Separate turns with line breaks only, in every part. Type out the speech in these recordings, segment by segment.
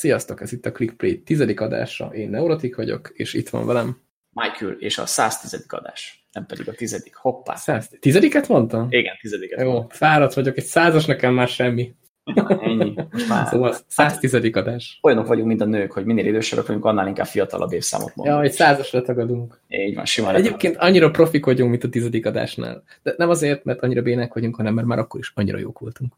Sziasztok, ez itt a Clickplay tizedik adása. Én Neurotik vagyok, és itt van velem.
Michael, és a 110. adás, nem pedig a tizedik. Hoppá.
100. Tizediket mondtam?
Igen, tizediket.
Jó, mondtam. fáradt vagyok, egy százas nekem már semmi.
Ennyi. Most már.
Szóval 110. Hát, adás.
Olyanok vagyunk, mint a nők, hogy minél idősebbek vagyunk, annál inkább fiatalabb évszámot mondunk.
Ja, egy százasra tagadunk.
Így van, simán.
Egyébként annyira profik vagyunk, mint a tizedik adásnál. De nem azért, mert annyira bének vagyunk, hanem mert már akkor is annyira jók voltunk.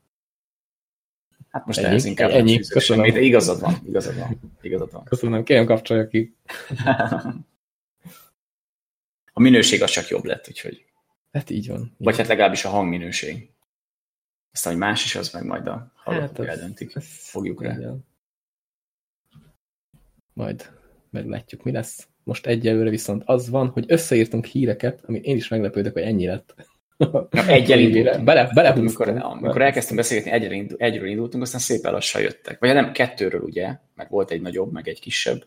Hát most ennyi, ez inkább ennyi. Köszönöm. De igazad van, igazad van, igazad van.
Köszönöm, kérem kapcsolja ki.
a minőség az csak jobb lett, úgyhogy.
Hát így van.
Vagy hát legalábbis a hangminőség. Aztán, hogy más is, az meg majd a hallgatók hát eldöntik. Fogjuk rá. Igen.
Majd meglátjuk, mi lesz. Most egyelőre viszont az van, hogy összeírtunk híreket, ami én is meglepődök, hogy ennyi lett.
Egyel indultunk. Bele, bele amikor, amikor elkezdtünk beszélgetni, egyről, indul, egyről indultunk, aztán szépen lassan jöttek. Vagy nem, kettőről ugye, meg volt egy nagyobb, meg egy kisebb.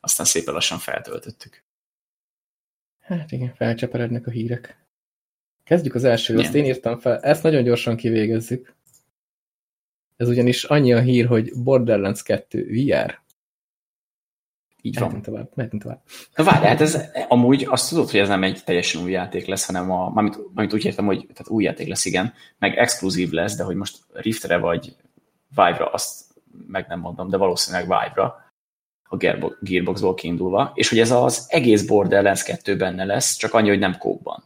Aztán szépen lassan feltöltöttük.
Hát igen, felcseperednek a hírek. Kezdjük az első, azt én írtam fel. Ezt nagyon gyorsan kivégezzük. Ez ugyanis annyi a hír, hogy Borderlands 2 VR.
Így
van. Mehetünk tovább, mehetünk tovább.
Na várj, hát ez amúgy azt tudod, hogy ez nem egy teljesen új játék lesz, hanem a, amit, amit úgy értem, hogy tehát új játék lesz, igen, meg exkluzív lesz, de hogy most Riftre vagy Vive-ra, azt meg nem mondom, de valószínűleg Vive-ra, a Gearboxból kiindulva, és hogy ez az egész Borderlands 2 benne lesz, csak annyi, hogy nem kóban.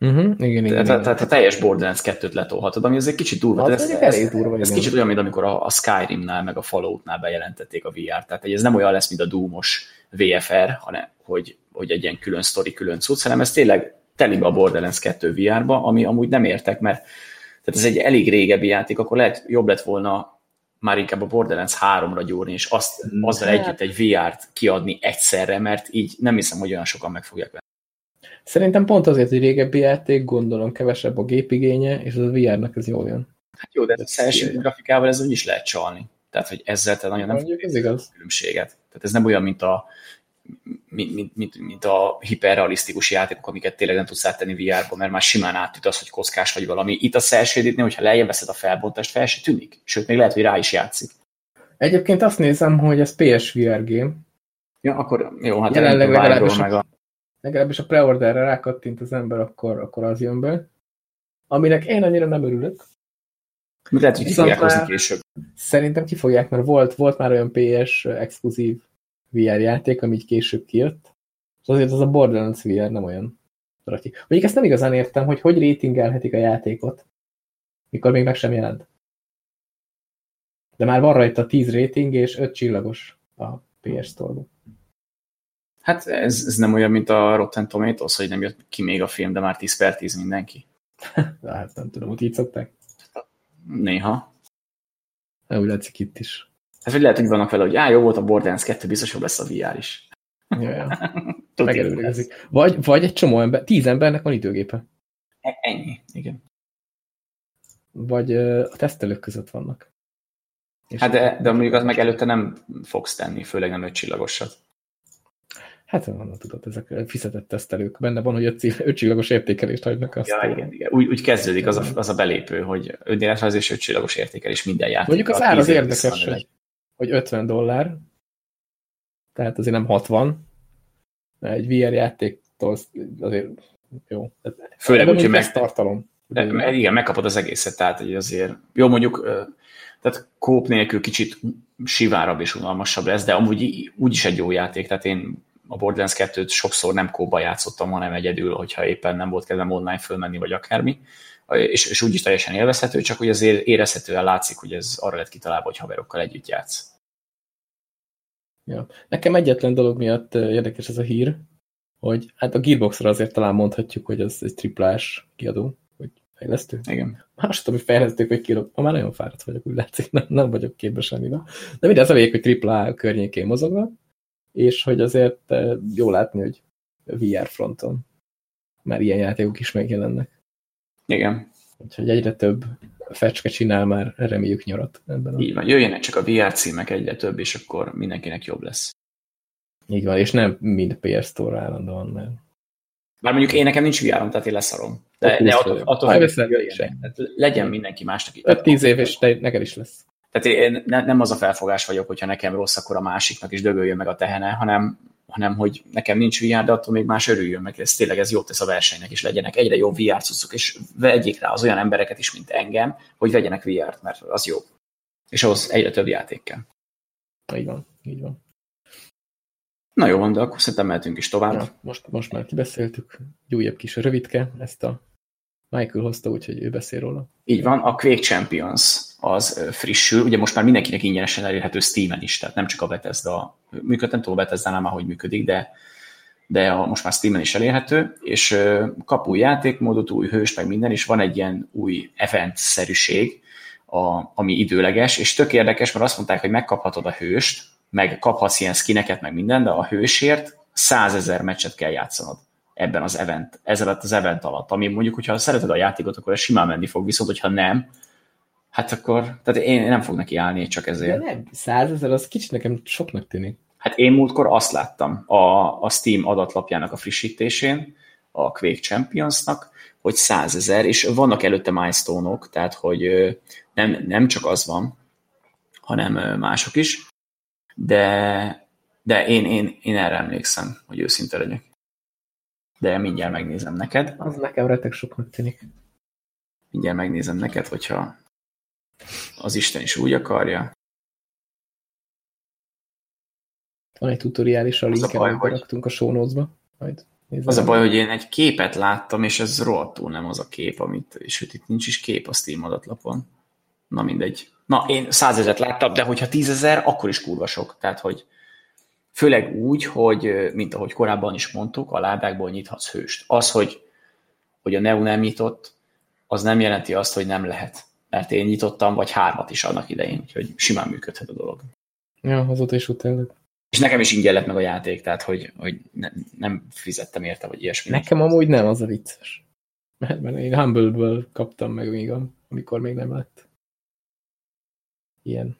Uh -huh. igen, igen,
tehát, tehát a teljes Borderlands 2-t letolhatod, ami azért kicsit durva. Az ez, ez, ez, durva, ez kicsit olyan, mint amikor a, a Skyrimnál meg a Falloutnál bejelentették a VR-t. Tehát ez nem olyan lesz, mint a Doomos VFR, hanem hogy, hogy egy ilyen külön sztori, külön cucc, hanem ez tényleg telibe a Borderlands 2 VR-ba, ami amúgy nem értek, mert tehát ez egy elég régebbi játék, akkor lehet jobb lett volna már inkább a Borderlands 3-ra gyúrni, és azt, azzal hát. együtt egy VR-t kiadni egyszerre, mert így nem hiszem, hogy olyan sokan meg fogják venni.
Szerintem pont azért, hogy régebbi játék, gondolom kevesebb a gépigénye, és az a VR-nak ez jól jön.
Hát jó, de a szélső grafikával ez úgy is lehet csalni. Tehát, hogy ezzel te nagyon nem
Mondjuk, ez igaz.
különbséget. Tehát ez nem olyan, mint a, mint, mint, mint, mint a hiperrealisztikus játékok, amiket tényleg nem tudsz áttenni VR-ba, mert már simán átüt az, hogy kockás vagy valami. Itt a szelsédítnél, hogyha lejjebb veszed a felbontást, fel se tűnik. Sőt, még lehet, hogy rá is játszik.
Egyébként azt nézem, hogy ez PSVR game.
Ja, akkor jó, hát
jelenleg legalábbis, meg a, legalábbis a preorderre rákattint az ember, akkor, akkor az jön be. Aminek én annyira nem örülök.
Lehet, hogy ki fogják hozni később.
Szerintem ki fogják, mert volt, volt már olyan PS exkluzív VR játék, ami így később kijött. És azért az a Borderlands VR nem olyan rati. Mondjuk ezt nem igazán értem, hogy hogy ratingelhetik a játékot, mikor még meg sem jelent. De már van rajta 10 rating és 5 csillagos a PS store
Hát ez, ez nem olyan, mint a Rotten Tomatoes, hogy nem jött ki még a film, de már 10 per 10 mindenki.
hát nem tudom, hogy így szokták.
Néha.
De úgy látszik itt is.
Hát, hogy lehet, hogy vannak vele, hogy á, jó volt a Borderlands 2, biztos jobb lesz a VR is.
Ja, ja. Vagy, vagy egy csomó ember, tíz embernek van időgépe.
E, ennyi, igen.
Vagy a tesztelők között vannak.
És hát de, de mondjuk az meg előtte nem fogsz tenni, főleg nem öt csillagosat.
Hát van, tudod, ezek fizetett tesztelők. Benne van, hogy öt csillagos értékelést hagynak azt.
Ja, igen, igen. Úgy, úgy kezdődik az a, az a belépő, hogy önéletrajz és csillagos értékelés minden játék.
Mondjuk az ár az érdekes, hogy, hogy 50 dollár, tehát azért nem 60, egy VR játéktól azért jó.
Főleg úgy, hogy meg... tartalom. De, igen, megkapod az egészet, tehát hogy azért jó mondjuk, tehát kóp nélkül kicsit sivárabb és unalmasabb lesz, de amúgy úgyis egy jó játék, tehát én a Borderlands 2-t sokszor nem kóba játszottam, hanem egyedül, hogyha éppen nem volt kedvem online fölmenni, vagy akármi, és, és úgyis teljesen élvezhető, csak hogy azért érezhetően látszik, hogy ez arra lett kitalálva, hogy haverokkal együtt játsz.
Ja. Nekem egyetlen dolog miatt érdekes ez a hír, hogy hát a Gearboxra azért talán mondhatjuk, hogy ez egy triplás kiadó, hogy fejlesztő.
Igen.
Más tudom, hogy fejlesztők, vagy kilok. Ma már nagyon fáradt vagyok, úgy látszik, nem, nem vagyok képbe semmibe. De mindez a végig, hogy triplá környékén mozogva, és hogy azért jó látni, hogy VR fronton már ilyen játékok is megjelennek.
Igen.
Úgyhogy egyre több fecske csinál már, reméljük nyarat. Ebben
a... Így van, jöjjenek csak a VR címek egyre több, és akkor mindenkinek jobb lesz.
Így van, és nem mind PS Store állandóan, mert...
Bár mondjuk én nekem nincs vr tehát én leszarom. De, de attól, attól hogy jöjjenek. legyen mindenki másnak.
5-10 év, és te, neked is lesz.
Tehát én ne, nem az a felfogás vagyok, hogyha nekem rossz, akkor a másiknak is dögöljön meg a tehene, hanem, hanem hogy nekem nincs VR, de attól még más örüljön meg, ez tényleg ez jót tesz a versenynek, és legyenek egyre jobb VR cuccok, és vegyék rá az olyan embereket is, mint engem, hogy vegyenek VR-t, mert az jó. És ahhoz egyre több játék kell.
Így van, így van.
Na jó van, de akkor szerintem mehetünk is tovább. Ja,
most, most már kibeszéltük, egy újabb kis rövidke, ezt a Michael hozta, úgyhogy ő beszél róla.
Így van, a Quake Champions az frissül, ugye most már mindenkinek ingyenesen elérhető Steam-en is, tehát nem csak a Bethesda működ, nem tudom a Bethesda már, hogy működik, de, de a, most már Steam-en is elérhető, és kap új játékmódot, új hős, meg minden, és van egy ilyen új event-szerűség, a, ami időleges, és tök érdekes, mert azt mondták, hogy megkaphatod a hőst, meg kaphatsz ilyen skineket, meg minden, de a hősért százezer meccset kell játszanod ebben az event, ez alatt az event alatt, ami mondjuk, hogyha szereted a játékot, akkor ez simán menni fog, viszont hogyha nem, hát akkor, tehát én nem fog neki állni csak ezért.
De nem, százezer, az kicsit nekem soknak tűnik.
Hát én múltkor azt láttam a, a Steam adatlapjának a frissítésén, a Quake Championsnak, hogy százezer, és vannak előtte milestone-ok, tehát hogy nem, nem csak az van, hanem mások is, de, de én, én, én erre emlékszem, hogy őszinte legyek. De mindjárt megnézem neked.
Az nekem retek soknak tűnik.
Mindjárt megnézem neked, hogyha az Isten is úgy akarja.
Van egy tutoriális a linket, amit hogy... raktunk a show notes-ba. Majd
az a baj, hogy én egy képet láttam, és ez rohadtul nem az a kép, amit, és hogy itt nincs is kép a Steam adatlapon. Na mindegy. Na, én százezet láttam, de hogyha tízezer, akkor is kurva sok. Tehát, hogy főleg úgy, hogy, mint ahogy korábban is mondtuk, a ládákból nyithatsz hőst. Az, hogy, hogy a Neo nem nyitott, az nem jelenti azt, hogy nem lehet. Mert én nyitottam, vagy hármat is annak idején, úgyhogy simán működhet a dolog.
Ja, azóta is utána.
És nekem is ingyen lett meg a játék, tehát hogy, hogy ne, nem fizettem érte, vagy ilyesmi.
Nekem amúgy nem, az a vicces. Mert, mert én Humble-ből kaptam meg még, amikor még nem lett ilyen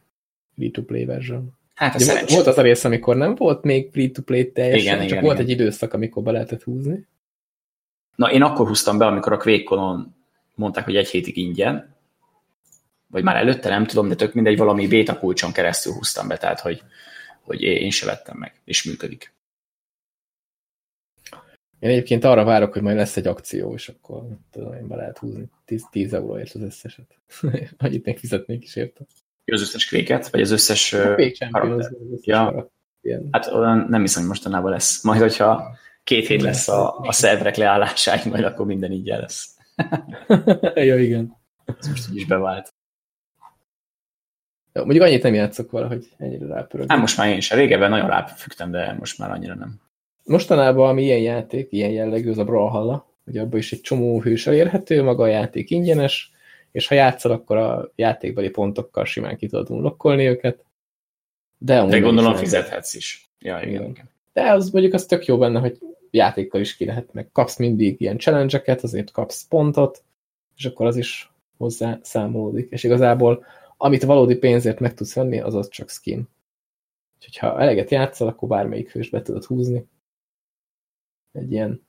free-to-play version.
Hát a
Volt az a rész, amikor nem volt még free-to-play teljesen, igen, csak igen, volt igen. egy időszak, amikor be lehetett húzni.
Na, én akkor húztam be, amikor a quake mondták, hogy egy hétig ingyen, vagy már előtte, nem tudom, de tök mindegy, valami beta kulcson keresztül húztam be, tehát hogy, hogy én se vettem meg, és működik.
Én egyébként arra várok, hogy majd lesz egy akció, és akkor tudom, én be lehet húzni 10, 10 euróért az összeset. Annyit még fizetnék is érte.
Az összes kvéket, vagy az összes...
A az
ja. Hát olyan nem hiszem, hogy mostanában lesz. Majd, hogyha két hét lesz a, a szervrek leállásáig, majd akkor minden így lesz.
ja, igen.
Ez most így is bevált.
Jó, mondjuk annyit nem játszok vele, hogy ennyire rápörög.
Hát most már én is. Régebben nagyon ráfügtem, de most már annyira nem.
Mostanában, ami ilyen játék, ilyen jellegű, az a Brawlhalla. Ugye abban is egy csomó hős elérhető, maga a játék ingyenes, és ha játszol, akkor a játékbeli pontokkal simán ki tudod unlokkolni őket.
De, de gondolom fizethetsz is. Ja, igen. igen.
De az mondjuk az tök jó benne, hogy játékkal is ki lehet, meg kapsz mindig ilyen challenge azért kapsz pontot, és akkor az is hozzá számolódik. És igazából amit valódi pénzért meg tudsz venni, az az csak skin. Úgyhogy ha eleget játszol, akkor bármelyik hős be tudod húzni. Egy ilyen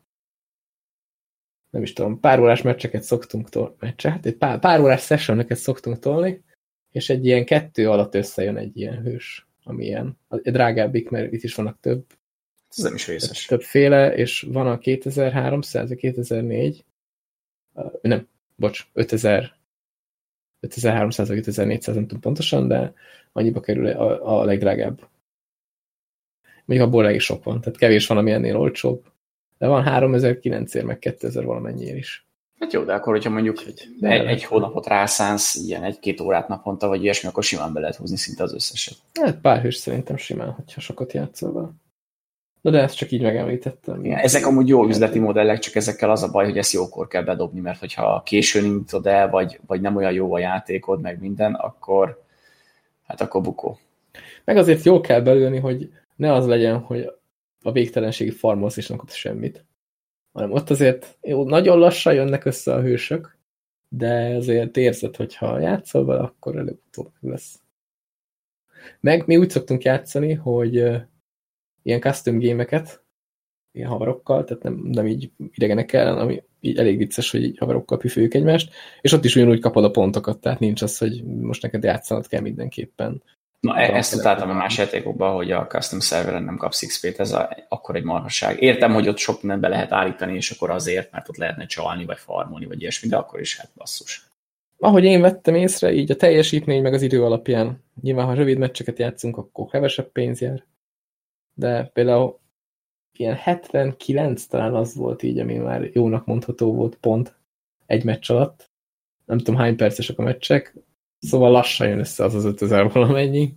nem is tudom, pár órás meccseket szoktunk tolni, meccse, hát egy pár, pár órás sessioneket szoktunk tolni, és egy ilyen kettő alatt összejön egy ilyen hős, ami ilyen, egy drágábbik, mert itt is vannak több.
Ez nem is részes.
Többféle, és van a 2300, a 2004, nem, bocs, 5000, 5300 vagy 5400, nem tudom pontosan, de annyiba kerül a, a legdrágább. Még abból elég sok van, tehát kevés van, ami ennél olcsóbb. De van 3009 ér, meg 2000 valamennyiért is.
Hát jó, de akkor, hogyha mondjuk egy, egy, egy hónapot rászánsz, ilyen egy-két órát naponta, vagy ilyesmi, akkor simán be lehet húzni szinte az összeset.
Hát pár hős szerintem simán, hogyha sokat játszol vele. Na de ezt csak így megemlítettem.
Igen, ezek amúgy jó üzleti modellek, csak ezekkel az a baj, hogy ezt jókor kell bedobni, mert hogyha későn indítod el, vagy, vagy nem olyan jó a játékod, meg minden, akkor hát akkor bukó.
Meg azért jó kell belülni, hogy ne az legyen, hogy a végtelenségi farmolsz, és nem kapsz semmit. Hanem ott azért jó, nagyon lassan jönnek össze a hősök, de azért érzed, hogy ha játszol vele, akkor előbb-utóbb lesz. Meg mi úgy szoktunk játszani, hogy ilyen custom gémeket, ilyen havarokkal, tehát nem, nem így idegenek ellen, ami így elég vicces, hogy így haverokkal püfőjük egymást, és ott is ugyanúgy kapod a pontokat, tehát nincs az, hogy most neked játszanod kell mindenképpen.
Na, e- ezt találtam a más játékokban, hogy a custom serveren nem kapsz XP-t, ez a, akkor egy marhasság. Értem, hogy ott sok mindent be lehet állítani, és akkor azért, mert ott lehetne csalni, vagy farmolni, vagy ilyesmi, de akkor is hát basszus.
Ahogy én vettem észre, így a teljesítmény meg az idő alapján, nyilván ha rövid meccseket játszunk, akkor kevesebb pénz jár. De például ilyen 79 talán az volt így, ami már jónak mondható volt pont egy meccs alatt. Nem tudom hány percesek a meccsek, szóval lassan jön össze az az 5000 valamennyi.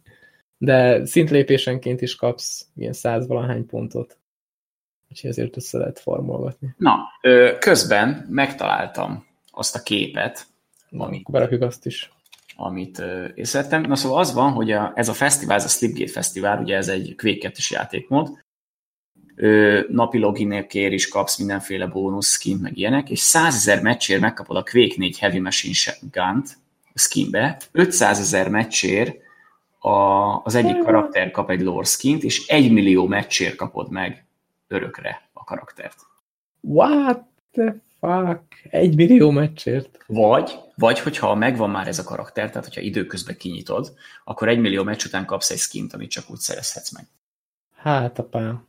De szintlépésenként is kapsz ilyen 100 valahány pontot. Úgyhogy ezért össze lehet formolgatni.
Na, közben megtaláltam azt a képet,
ami, berakjuk azt is.
Amit észrevettem. Na szóval az van, hogy a, ez a fesztivál, ez a Slipgate Fesztivál, ugye ez egy Quake 2 játékmód, napi loginekért is kapsz mindenféle bónusz skin, meg ilyenek, és 100 ezer meccsért megkapod a Quake 4 Heavy Machine Gun-t skinbe, 500 ezer meccsért a, az egyik karakter kap egy lore skint, és 1 millió meccsért kapod meg örökre a karaktert.
What the fuck? Egy millió meccsért?
Vagy, vagy hogyha megvan már ez a karakter, tehát hogyha időközben kinyitod, akkor egy millió meccs után kapsz egy skint, amit csak úgy szerezhetsz meg.
Hát, apám.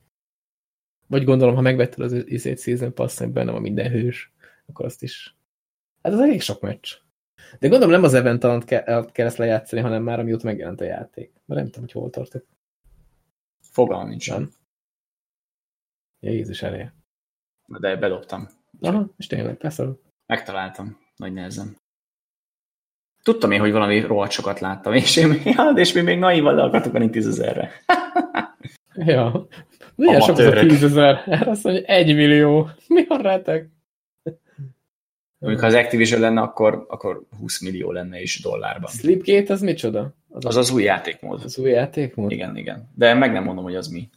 Vagy gondolom, ha megvetted az izét Season Pass, hogy benne van minden hős, akkor azt is. Hát az elég sok meccs. De gondolom nem az event alatt kell, kell ezt lejátszani, hanem már amióta megjelent a játék. Mert nem tudom, hogy hol tartok.
Fogalmam nincs. Nem.
Jézus elé.
De bedobtam.
Aha, és tényleg, persze.
Megtaláltam, nagy nehezen. Tudtam én, hogy valami rohadt sokat láttam, és, én, ja, és mi még naivan le akartuk a 10 ezerre.
ja, milyen sok a 10 ezer? Erre azt mondja, egy millió. Mi a retek?
Mondjuk, ha az Activision lenne, akkor, akkor 20 millió lenne is dollárban.
Slipgate az micsoda?
Az az, az új játékmód.
Az új játékmód?
Igen, igen. De meg nem mondom, hogy az mi.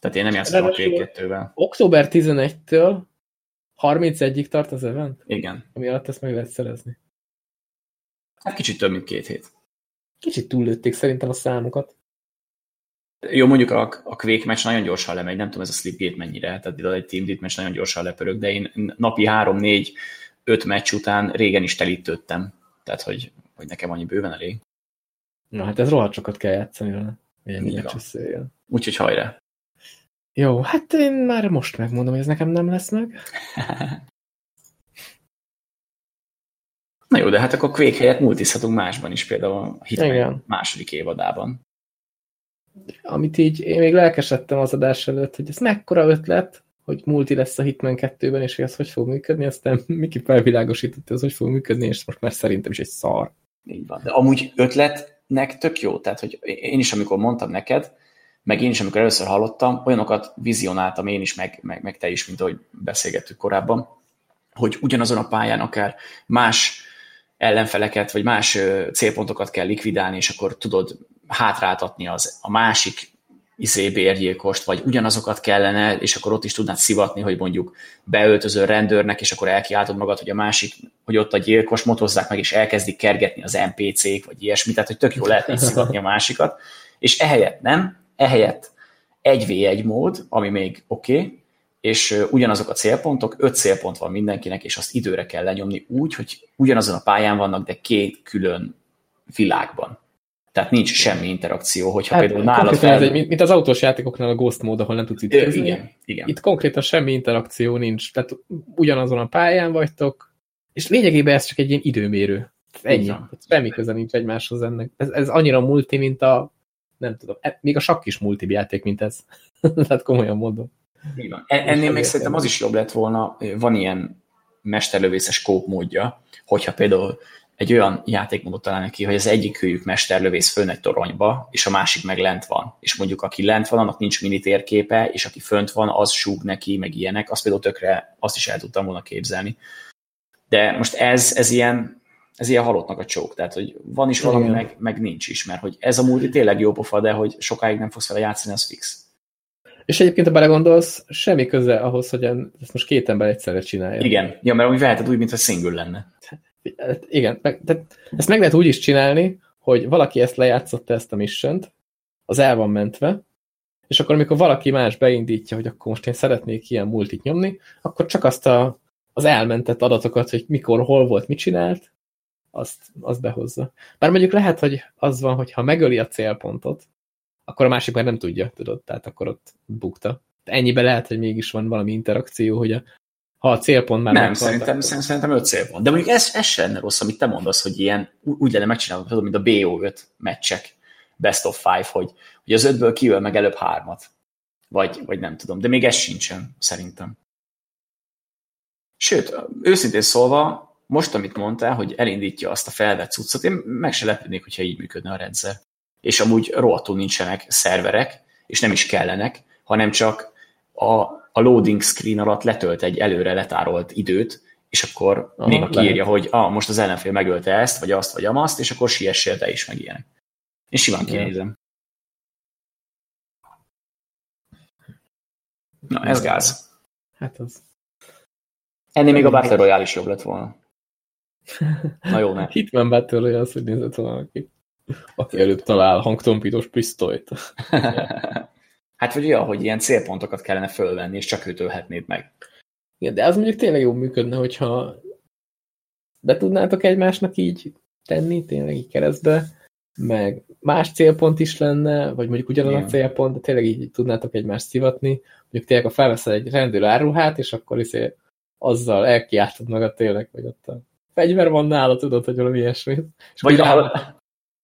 Tehát én nem játszom a Quake 2-vel.
Október 11-től 31-ig tart az event?
Igen.
Ami alatt ezt meg lehet szerezni.
Hát kicsit több, mint két hét.
Kicsit túllőtték szerintem a számokat.
Jó, mondjuk a, a Quake meccs nagyon gyorsan lemegy, nem tudom ez a Slipgate mennyire, tehát egy Team meccs nagyon gyorsan lepörög, de én napi 3-4-5 meccs után régen is telítődtem, tehát hogy, hogy nekem annyi bőven elég.
Na hát ez rohadt sokat kell játszani vele, meccs
Úgyhogy hajrá!
Jó, hát én már most megmondom, hogy ez nekem nem lesz meg.
Na jó, de hát akkor Quake helyett multizhatunk másban is, például a Hitman második évadában.
Amit így én még lelkesedtem az adás előtt, hogy ez mekkora ötlet, hogy multi lesz a Hitman 2-ben, és hogy ez hogy fog működni, aztán Miki felvilágosított, hogy ez hogy fog működni, és most már szerintem is egy szar.
Így van, de amúgy ötletnek tök jó, tehát hogy én is, amikor mondtam neked, meg én is, amikor először hallottam, olyanokat vizionáltam én is, meg, meg, meg te is, mint ahogy beszélgettük korábban, hogy ugyanazon a pályán akár más ellenfeleket, vagy más célpontokat kell likvidálni, és akkor tudod hátráltatni az, a másik izé vagy ugyanazokat kellene, és akkor ott is tudnád szivatni, hogy mondjuk beöltöző rendőrnek, és akkor elkiáltod magad, hogy a másik, hogy ott a gyilkos motozzák meg, és elkezdik kergetni az NPC-k, vagy ilyesmi, tehát hogy tök jó lehet szivatni a másikat, és ehelyett nem, ehelyett 1v1 mód, ami még oké, okay, és ugyanazok a célpontok, öt célpont van mindenkinek, és azt időre kell lenyomni úgy, hogy ugyanazon a pályán vannak, de két külön világban. Tehát nincs semmi interakció, hogyha hát, például nálad
fel... ez egy, mint az autós játékoknál a Ghost mód, ahol nem tudsz
ütközni. Igen, igen.
Itt konkrétan semmi interakció nincs, tehát ugyanazon a pályán vagytok, és lényegében ez csak egy ilyen időmérő. Ennyi. Semmi köze nincs egymáshoz ennek. Ez, ez annyira multi, mint a nem tudom, e, még a sakk is multi játék, mint ez. Tehát komolyan mondom.
van. E, ennél még szerintem az is jobb lett volna, van ilyen mesterlövészes kóp módja, hogyha például egy olyan játékmódot találnak ki, hogy az egyik kölyük mesterlövész fönn egy toronyba, és a másik meg lent van. És mondjuk aki lent van, annak nincs mini térképe, és aki fönt van, az súg neki, meg ilyenek. Azt például tökre, azt is el tudtam volna képzelni. De most ez, ez ilyen, ez ilyen halottnak a csók, tehát hogy van is valami, meg, meg nincs is, mert hogy ez a multi tényleg jó pofa, de hogy sokáig nem fogsz vele játszani, az fix.
És egyébként, ha belegondolsz, semmi köze ahhoz, hogy ezt most két ember egyszerre csinálja.
Igen, ja, mert úgy veheted úgy, mintha single lenne.
Hát igen, meg, de ezt meg lehet úgy is csinálni, hogy valaki ezt lejátszotta ezt a mission az el van mentve, és akkor amikor valaki más beindítja, hogy akkor most én szeretnék ilyen multit nyomni, akkor csak azt a, az elmentett adatokat, hogy mikor, hol volt, mit csinált, azt, azt behozza. Bár mondjuk lehet, hogy az van, hogy ha megöli a célpontot, akkor a másik már nem tudja, tudod, tehát akkor ott bukta. De ennyibe lehet, hogy mégis van valami interakció, hogy a, ha a célpont már
nem, szerintem, akkor... szerintem öt célpont. De mondjuk ez, ez sem lenne rossz, amit te mondasz, hogy ilyen úgy lenne megcsinálva, tudom, mint a BO5 meccsek, best of five, hogy, hogy az ötből kiöl meg előbb hármat. Vagy, vagy nem tudom, de még ez sincsen, szerintem. Sőt, őszintén szólva, most, amit mondtál, hogy elindítja azt a felvett cuccot, én meg se lepődnék, hogyha így működne a rendszer. És amúgy rohadtul nincsenek szerverek, és nem is kellenek, hanem csak a, a loading screen alatt letölt egy előre letárolt időt, és akkor Aha, néha kiírja, hogy ah, most az ellenfél megölte ezt, vagy azt, vagy amazt, és akkor siessél te is meg ilyenek. Én simán kinézem. Na, ez gáz.
Hát az.
Ennél még a Battle Royale is jobb lett volna. Na jó, ne.
Hitman Battle Royale az, hogy nézett volna ki. Aki előbb talál hangtompítós pisztolyt.
hát vagy olyan, hogy ilyen célpontokat kellene fölvenni, és csak őt ölhetnéd meg.
Igen, de az mondjuk tényleg jó működne, hogyha be tudnátok egymásnak így tenni, tényleg így keresztbe, meg más célpont is lenne, vagy mondjuk ugyanaz a célpont, de tényleg így tudnátok egymást szivatni. Mondjuk tényleg, ha felveszel egy rendőr áruhát, és akkor is azzal elkiáltod magad tényleg, hogy ott a fegyver van nála, tudod, hogy valami ilyesmi.
Vagy rá,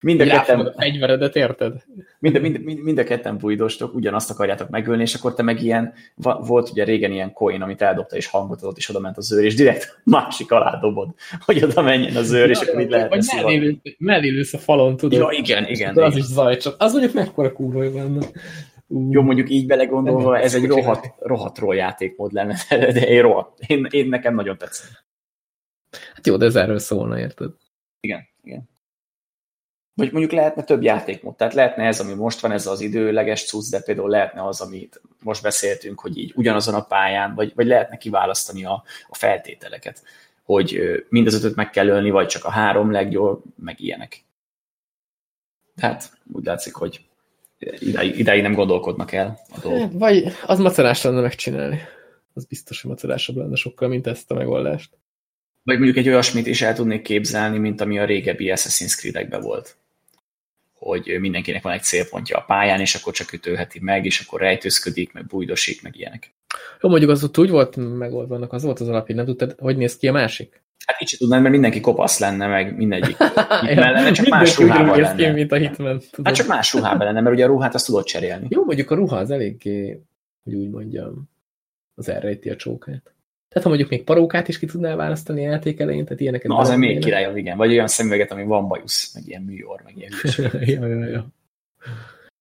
mind a ketten...
A fegyveredet, érted?
Mind, mind, mind, mind a ketten bújdostok, ugyanazt akarjátok megölni, és akkor te meg ilyen, volt ugye régen ilyen coin, amit eldobta, és hangot adott, és oda ment a zőr, és direkt másik alá dobod, hogy oda menjen a zőr, és akkor így lehet
Vagy mellé, mellé lősz a falon, tudod?
Ja, igen, igen.
Az igen. is zaj, csak az mondjuk mekkora kurva lenne.
Uh, Jó, mondjuk így belegondolva, ez egy rohadt, rohadt játékmód lenne, de én, rohadt, én, én nekem nagyon tetszett.
Hát jó, de ez erről szólna, érted?
Igen, igen. Vagy mondjuk lehetne több játékmód, tehát lehetne ez, ami most van, ez az időleges cucc, de például lehetne az, amit most beszéltünk, hogy így ugyanazon a pályán, vagy, vagy lehetne kiválasztani a, a feltételeket, hogy mind az ötöt meg kell ölni, vagy csak a három legjobb, meg ilyenek. Tehát úgy látszik, hogy idáig, idáig nem gondolkodnak el a dolgok.
Vagy az macerás lenne megcsinálni. Az biztos, hogy macerásabb lenne sokkal, mint ezt a megoldást.
Vagy mondjuk egy olyasmit is el tudnék képzelni, mint ami a régebbi Assassin's Creed-ekben volt. Hogy mindenkinek van egy célpontja a pályán, és akkor csak ütőheti meg, és akkor rejtőzködik, meg bújdosik, meg ilyenek.
Jó, mondjuk az ott úgy volt megoldva, az volt az alap, hogy nem tudtad, hogy néz ki a másik?
Hát így tudnád, mert mindenki kopasz lenne, meg mindegyik hitmen lenne, csak más ruhában lenne. Ki,
mint a hitmen.
Hát csak más ruhában lenne, mert ugye a ruhát azt tudod cserélni.
Jó, mondjuk a ruha az eléggé, hogy úgy mondjam, az elrejti a csókát. Tehát ha mondjuk még parókát is ki tudnál választani a játék elején, tehát ilyeneket...
Na, az még királyabb, igen. Vagy olyan szemüveget, ami van bajusz, meg ilyen műor, meg ilyen
ja, ja, ja.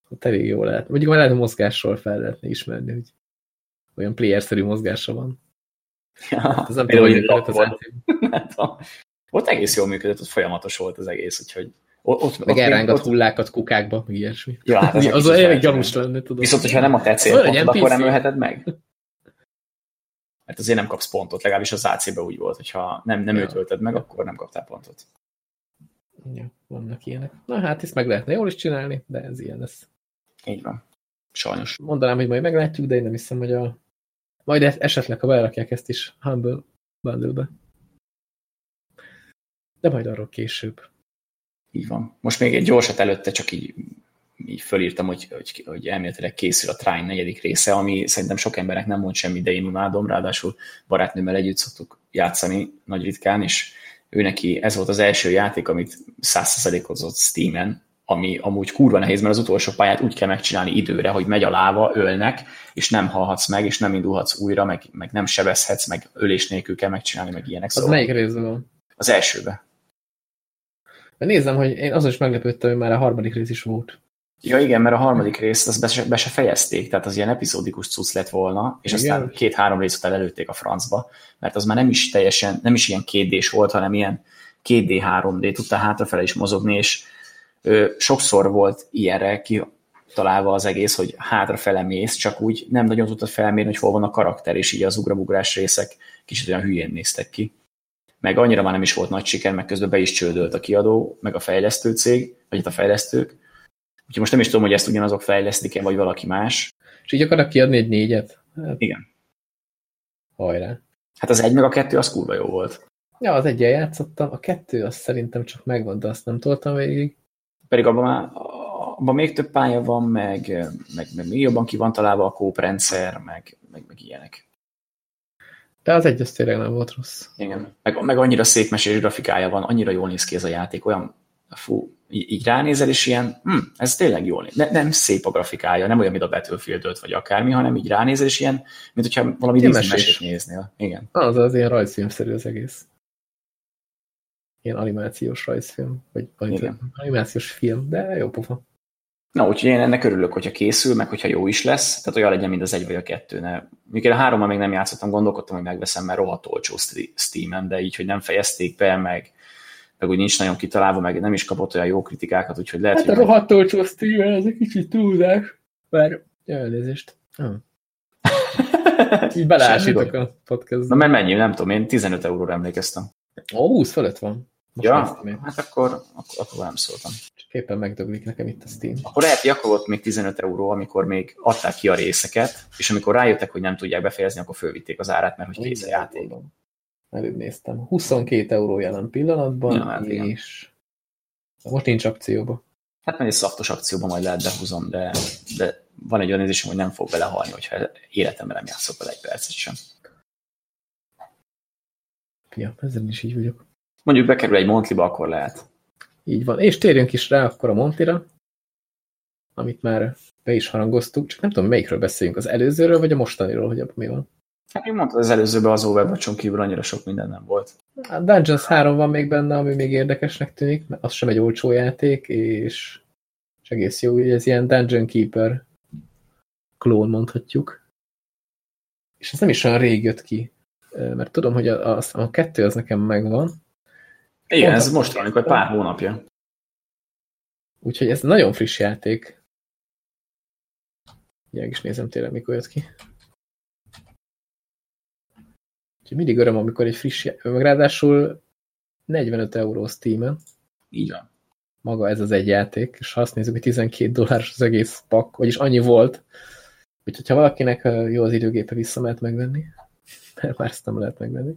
Ott elég jó lehet. Mondjuk már lehet, hogy mozgásról fel lehetne ismerni, hogy olyan player-szerű mozgása van.
Ja, hát ez nem tudom, hogy az hát, Ott egész jól működött, ott folyamatos volt az egész, úgyhogy
ott, ott, meg elrángat ott... hullákat kukákba, meg ilyesmi.
Ja, hát
az, az elég gyanús lenne, tudom.
Viszont, hogyha nem a te célpontod, akkor nem ölheted meg mert azért nem kapsz pontot, legalábbis az AC-ben úgy volt, hogyha nem, nem ja. őt ölted meg, akkor nem kaptál pontot.
Ja, vannak ilyenek. Na hát ezt meg lehetne jól is csinálni, de ez ilyen lesz.
Így van. Sajnos.
Mondanám, hogy majd meglátjuk, de én nem hiszem, hogy a... Majd e- esetleg, ha berakják ezt is Humble bundle-be. De majd arról később.
Így van. Most még egy gyorsat előtte csak így így fölírtam, hogy, hogy, hogy elméletileg készül a Trine negyedik része, ami szerintem sok embernek nem mond semmi, de én unádom, ráadásul barátnőmmel együtt szoktuk játszani nagy ritkán, és ő neki ez volt az első játék, amit százszerzelékozott Steam-en, ami amúgy kurva nehéz, mert az utolsó pályát úgy kell megcsinálni időre, hogy megy a láva, ölnek, és nem halhatsz meg, és nem indulhatsz újra, meg, meg nem sebezhetsz, meg ölés nélkül kell megcsinálni, meg ilyenek.
Az szóval melyik részben van?
Az elsőbe.
Nézem, hogy én azon is meglepődtem, hogy már a harmadik rész is volt.
Ja igen, mert a harmadik részt azt be se, be se fejezték, tehát az ilyen epizódikus cucc lett volna, és igen. aztán két-három rész után előtték a francba, mert az már nem is teljesen, nem is ilyen 2 volt, hanem ilyen 2D, 3D, tudta hátrafele is mozogni, és ö, sokszor volt ilyenre találva az egész, hogy hátrafele mész, csak úgy nem nagyon tudtad felmérni, hogy hol van a karakter, és így az ugrabugrás részek kicsit olyan hülyén néztek ki. Meg annyira már nem is volt nagy siker, meg közben be is csődölt a kiadó, meg a fejlesztő cég, vagy itt a fejlesztők, Úgyhogy most nem is tudom, hogy ezt ugyanazok fejlesztik-e, vagy valaki más.
És így akarnak kiadni egy négyet?
Hát, Igen.
Hajrá.
Hát az egy meg a kettő az kurva jó volt.
Ja, az egyen játszottam, a kettő azt szerintem csak megvan, de azt nem toltam végig.
Pedig abban már abban még több pálya van, meg, meg, meg még jobban ki van találva a kóprendszer, meg, meg, meg ilyenek.
De az egy, az tényleg nem volt rossz.
Igen, meg, meg annyira szép mesés grafikája van, annyira jól néz ki ez a játék, olyan, fú, így, így ránézel, és ilyen, hm, ez tényleg jól. Ne, nem szép a grafikája, nem olyan, mint a battlefield vagy akármi, hanem így ránézel, és ilyen, mint hogyha valami Disney mesét néznél. Igen.
Az az ilyen rajzfilmszerű az egész. Ilyen animációs rajzfilm, vagy, vagy animációs film, de jó pofa.
Na, úgyhogy én ennek örülök, hogyha készül, meg hogyha jó is lesz, tehát olyan legyen, mint az egy vagy a kettő. Ne. Mikor a hárommal még nem játszottam, gondolkodtam, hogy megveszem, mert rohadt olcsó Steam-en, de így, hogy nem fejezték be, meg, meg úgy nincs nagyon kitalálva, meg nem is kapott olyan jó kritikákat, úgyhogy lehet,
hát hogy... a rohadt olcsó Steam-en, ez egy kicsit túlzás, mert elnézést. Hm. így beleásítok a podcastba.
Na mert mennyi, nem tudom, én 15 euróra emlékeztem.
Ó, 20 fölött van.
Most ja, hát akkor, akkor, akkor nem szóltam.
Csak éppen megdöglik nekem itt a Steam.
Akkor lehet, akkor volt még 15 euró, amikor még adták ki a részeket, és amikor rájöttek, hogy nem tudják befejezni, akkor fölvitték az árát, mert hogy kész a játék.
Előbb néztem. 22 euró jelen pillanatban, ja, hát és igen. most nincs akcióba.
Hát majd egy szaftos akcióban majd lehet behúzom, de, de van egy olyan érzésem, hogy nem fog belehalni, hogyha életemben nem játszok vele egy percet sem.
Ja, ezzel is így vagyok.
Mondjuk bekerül egy Montliba, akkor lehet.
Így van. És térjünk is rá akkor a Montira, amit már be is harangoztuk, csak nem tudom, melyikről beszéljünk, az előzőről, vagy a mostaniról, hogy abban mi van.
Hát én mondtad, az előzőben az Overwatch-on kívül annyira sok minden nem volt.
A Dungeons 3 van még benne, ami még érdekesnek tűnik, mert az sem egy olcsó játék, és, és egész jó, hogy ez ilyen Dungeon Keeper klón mondhatjuk. És ez nem is olyan rég jött ki, mert tudom, hogy a, a, a kettő az nekem megvan,
igen, ez most van, egy pár hónapja.
Úgyhogy ez nagyon friss játék. Ugye is nézem tényleg, mikor jött ki. Úgyhogy mindig öröm, amikor egy friss meg ráadásul 45 euró Steam-en.
Így van.
Maga ez az egy játék, és ha azt nézzük, hogy 12 dolláros az egész pak, vagyis annyi volt, úgyhogy ha valakinek jó az időgépe vissza mehet megvenni, mert már ezt nem lehet megvenni,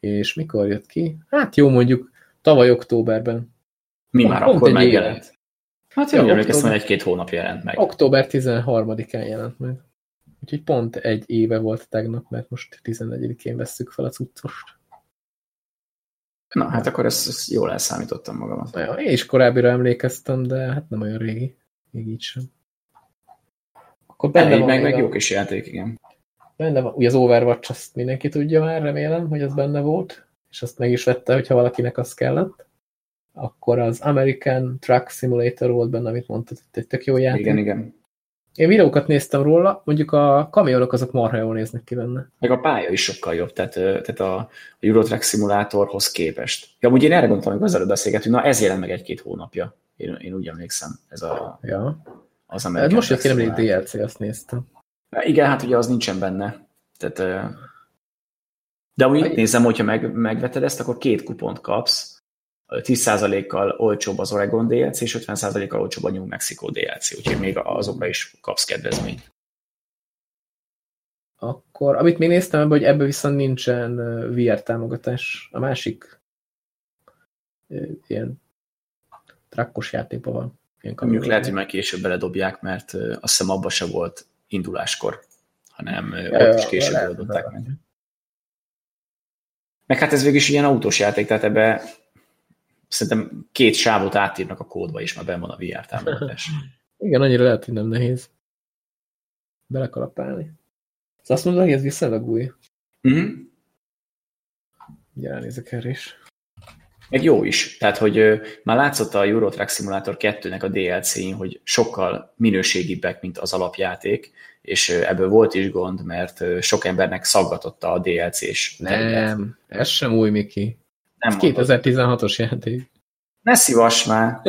és mikor jött ki? Hát jó, mondjuk tavaly októberben.
Mi már Pont akkor megjelent? Hát jó, emlékeztem, hogy egy-két hónap jelent meg.
Október 13-án jelent meg. Úgyhogy pont egy éve volt tegnap, mert most 14-én vesszük fel a cuccost.
Na, hát akkor ezt, ezt jól elszámítottam magamat.
Ja, én is korábbira emlékeztem, de hát nem olyan régi. Még így sem.
Akkor benne van meg, meg jó kis játék, igen.
Benne van, ugye az Overwatch azt mindenki tudja már, remélem, hogy az benne volt, és azt meg is vette, hogyha valakinek az kellett. Akkor az American Truck Simulator volt benne, amit mondtad, hogy egy tök jó játék.
Igen, igen.
Én videókat néztem róla, mondjuk a kamionok azok marha jól néznek ki benne.
Meg a pálya is sokkal jobb, tehát, tehát a, a Euro Truck Simulatorhoz képest. Ja, amúgy én erre gondoltam, hogy az előbb beszélgetünk, na ez jelent meg egy-két hónapja. Én, én úgy emlékszem, ez a,
ja.
az
American hát most jött nemrég DLC, azt néztem.
Igen, hát ugye az nincsen benne. Tehát, de úgy nézem, hogyha meg, megveted ezt, akkor két kupont kapsz. 10%-kal olcsóbb az Oregon DLC, és 50%-kal olcsóbb a New Mexico DLC, úgyhogy még azokra is kapsz kedvezményt.
Akkor, amit még néztem hogy ebből viszont nincsen VR támogatás. A másik ilyen trakkos játékban van.
Mondjuk lehet, hogy már később beledobják, mert azt hiszem abban se volt induláskor, hanem ja, ott is később oldották meg. Meg hát ez végül is ilyen autós játék, tehát ebbe szerintem két sávot átírnak a kódba, és már benn van a VR támogatás.
Igen, annyira lehet, hogy nem nehéz belekalapálni. Ez azt mondod, hogy ez viszonylag új.
Mm -hmm.
Ugye erre is.
Meg jó is. Tehát, hogy ö, már látszott a Euro Truck Simulator 2-nek a DLC-n, hogy sokkal minőségibbek, mint az alapjáték, és ö, ebből volt is gond, mert ö, sok embernek szaggatotta a DLC-s.
Nem, ez sem új, Miki. Nem 2016-os játék.
Ne szívas már!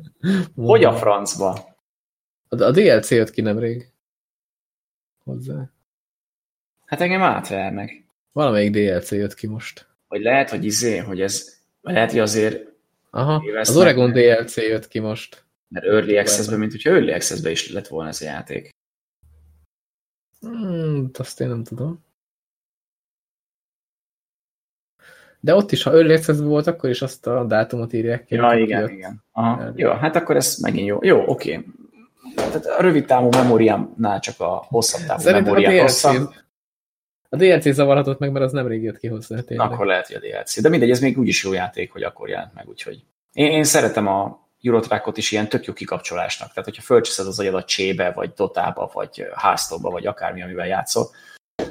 hogy a francba?
A, a DLC jött ki nemrég. Hozzá.
Hát engem átvernek.
Valamelyik DLC jött ki most.
Vagy lehet, hogy izé, hogy ez lehet, hogy azért...
Aha, az Oregon DLC jött ki most.
Mert Early Access-ben, mint hogyha Early Access-ben is lett volna ez a játék.
Hmm, azt én nem tudom. De ott is, ha Early access volt, akkor is azt a dátumot írják
ki. Ja, igen, jött. igen. Aha. Jó, hát akkor ez megint jó. Jó, oké. Okay. Tehát a rövid távú memóriámnál csak a hosszabb távú Szerintem memóriák hosszabb.
A DLC zavarhatott meg, mert az nemrég jött ki hozzá.
Tényleg. Akkor lehet, hogy a DLC. De mindegy, ez még úgyis jó játék, hogy akkor jelent meg, úgyhogy én, én szeretem a Eurotrackot is ilyen tök jó kikapcsolásnak. Tehát, hogyha fölcsiszed az agyadat csébe, vagy dotába, vagy háztóba, vagy akármi, amivel játszol,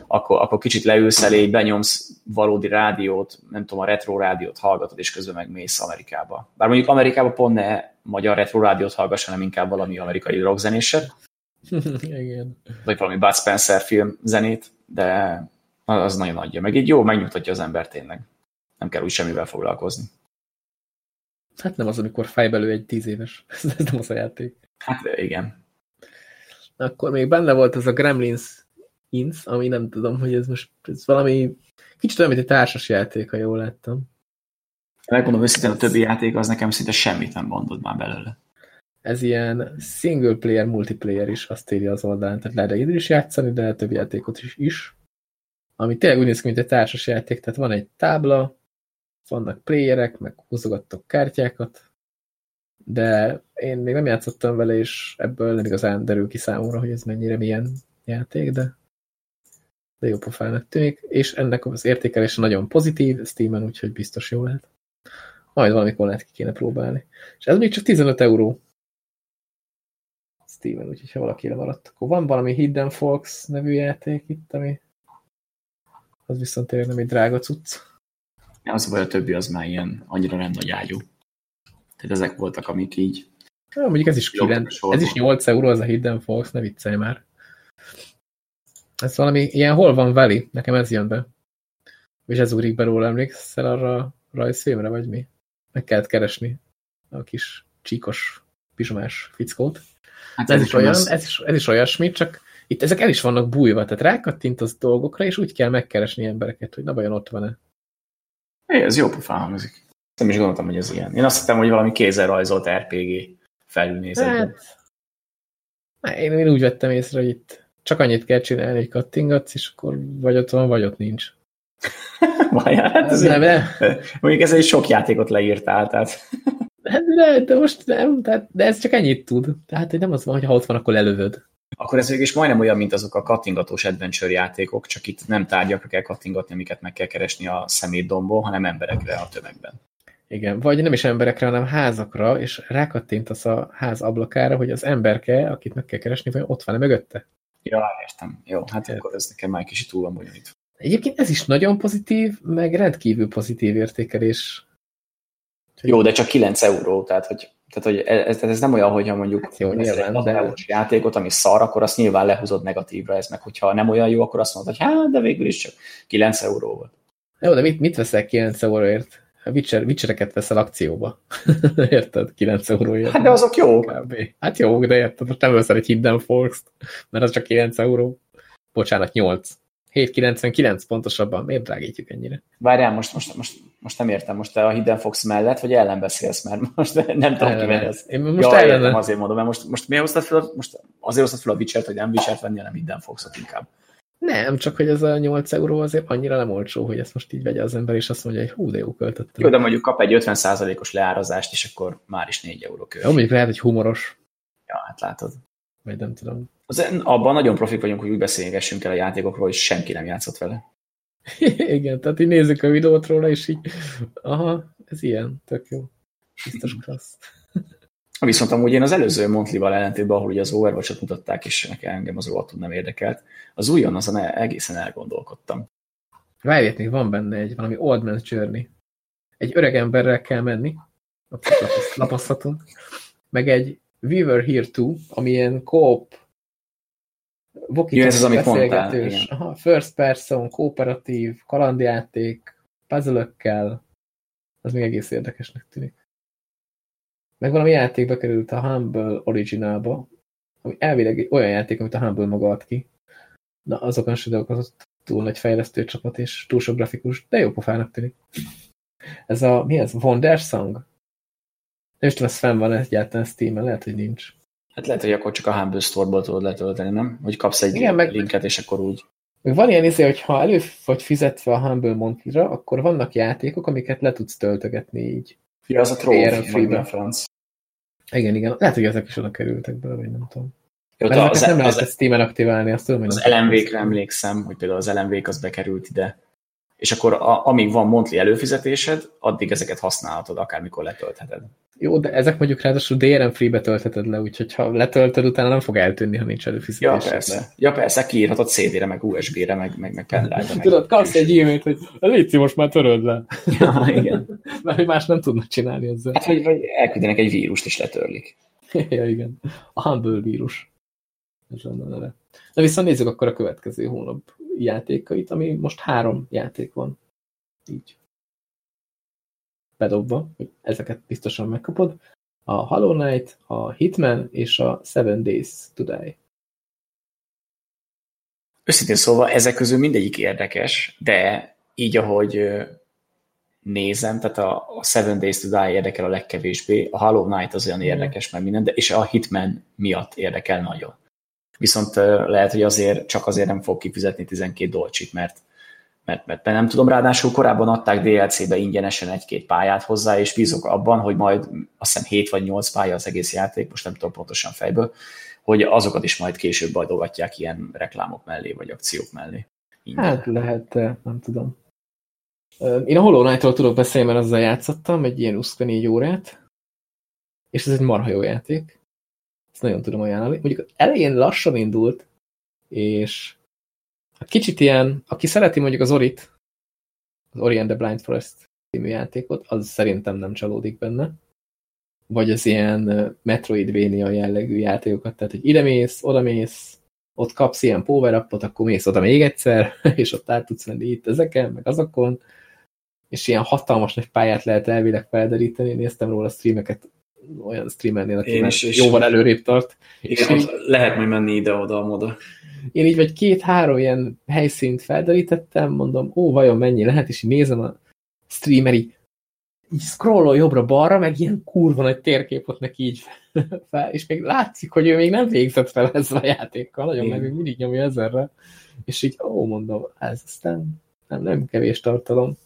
akkor, akkor kicsit leülsz elé, benyomsz valódi rádiót, nem tudom, a retro rádiót hallgatod, és közben meg mész Amerikába. Bár mondjuk Amerikába pont ne magyar retro rádiót hallgass, hanem inkább valami amerikai rockzenéset.
Igen.
Vagy valami Bud Spencer film zenét, de az nagyon adja. Meg így jó, megnyugtatja az ember tényleg. Nem kell úgy semmivel foglalkozni.
Hát nem az, amikor fejbelő egy tíz éves. Ez nem az a játék.
Hát igen.
Akkor még benne volt az a Gremlins Ins, ami nem tudom, hogy ez most ez valami kicsit olyan, mint egy társas játék, ha jól láttam.
Megmondom őszintén, a többi játék az nekem szinte semmit nem mondott már belőle.
Ez ilyen single player, multiplayer is, azt írja az oldalán, tehát lehet egyedül is játszani, de a többi játékot is, is. Ami tényleg úgy néz ki, mint egy társas játék, tehát van egy tábla, vannak playerek, meg húzogattok kártyákat, de én még nem játszottam vele, és ebből nem igazán derül ki számomra, hogy ez mennyire milyen játék, de, de jó pofának tűnik, és ennek az értékelése nagyon pozitív Steam-en, úgyhogy biztos jó lehet. Majd valamikor lehet ki kéne próbálni. És ez még csak 15 euró. Steven, úgyhogy ha valaki maradt, akkor van valami Hidden Fox nevű játék itt, ami az viszont tényleg nem egy drága cucc.
Ja, az vagy a többi az már ilyen annyira nem nagy ágyú. Tehát ezek voltak, amik így...
Ja, mondjuk ez is, 9, ez is 8 euró, az a Hidden Fox, ne viccelj már. Ez valami, ilyen hol van Valley? Nekem ez jön be. És ez úrik be róla, emlékszel arra a rajzfilmre, vagy mi? Meg kellett keresni a kis csíkos, pizsomás fickót. Hát ez, ez, is olyan, az... ez, is, ez is olyasmi, csak itt ezek el is vannak bújva, tehát rákattintasz dolgokra, és úgy kell megkeresni embereket, hogy na vajon ott van-e.
É, ez jó pofán hangzik. Nem is gondoltam, hogy ez ilyen. Én azt hittem, hogy valami kézzel rajzolt RPG felülnézetben.
Hát, én, én úgy vettem észre, hogy itt csak annyit kell csinálni, hogy kattingatsz, és akkor vagy ott van, vagy ott nincs.
Vajjá, hát ez nem, nem. Mondjuk ezzel is sok játékot leírtál, tehát...
Hát de, de most nem, tehát, de ez csak ennyit tud. Tehát hogy nem az van, hogy ha ott van, akkor lelövöd.
Akkor ez is majdnem olyan, mint azok a kattingatós adventure játékok, csak itt nem tárgyakra kell kattingatni, amiket meg kell keresni a szemétdomból, hanem emberekre a tömegben.
Igen, vagy nem is emberekre, hanem házakra, és rákattintasz a ház ablakára, hogy az emberke, akit meg kell keresni, vagy ott van-e mögötte.
Ja, értem. Jó, hát akkor ez nekem már kicsit túl van bonyolítva.
Egyébként ez is nagyon pozitív, meg rendkívül pozitív értékelés.
Jó, de csak 9 euró, tehát hogy, tehát, hogy ez, ez nem olyan, hogyha mondjuk hát jó, nyilván, de... játékot, ami szar, akkor azt nyilván lehúzod negatívra, ez meg hogyha nem olyan jó, akkor azt mondod, hogy hát, de végül is csak 9 euró volt.
Jó, de mit, mit veszel 9 euróért? Witcher, Witchereket veszel akcióba. érted? 9 euróért.
Hát de azok jók.
Kb. Hát jók, de érted, most nem veszel egy Hidden Forks-t, mert az csak 9 euró. Bocsánat, 8. 7,99 pontosabban. Miért drágítjuk ennyire?
Várjál, most, most, most, most nem értem, most te a Hidden Fox mellett, vagy ellen beszélsz, mert most nem tudom, ki ez.
Én most ja, ellen.
azért mondom, mert most, most miért hoztad fel, most azért hoztad fel a Witcher-t, hogy nem Witcher-t venni, hanem Hidden Foxot inkább.
Nem, csak hogy ez a 8 euró azért annyira nem olcsó, hogy ezt most így vegye az ember, és azt mondja, hogy hú, de jó költöttem.
Jó, de mondjuk kap egy 50%-os leárazást, és akkor már is 4 euró
költség. Jó, mondjuk lehet, hogy humoros.
Ja, hát látod.
Vagy nem tudom.
Az, abban nagyon profik vagyunk, hogy úgy beszélgessünk el a játékokról, hogy senki nem játszott vele.
Igen, tehát így nézzük a videót róla, és így, aha, ez ilyen, tök jó. Biztos klassz.
Viszont amúgy én az előző Montlival ellentétben, ahol ugye az Overwatch-ot mutatták, és nekem engem az rohadtul nem érdekelt, az újon azon egészen elgondolkodtam.
Várját, még van benne egy valami Old Man's Journey. Egy öreg emberrel kell menni, ott meg egy We Were Here Too, ami ilyen coop
Voki ez az, amit mondtál.
Aha, first person, kooperatív, kalandjáték, puzzle az még egész érdekesnek tűnik. Meg valami játék került a Humble Originalba, ami elvileg olyan játék, amit a Humble maga ad ki. Na, azokon se dolgozott túl nagy fejlesztő csapat, és túl sok grafikus, de jó pofának tűnik. Ez a, mi ez? Wonder Song? Nem is tudom, ez fenn van egyáltalán Steam-en, lehet, hogy nincs.
Hát lehet, hogy akkor csak a Humble Store-ból tudod letölteni, nem? Hogy kapsz egy Igen, meg, linket, és akkor úgy.
Meg van ilyen izé, hogy ha elő vagy fizetve a Humble Monthly-ra, akkor vannak játékok, amiket le tudsz töltögetni így.
Ja, az a Trove, franc.
Igen, igen. Lehet, hogy ezek is oda kerültek bele, vagy nem tudom. Jó, Mert az, nem lehet Steam-en aktiválni, azt tudom, hogy
Az LMV-kre emlékszem, hogy például az LMV-k az bekerült ide, és akkor a, amíg van monthly előfizetésed, addig ezeket használhatod, akármikor letöltheted.
Jó, de ezek mondjuk ráadásul DRM free-be töltheted le, úgyhogy ha letöltöd, utána nem fog eltűnni, ha nincs előfizetés.
Ja, persze. Ja, persze, kiírhatod CD-re, meg USB-re, meg, meg, meg pendrive-re.
Tudod, kapsz egy e-mailt, hogy légy most már töröld le.
Ja, igen.
Mert hogy más nem tudnak csinálni ezzel.
Hát, vagy, vagy elküldenek egy vírust, és letörlik.
ja, igen. A Humble vírus. Ez lenne neve. Na viszont nézzük akkor a következő hónap játékait, ami most három játék van. Így. Bedobva, hogy ezeket biztosan megkapod. A Hollow Knight, a Hitman és a Seven Days to Die.
Őszintén ezek közül mindegyik érdekes, de így, ahogy nézem, tehát a, a Seven Days to Die érdekel a legkevésbé, a Hollow Knight az olyan érdekes, mert minden, de, és a Hitman miatt érdekel nagyon. Viszont lehet, hogy azért csak azért nem fog kifizetni 12 dolcsit, mert, mert, mert nem tudom, ráadásul korábban adták DLC-be ingyenesen egy-két pályát hozzá, és bízok abban, hogy majd azt hiszem 7 vagy 8 pálya az egész játék, most nem tudom pontosan fejből, hogy azokat is majd később adogatják ilyen reklámok mellé, vagy akciók mellé.
Ingyen. Hát lehet, nem tudom. Én a Hollow Knight-ról tudok beszélni, mert azzal játszottam egy ilyen 24 órát, és ez egy marha jó játék. Ezt nagyon tudom ajánlani. Mondjuk elején lassan indult, és hát kicsit ilyen, aki szereti mondjuk az Orit, az Ori and the Blind Forest című játékot, az szerintem nem csalódik benne. Vagy az ilyen Metroidvania jellegű játékokat, tehát hogy ide mész, oda mész, ott kapsz ilyen power upot, akkor mész oda még egyszer, és ott át tudsz menni itt ezeken, meg azokon, és ilyen hatalmas nagy pályát lehet elvileg felderíteni, néztem róla streameket, olyan streamernél, aki is, és jóval előrébb tart.
Igen, és így, lehet majd menni ide-oda, moda.
Én így vagy két-három ilyen helyszínt felderítettem, mondom, ó, vajon mennyi lehet, és nézem a streamer így, így scrollol jobbra-balra, meg ilyen kurva nagy térképot neki így fel, és még látszik, hogy ő még nem végzett fel ezzel a játékkal, nagyon meg még mindig nyomja ezerre, és így, ó, mondom, ez aztán nem, nem kevés tartalom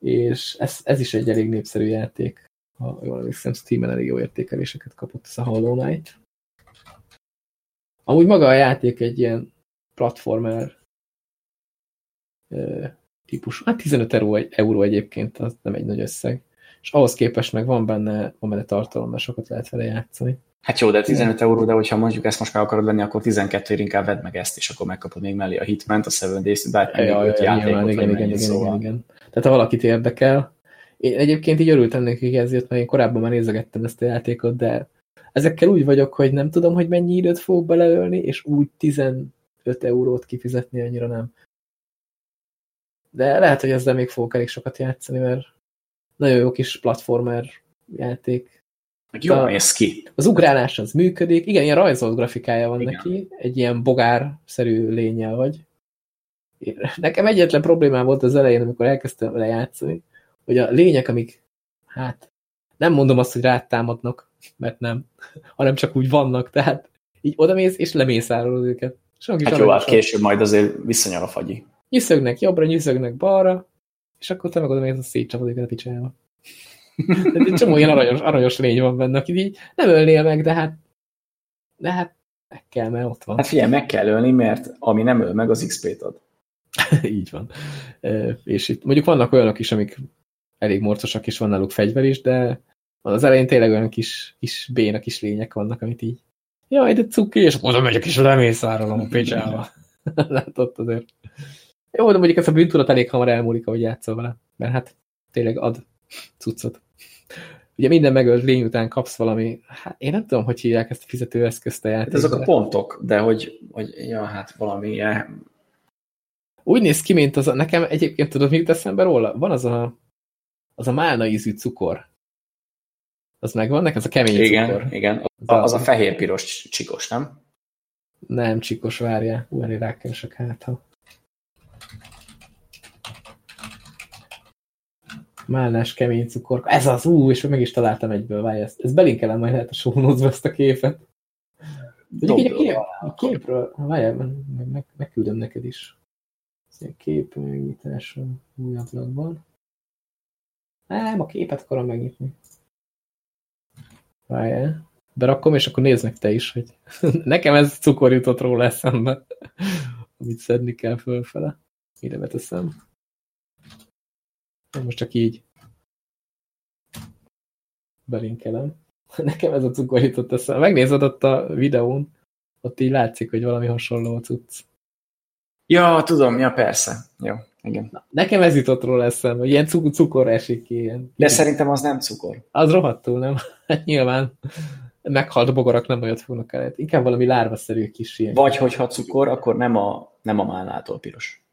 és ez, ez is egy elég népszerű játék. Ha jól emlékszem, Steam-en elég jó értékeléseket kapott ez a Hollow Knight. Amúgy maga a játék egy ilyen platformer típus. Hát 15 euró, euró egyébként, az nem egy nagy összeg. És ahhoz képest meg van benne, van benne tartalom, mert sokat lehet vele játszani.
Hát jó, de 15 euró, de hogyha mondjuk ezt most meg akarod venni, akkor 12 ér inkább vedd meg ezt, és akkor megkapod még mellé a Hitment, a Seven Days to Die, ja, ja,
játékot, igen, igen, igen, szóval. igen, igen. Tehát ha valakit érdekel, én egyébként így örültem nekik ezért, mert én korábban már nézegettem ezt a játékot, de ezekkel úgy vagyok, hogy nem tudom, hogy mennyi időt fogok beleölni, és úgy 15 eurót kifizetni annyira nem. De lehet, hogy ezzel még fogok elég sokat játszani, mert nagyon jó kis platformer játék,
meg jó néz ki.
Az ugrálás az működik. Igen, ilyen rajzolt grafikája van Igen. neki. Egy ilyen bogár-szerű lényel vagy. Nekem egyetlen problémám volt az elején, amikor elkezdtem vele játszani, hogy a lények, amik, hát, nem mondom azt, hogy rátámadnak, mert nem, hanem csak úgy vannak, tehát így odamész és lemészárolod őket.
Sok hát jó, hát később majd azért visszanyal a fagyi.
Nyiszögnek jobbra, nyiszögnek balra, és akkor te meg odamész, a szétcsapod őket a picsájába. egy csomó ilyen aranyos, aranyos lény van benne, aki így nem ölnél meg, de hát, de hát meg kell, mert ott van.
Hát figyelj, meg kell ölni, mert ami nem öl meg, az XP-t ad.
így van. E, és itt mondjuk vannak olyanok is, amik elég morcosak, és van náluk fegyver is, de az elején tényleg olyan kis, kis béna kis lények vannak, amit így jaj, de cuki, és oda megyek, és lemészárolom a picsába. Látod azért. Jó, de mondjuk ez a bűntudat elég hamar elmúlik, ahogy játszol vele, mert hát tényleg ad cuccot. Ugye minden megölt lény után kapsz valami, hát én nem tudom, hogy hívják ezt a fizetőeszközt a játékot.
Hát ezek a pontok, de hogy, hogy ja, hát valami ilyen...
Úgy néz ki, mint az a, nekem egyébként tudod, mit eszembe róla? Van az a, az a málna ízű cukor. Az megvan, nekem ez a kemény
igen,
cukor.
Igen, az, a, az a fehér-piros csikos, nem?
Nem, csikos, várjál. Ú, elég rákeresek hát, ha. Málnás kemény cukor. Ez az, ú, és meg is találtam egyből, várj, ezt, ezt belinkelem majd lehet a show ezt a képet. A, kép, a képről, várjál, meg, meg, megküldöm neked is. Ez egy kép megnyitása új ablakban. Nem, a képet akarom megnyitni. Várjál. Berakom, és akkor nézd te is, hogy nekem ez cukor jutott róla eszembe, amit szedni kell fölfele. Ide beteszem. Most csak így belinkelem. Nekem ez a cukor jutott eszembe. Megnézed ott a videón, ott így látszik, hogy valami hasonló a cucc.
Ja, tudom, ja persze. Jó, igen. Na,
nekem ez jutott róla eszembe, hogy ilyen cukor esik ki. Ilyen.
De szerintem az nem cukor.
Az rohadtul, nem? Hát nyilván meghalt bogarak nem olyat fognak el. Inkább valami lárvaszerű kis ilyen.
Vagy hogyha cukor, akkor nem a, nem a málnától piros.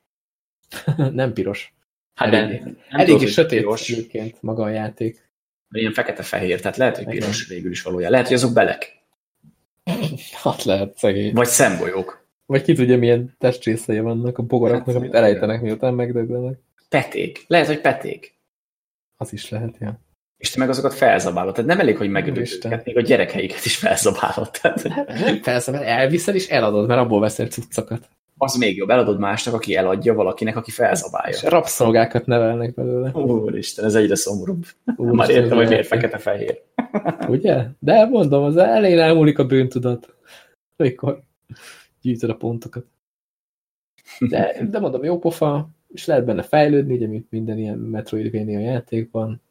nem piros.
Hát
elég,
nem,
nem elég is sötét piros. maga a játék.
Ilyen fekete-fehér, tehát lehet, hogy piros végül is valójában. Lehet, hogy azok belek.
Hát lehet, szegény.
Vagy szembolyók.
Vagy ki tudja, milyen testrészei vannak a bogaraknak, hát, amit elejtenek, miután megdöglenek.
Peték. Lehet, hogy peték.
Az is lehet, ja.
És te meg azokat felzabálod. Tehát nem elég, hogy megölöd őket, még a gyerekeiket is felzabálod. Tehát...
Nem, nem felzabálod, elviszed és eladod, mert abból veszel cuccokat.
Az még jobb, eladod másnak, aki eladja valakinek, aki felzabálja. És
rabszolgákat nevelnek belőle.
Úristen, ez egyre szomorúbb. Úr, Már értem, hogy miért fekete-fehér.
Ugye? De mondom, az elején elmúlik a bűntudat. Amikor gyűjtöd a pontokat. De, de mondom, jó pofa, és lehet benne fejlődni, ugye, mint minden ilyen Metroidvania játékban.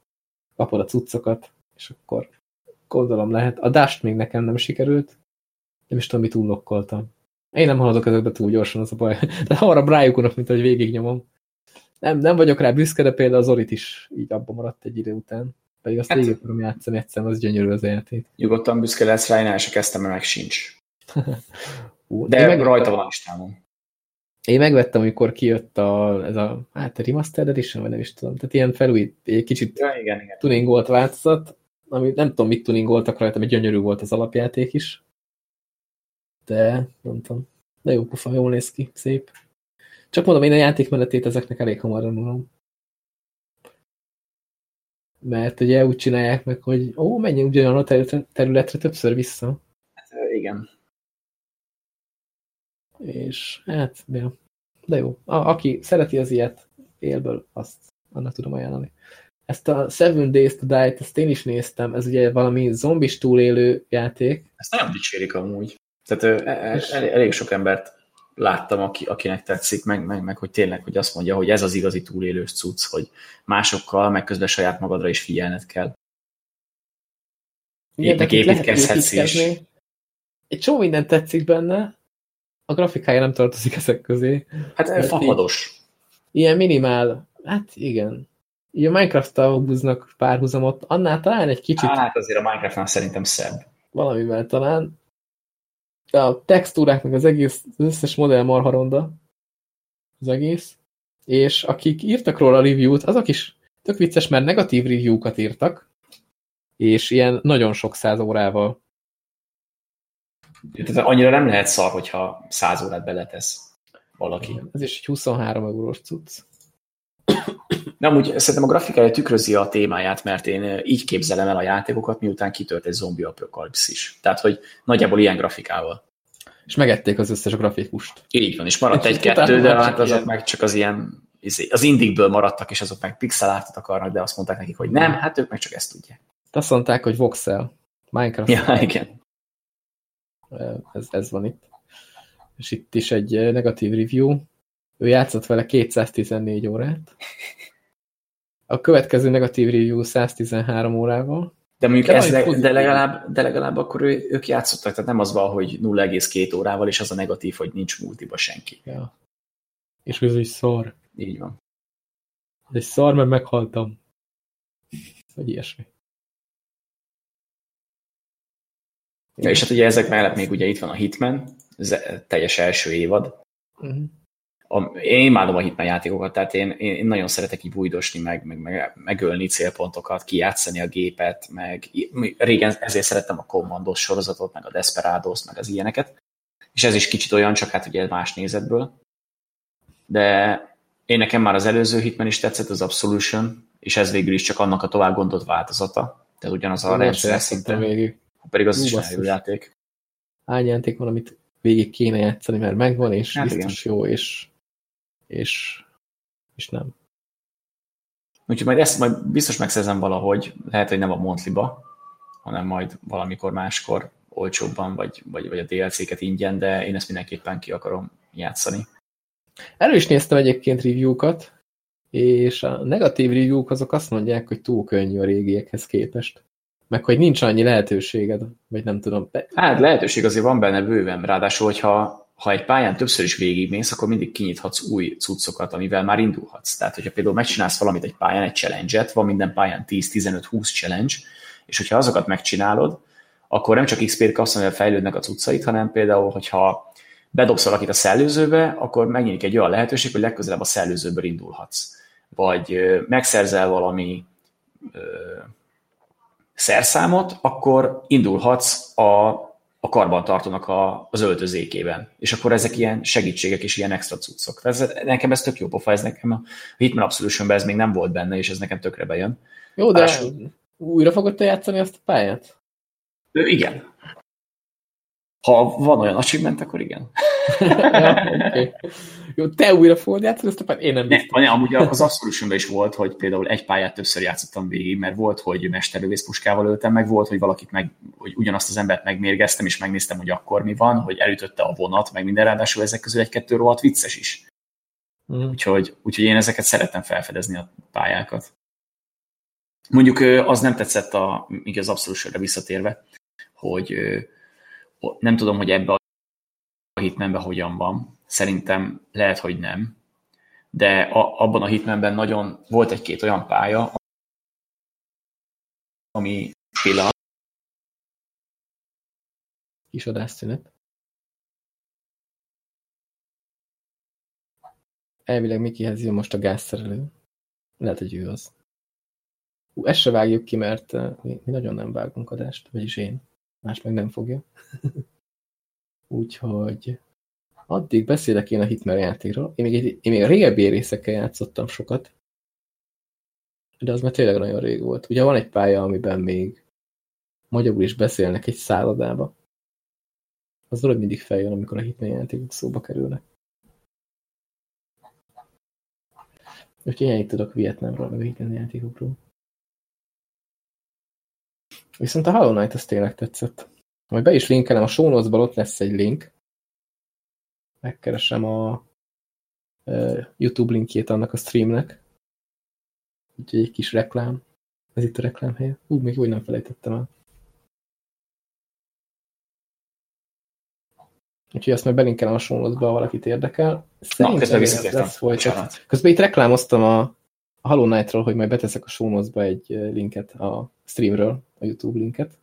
Kapod a cuccokat, és akkor gondolom lehet. A Dust még nekem nem sikerült, nem is tudom, mit unlokkoltam. Én nem haladok ezekbe túl gyorsan, az a baj. De arra rájukunak, mint hogy végignyomom. Nem, nem vagyok rá büszke, de például az Orit is így abba maradt egy idő után. Pedig azt hát, végig akarom játszani, egyszerűen az gyönyörű az játék.
Nyugodtan büszke lesz rá, én el se kezdtem, mert meg sincs. De meg rajta van a listámon.
Én megvettem, amikor kijött a, ez a, hát a Remastered Edition, vagy nem is tudom. Tehát ilyen felújít, egy kicsit
ja, igen, igen.
tuningolt változat, ami nem tudom, mit tuningoltak rajta, mert gyönyörű volt az alapjáték is. De nem tudom. De jó pufa, jól néz ki, szép. Csak mondom, én a játékmenetét ezeknek elég hamar tanulom. Mert ugye úgy csinálják meg, hogy ó, menjünk ugyanolyan a területre többször vissza.
Hát, igen
és hát, de, de jó. A, aki szereti az ilyet élből, azt annak tudom ajánlani. Ezt a Seven Days to Die-t, ezt én is néztem, ez ugye valami zombis túlélő játék.
Ezt nagyon dicsérik amúgy. Tehát e, e, és... elég, sok embert láttam, aki, akinek tetszik, meg, meg, meg hogy tényleg, hogy azt mondja, hogy ez az igazi túlélős cucc, hogy másokkal, meg közben saját magadra is figyelned kell. Épp építkezhetsz is.
Egy csomó minden tetszik benne, a grafikája nem tartozik ezek közé.
Hát fapados.
Ilyen minimál, hát igen. Így a Minecraft-tal húznak párhuzamot, annál talán egy kicsit...
Hát azért a Minecraftnál szerintem szebb.
Valamivel talán. De a textúrák, meg az egész, az összes modell marha ronda. Az egész. És akik írtak róla a review-t, azok is tök vicces, mert negatív review-kat írtak, és ilyen nagyon sok száz órával
tehát annyira nem lehet szar, hogyha száz órát beletesz valaki.
Ez is egy 23 eurós cucc.
Nem, úgy szerintem a grafikája tükrözi a témáját, mert én így képzelem el a játékokat, miután kitört egy zombi apokalipszis. Tehát, hogy nagyjából ilyen grafikával.
És megették az összes grafikust.
Így van, és maradt egy-kettő, de hát azok ilyen... meg csak az ilyen, izé, az indikből maradtak, és azok meg pixel artot akarnak, de azt mondták nekik, hogy nem, hát ők meg csak ezt tudják.
Azt mondták, hogy voxel. Minecraft.
Ja, igen
ez, ez van itt. És itt is egy negatív review. Ő játszott vele 214 órát. A következő negatív review 113 órával.
De mondjuk ez, de, de, legalább, de legalább akkor ő, ők játszottak, tehát nem az van, hogy 0,2 órával, és az a negatív, hogy nincs multiba senki.
Ja. És ez egy szar.
Így van.
Ez egy szar, mert meghaltam. Vagy ilyesmi.
Ja, és hát ugye ezek mellett még ugye itt van a Hitman, ez teljes első évad. Uh-huh. A, én imádom a Hitman játékokat, tehát én, én nagyon szeretek így bújdosni, meg, meg, meg megölni célpontokat, kijátszani a gépet, meg régen ezért szerettem a Commandos sorozatot, meg a Desperados, meg az ilyeneket. És ez is kicsit olyan, csak hát ugye más nézetből. De én nekem már az előző Hitman is tetszett, az Absolution, és ez végül is csak annak a tovább gondolt változata. Tehát ugyanaz a rendszer szinten. Végig. Pedig az Hú, is jó játék.
Hány játék van, amit végig kéne játszani, mert megvan, és hát biztos igen. jó, és, és, és nem.
Úgyhogy majd ezt majd biztos megszerzem valahogy, lehet, hogy nem a Montliba, hanem majd valamikor máskor olcsóbban, vagy, vagy, vagy a DLC-ket ingyen, de én ezt mindenképpen ki akarom játszani.
Erről is néztem egyébként review-kat, és a negatív review-k azok azt mondják, hogy túl könnyű a régiekhez képest. Meg hogy nincs annyi lehetőséged, vagy nem tudom.
Hát lehetőség azért van benne bőven, ráadásul, hogyha ha egy pályán többször is végigmész, akkor mindig kinyithatsz új cuccokat, amivel már indulhatsz. Tehát, hogyha például megcsinálsz valamit egy pályán, egy challenge-et, van minden pályán 10-15-20 challenge, és hogyha azokat megcsinálod, akkor nem csak XP-t kapsz, amivel fejlődnek a cuccait, hanem például, hogyha bedobsz valakit a szellőzőbe, akkor megnyílik egy olyan lehetőség, hogy legközelebb a szellőzőből indulhatsz. Vagy megszerzel valami szerszámot, akkor indulhatsz a, a karbantartónak a, az öltözékében. És akkor ezek ilyen segítségek és ilyen extra cuccok. Ez, nekem ez tök jó pofa, ez nekem a Hitman absolution ez még nem volt benne, és ez nekem tökre bejön.
Jó, de Más... újra fogod te játszani azt a pályát?
Ő, igen. Ha van olyan achievement, akkor igen.
ja, okay. Jó, te újra fogod játszani ezt? Én nem
biztos. Ne, amúgy az absolution is volt, hogy például egy pályát többször játszottam végig, mert volt, hogy mesterlövész puskával öltem, meg volt, hogy valakit meg, hogy ugyanazt az embert megmérgeztem, és megnéztem, hogy akkor mi van, hogy elütötte a vonat, meg minden, ráadásul ezek közül egy-kettő rohadt vicces is. Mm. Úgyhogy, úgyhogy én ezeket szeretem felfedezni a pályákat. Mondjuk az nem tetszett, a, még az absolution visszatérve, hogy nem tudom, hogy ebbe a hitmenben hogyan van. Szerintem lehet, hogy nem. De a, abban a hitmenben nagyon volt egy-két olyan pálya, ami pillanat.
Kis adásszünet. Elvileg Mikihez jön most a gázszerelő. Lehet, hogy ő az. Hú, ezt se vágjuk ki, mert mi, mi nagyon nem vágunk adást, vagyis én más meg nem fogja. Úgyhogy addig beszélek én a Hitman játékról. Én még, egy, én még a régebbi részekkel játszottam sokat, de az már tényleg nagyon rég volt. Ugye van egy pálya, amiben még magyarul is beszélnek egy szállodába. Az dolog mindig feljön, amikor a Hitman játékok szóba kerülnek. Úgyhogy ennyit tudok Vietnámról, meg a Hitman játékokról. Viszont a Hollow Knight az tényleg tetszett. Majd be is linkelem a show notes ott lesz egy link. Megkeresem a YouTube linkjét annak a streamnek. Úgyhogy egy kis reklám. Ez itt a reklámhelye. Ú, még úgy nem felejtettem el. Úgyhogy azt majd belinkelem a show notes-ba, ha valakit érdekel.
Szerintem Na, közben lesz
folytat. Közben itt reklámoztam a a Hollow Knight-ról, hogy majd beteszek a show egy linket a streamről, a YouTube linket,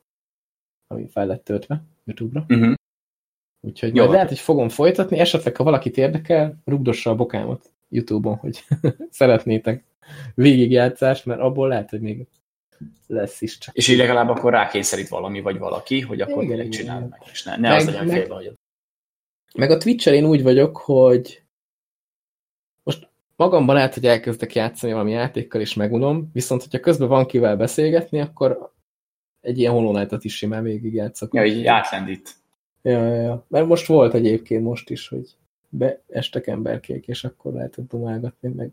ami fel lett töltve YouTube-ra. Uh mhm. -huh. Úgyhogy Jó. lehet, hogy fogom folytatni, esetleg, ha valakit érdekel, rugdossa a bokámat YouTube-on, hogy szeretnétek végigjátszást, mert abból lehet, hogy még lesz is csak.
És így legalább akkor rákényszerít valami, vagy valaki, hogy akkor igen, csináld meg, és ne, ne meg, az legyen meg, félbe, hogy...
Meg a twitch én úgy vagyok, hogy magamban lehet, hogy elkezdek játszani valami játékkal, és megunom, viszont hogyha közben van kivel beszélgetni, akkor egy ilyen Hollow Knight-ot is simán végigjátszok.
Ja, így átlendít.
Ja, ja, ja. Mert most volt egyébként most is, hogy beestek emberkék, és akkor lehetett dumálgatni, meg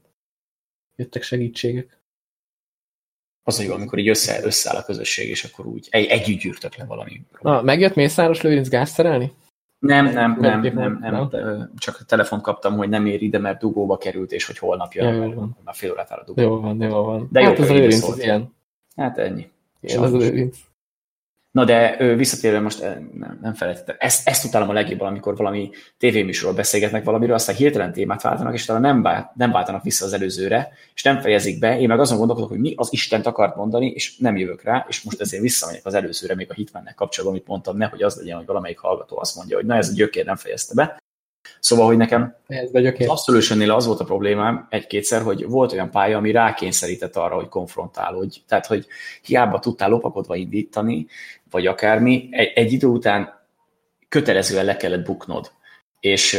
jöttek segítségek.
Az jó, amikor így össze, összeáll a közösség, és akkor úgy egy, együtt gyűrtök le valami.
Na, megjött Mészáros Lőrinc gázszerelni?
Nem, nem, nem, nem, nem, nem. Csak a telefont kaptam, hogy nem ér ide, mert dugóba került, és hogy holnap jön, ja, van. már fél órát áll a dugó.
Jó van, jó van.
De hát jó, az az ilyen. Hát ennyi.
Ilyen az lőrinc.
Na de visszatérve most nem, nem felejtettem. Ezt, ezt utálom a legjobban, amikor valami tévéműsorról beszélgetnek valamiről, aztán hirtelen témát váltanak, és talán nem, bá, nem váltanak vissza az előzőre, és nem fejezik be. Én meg azon gondolkodok, hogy mi az Istent akart mondani, és nem jövök rá, és most ezért visszamegyek az előzőre, még a hitmennek kapcsolatban, amit mondtam, nehogy az legyen, hogy valamelyik hallgató azt mondja, hogy na ez a gyökér nem fejezte be. Szóval, hogy nekem
ez az
absolution az volt a problémám egy-kétszer, hogy volt olyan pálya, ami rákényszerített arra, hogy konfrontálódj. Tehát, hogy hiába tudtál lopakodva indítani, vagy akármi, egy, egy idő után kötelezően le kellett buknod. És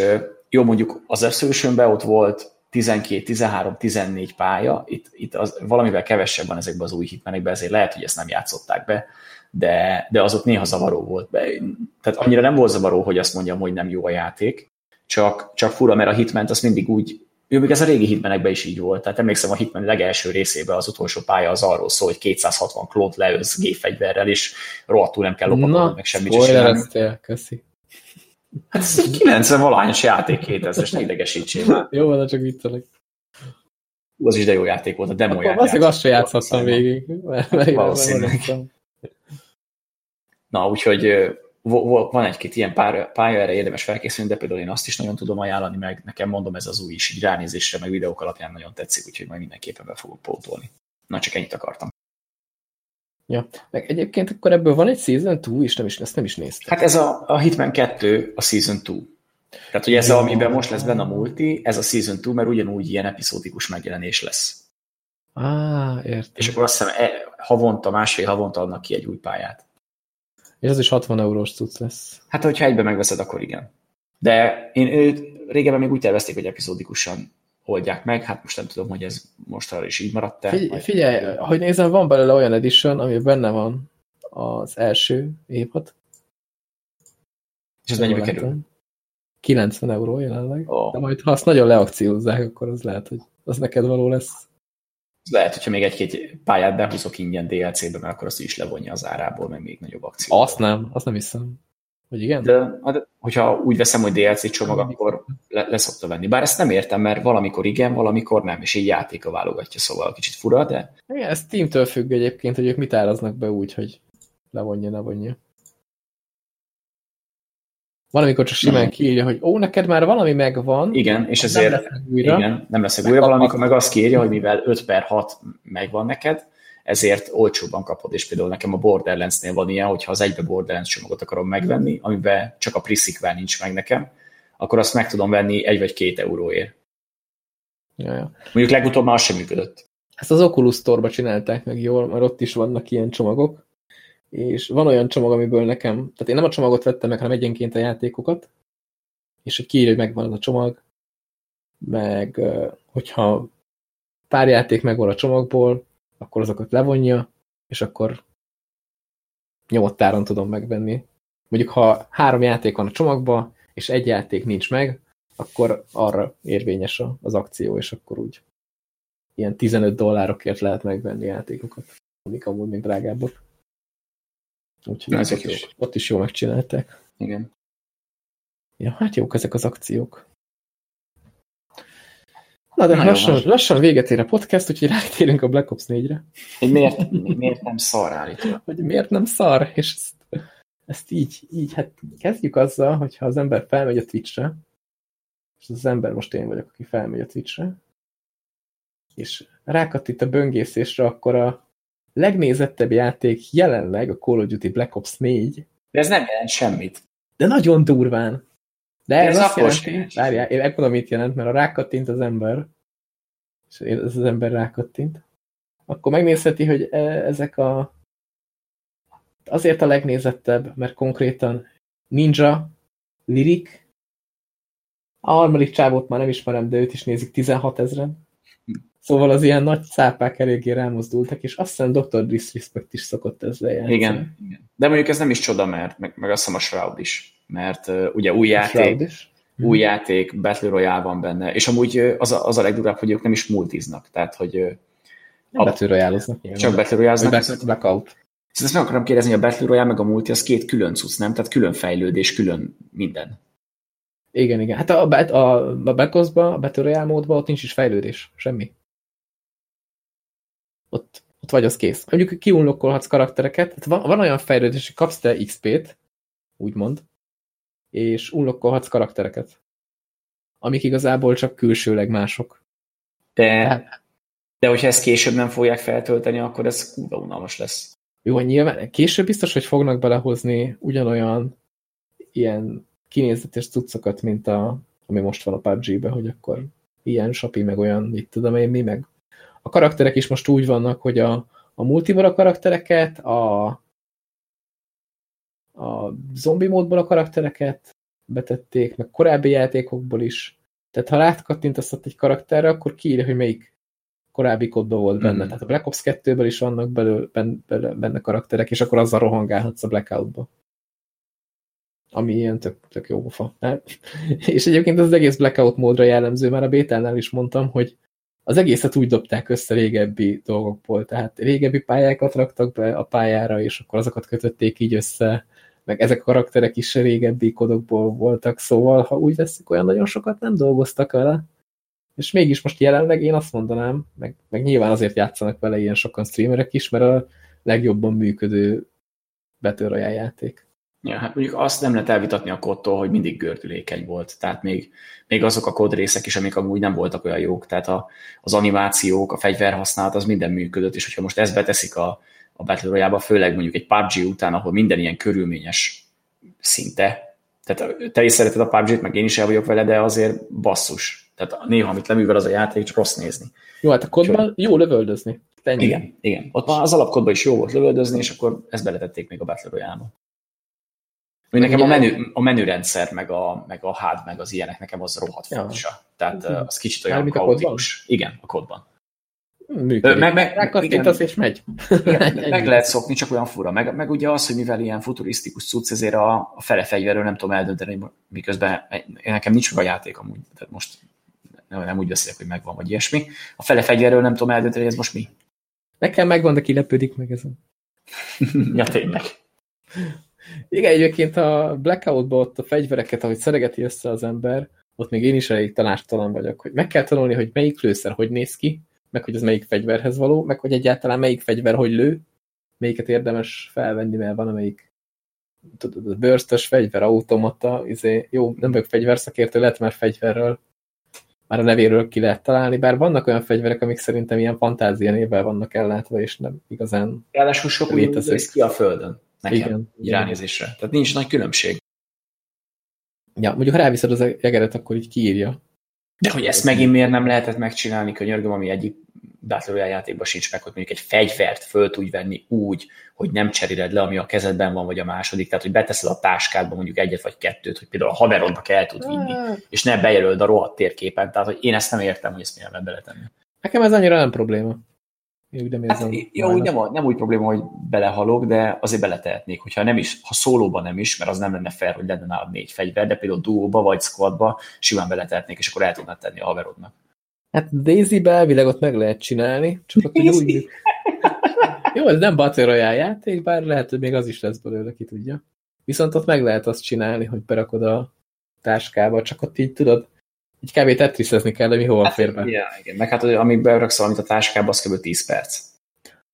jó, mondjuk az absolution ott volt 12, 13, 14 pálya, itt, itt az, valamivel kevesebb van ezekben az új hitmenekben, ezért lehet, hogy ezt nem játszották be, de, de az ott néha zavaró volt. Be. Tehát annyira nem volt zavaró, hogy azt mondjam, hogy nem jó a játék, csak, csak fura, mert a hitment az mindig úgy, jó, még ez a régi hitmenekben is így volt. Tehát emlékszem a hitmen legelső részében az utolsó pálya az arról szól, hogy 260 klót leölsz gépfegyverrel, és rohadtul nem kell lopakodni, meg semmit
sem csinálni. köszi.
Hát ez egy 90 valahányos játék 2000-es, ne idegesítsél
Jó, van, csak viccelek.
Az is de jó játék volt, a demo
Akkor játék. Akkor azt sem játszhattam végig.
Valószínűleg. Na, úgyhogy van egy-két ilyen pár, pálya, erre érdemes felkészülni, de például én azt is nagyon tudom ajánlani, meg nekem mondom, ez az új is, így ránézésre, meg videók alapján nagyon tetszik, úgyhogy majd mindenképpen be fogok pótolni. Na, csak ennyit akartam.
Ja, meg egyébként akkor ebből van egy Season 2 is, nem is, ezt nem is néztem.
Hát ez a, a Hitman 2 a Season 2. Tehát, hogy ez, a, amiben most lesz benne a multi, ez a Season 2, mert ugyanúgy ilyen epizódikus megjelenés lesz.
Á, értem.
És akkor azt hiszem, e, havonta, másfél havonta adnak ki egy új pályát.
És az is 60 eurós cucc lesz.
Hát, hogyha egyben megveszed, akkor igen. De én őt régebben még úgy tervezték, hogy epizódikusan oldják meg, hát most nem tudom, hogy ez mostanra is így maradt-e.
Figyelj, figyelj, hogy nézem, van belőle olyan edition, ami benne van az első évad.
És ez mennyibe kerül?
90 euró jelenleg. Oh. De majd ha azt nagyon leakciózzák, akkor az lehet, hogy az neked való lesz.
Lehet, hogyha még egy-két pályát behúzok ingyen DLC-be, mert akkor azt is levonja az árából, meg még nagyobb akció.
Azt nem, azt nem hiszem. Hogy igen?
De, de hogyha úgy veszem, hogy DLC csomag, akkor le, leszokta venni. Bár ezt nem értem, mert valamikor igen, valamikor nem, és így játéka válogatja, szóval kicsit fura, de...
Igen, ez Steam-től függ egyébként, hogy ők mit áraznak be úgy, hogy levonja, ne vonja. Valamikor csak simán kiírja, hogy ó, neked már valami megvan.
Igen, és ezért nem leszek újra. Igen, nem leszek újra. Valamikor meg azt kérje, hogy mivel 5 per 6 megvan neked, ezért olcsóbban kapod, és például nekem a Borderlands-nél van ilyen, hogyha az egybe Borderlands csomagot akarom megvenni, amiben csak a pre nincs meg nekem, akkor azt meg tudom venni egy vagy két euróért.
Ja, ja.
Mondjuk legutóbb már az sem működött.
Ezt az Oculus Store-ba csinálták meg jól, mert ott is vannak ilyen csomagok, és van olyan csomag, amiből nekem, tehát én nem a csomagot vettem meg, hanem egyenként a játékokat, és hogy kiírja, hogy megvan az a csomag, meg hogyha pár játék megvan a csomagból, akkor azokat levonja, és akkor nyomottáron tudom megvenni. Mondjuk, ha három játék van a csomagban, és egy játék nincs meg, akkor arra érvényes az akció, és akkor úgy ilyen 15 dollárokért lehet megvenni játékokat, amik amúgy még drágábbak. Úgyhogy Na, ezek is, ott is jól megcsinálták.
Igen.
Ja, hát jók ezek az akciók. Na, de lassan, lassan véget ér a podcast, úgyhogy rátérünk a Black Ops 4-re.
Hogy miért, miért nem szar állítva?
Hogy miért nem szar, és ezt, ezt így, így, hát kezdjük azzal, hogyha az ember felmegy a Twitch-re, és az ember most én vagyok, aki felmegy a Twitch-re, és rákattít a böngészésre, akkor a legnézettebb játék jelenleg a Call of Duty Black Ops 4.
De ez nem jelent semmit.
De nagyon durván. De ez, ez azt jelenti, várjál, én megmondom, mit jelent, mert a rákattint az ember, és ez az ember rákattint, akkor megnézheti, hogy e, ezek a azért a legnézettebb, mert konkrétan Ninja, Lyric, a harmadik csávót már nem ismerem, de őt is nézik 16 ezeren. Szóval az ilyen nagy szápák eléggé rámozdultak, és azt hiszem Dr. Disrespect is szokott ezzel játszani.
Igen, igen. De mondjuk ez nem is csoda, mert meg, meg azt hiszem a Shroud is mert uh, ugye új játék, is. új hmm. játék, Battle Royale van benne, és amúgy az a, az a legdurább, hogy ők nem is multiznak, tehát hogy
a, Battle royale
Csak Battle royale
Blackout.
Ezt meg akarom kérdezni, a Battle Royale meg a multi az két külön cucc, nem? Tehát külön fejlődés, külön minden.
Igen, igen. Hát a, a, a Black Ops-ba, a Battle Royale módban ott nincs is fejlődés. Semmi. Ott, ott vagy az kész. Mondjuk kiunlokkolhatsz karaktereket. Hát van, van olyan fejlődés, hogy kapsz te XP-t, úgymond, és unlokkolhatsz karaktereket, amik igazából csak külsőleg mások.
De, de hogyha ezt később nem fogják feltölteni, akkor ez kurva unalmas lesz.
Jó, nyilván később biztos, hogy fognak belehozni ugyanolyan ilyen kinézetes cuccokat, mint a, ami most van a PUBG-be, hogy akkor ilyen sapi, meg olyan, mit tudom én, mi, meg a karakterek is most úgy vannak, hogy a, a multibora karaktereket, a, a zombi módból a karaktereket betették, meg korábbi játékokból is, Tehát ha rátkattintasz egy karakterre, akkor kiírja, hogy melyik korábbi kódban volt benne. Mm. Tehát a Black Ops 2-ből is vannak belül, benne, benne karakterek, és akkor azzal rohangálhatsz a Blackout-ba. Ami ilyen tök, tök jó fa. és egyébként az egész Blackout módra jellemző, már a bétánál is mondtam, hogy az egészet úgy dobták össze régebbi dolgokból, tehát régebbi pályákat raktak be a pályára, és akkor azokat kötötték így össze, meg ezek a karakterek is régebbi kodokból voltak, szóval ha úgy veszik, olyan nagyon sokat nem dolgoztak vele, és mégis most jelenleg én azt mondanám, meg, meg nyilván azért játszanak vele ilyen sokan streamerek is, mert a legjobban működő Battle játék.
Ja, hát mondjuk azt nem lehet elvitatni a kodtól, hogy mindig gördülékeny volt. Tehát még, még azok a kódrészek is, amik amúgy nem voltak olyan jók. Tehát a, az animációk, a fegyverhasználat, az minden működött, és hogyha most ezt beteszik a, a Battle Royale-ba, főleg mondjuk egy PUBG után, ahol minden ilyen körülményes szinte. Tehát te is szereted a PUBG-t, meg én is el vagyok vele, de azért basszus. Tehát néha, amit leművel az a játék, csak rossz nézni.
Jó, hát a kodban jó lövöldözni.
Ennyi. Igen, igen. Ott az alapkodban is jó volt lövöldözni, és akkor ezt beletették még a Battle Royale-ba. Hogy nekem a, menü, a menürendszer, meg a, meg a HUD, meg az ilyenek, nekem az rohadt furcsa. Tehát az kicsit olyan Mármint kaotikus. Igen, a kodban.
Működik. Meg, meg, Rákattintasz és megy.
Igen, meg lehet szokni, csak olyan fura. Meg, meg ugye az, hogy mivel ilyen futurisztikus cucc, ezért a, a fele fegyverről nem tudom eldönteni, miközben nekem nincs meg a játék amúgy. Tehát most nem, nem úgy beszélek, hogy megvan, vagy ilyesmi. A fele fegyverről nem tudom eldönteni, ez most mi.
Nekem megvan, de kilepődik meg ezen.
ja, tényleg.
Igen, egyébként a Blackout-ban ott a fegyvereket, ahogy szeregeti össze az ember, ott még én is elég tanástalan vagyok, hogy meg kell tanulni, hogy melyik lőszer hogy néz ki, meg hogy az melyik fegyverhez való, meg hogy egyáltalán melyik fegyver hogy lő, melyiket érdemes felvenni, mert van amelyik tudod, bőrztös fegyver, automata, izé, jó, nem vagyok fegyverszakértő, lehet már fegyverről, már a nevéről ki lehet találni, bár vannak olyan fegyverek, amik szerintem ilyen fantázia névvel vannak ellátva, és nem igazán
Ráadásul sok úgy ki a földön nekem, igen, így ránézésre. Tehát nincs nagy különbség.
Ja, mondjuk ha ráviszed az egeret, akkor így kiírja.
De hogy ezt megint miért nem lehetett megcsinálni, könyörgöm, ami egyik Battle játékban sincs meg, hogy mondjuk egy fegyvert föl tudj venni úgy, hogy nem cseréled le, ami a kezedben van, vagy a második, tehát hogy beteszed a táskádba mondjuk egyet vagy kettőt, hogy például a haverodnak el tud vinni, és ne bejelöld a rohadt térképen, tehát hogy én ezt nem értem, hogy ezt miért nem beletenni.
Nekem ez annyira nem probléma.
Én úgy nem hát, jó, úgy nem, nem úgy probléma, hogy belehalok, de azért beletehetnék, hogyha nem is, ha szólóban nem is, mert az nem lenne fair, hogy lenne nálad négy fegyver, de például duóba vagy squadba simán beletehetnék, és akkor el tudnád tenni a haverodnak.
Hát Daisy-be elvileg ott meg lehet csinálni, csak ott úgy... Jó, ez nem Battle Royale játék, bár lehet, hogy még az is lesz belőle, ki tudja. Viszont ott meg lehet azt csinálni, hogy berakod a táskába, csak ott így tudod, így kb. tetriszezni kell, de mi hova hát, fér be.
Ja, igen. Meg hát, amíg beraksz valamit a táskába, az kb. 10 perc.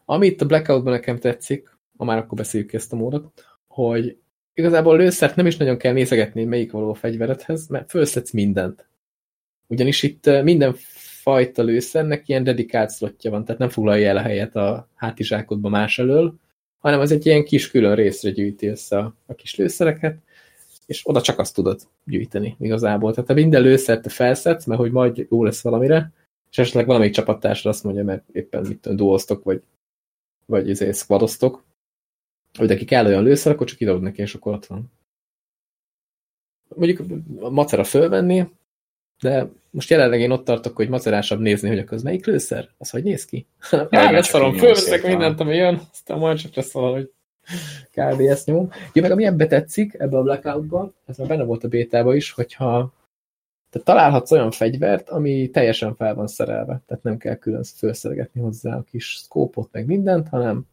Amit a Blackoutban nekem tetszik, ha már akkor beszéljük ezt a módot, hogy igazából lőszert nem is nagyon kell nézegetni, melyik való a fegyveredhez, mert fölszedsz mindent. Ugyanis itt minden fajta lőszernek ilyen dedikált szlotja van, tehát nem foglalja el a helyet a hátizsákodba más elől, hanem az egy ilyen kis külön részre gyűjti össze a, a kis lőszereket, és oda csak azt tudod gyűjteni igazából. Tehát ha minden lőszert te felszedsz, mert hogy majd jó lesz valamire, és esetleg valamelyik csapattársra azt mondja, mert éppen mit tudom, duoztok, vagy, vagy izé, squadoztok, hogy neki kell olyan lőszer, akkor csak idod neki, és akkor ott van. Mondjuk a macera fölvenni, de most jelenleg én ott tartok, hogy macerásabb nézni, hogy akkor az melyik lőszer? Az hogy néz ki? Ja, ezt szarom, fölveszek mindent, ami jön, aztán majd csak lesz valahogy kb. ezt nyom. Ja, meg ami ebbe tetszik, ebbe a blackoutba, ez már benne volt a bétában is, hogyha te találhatsz olyan fegyvert, ami teljesen fel van szerelve, tehát nem kell külön felszeregetni hozzá a kis szkópot, meg mindent, hanem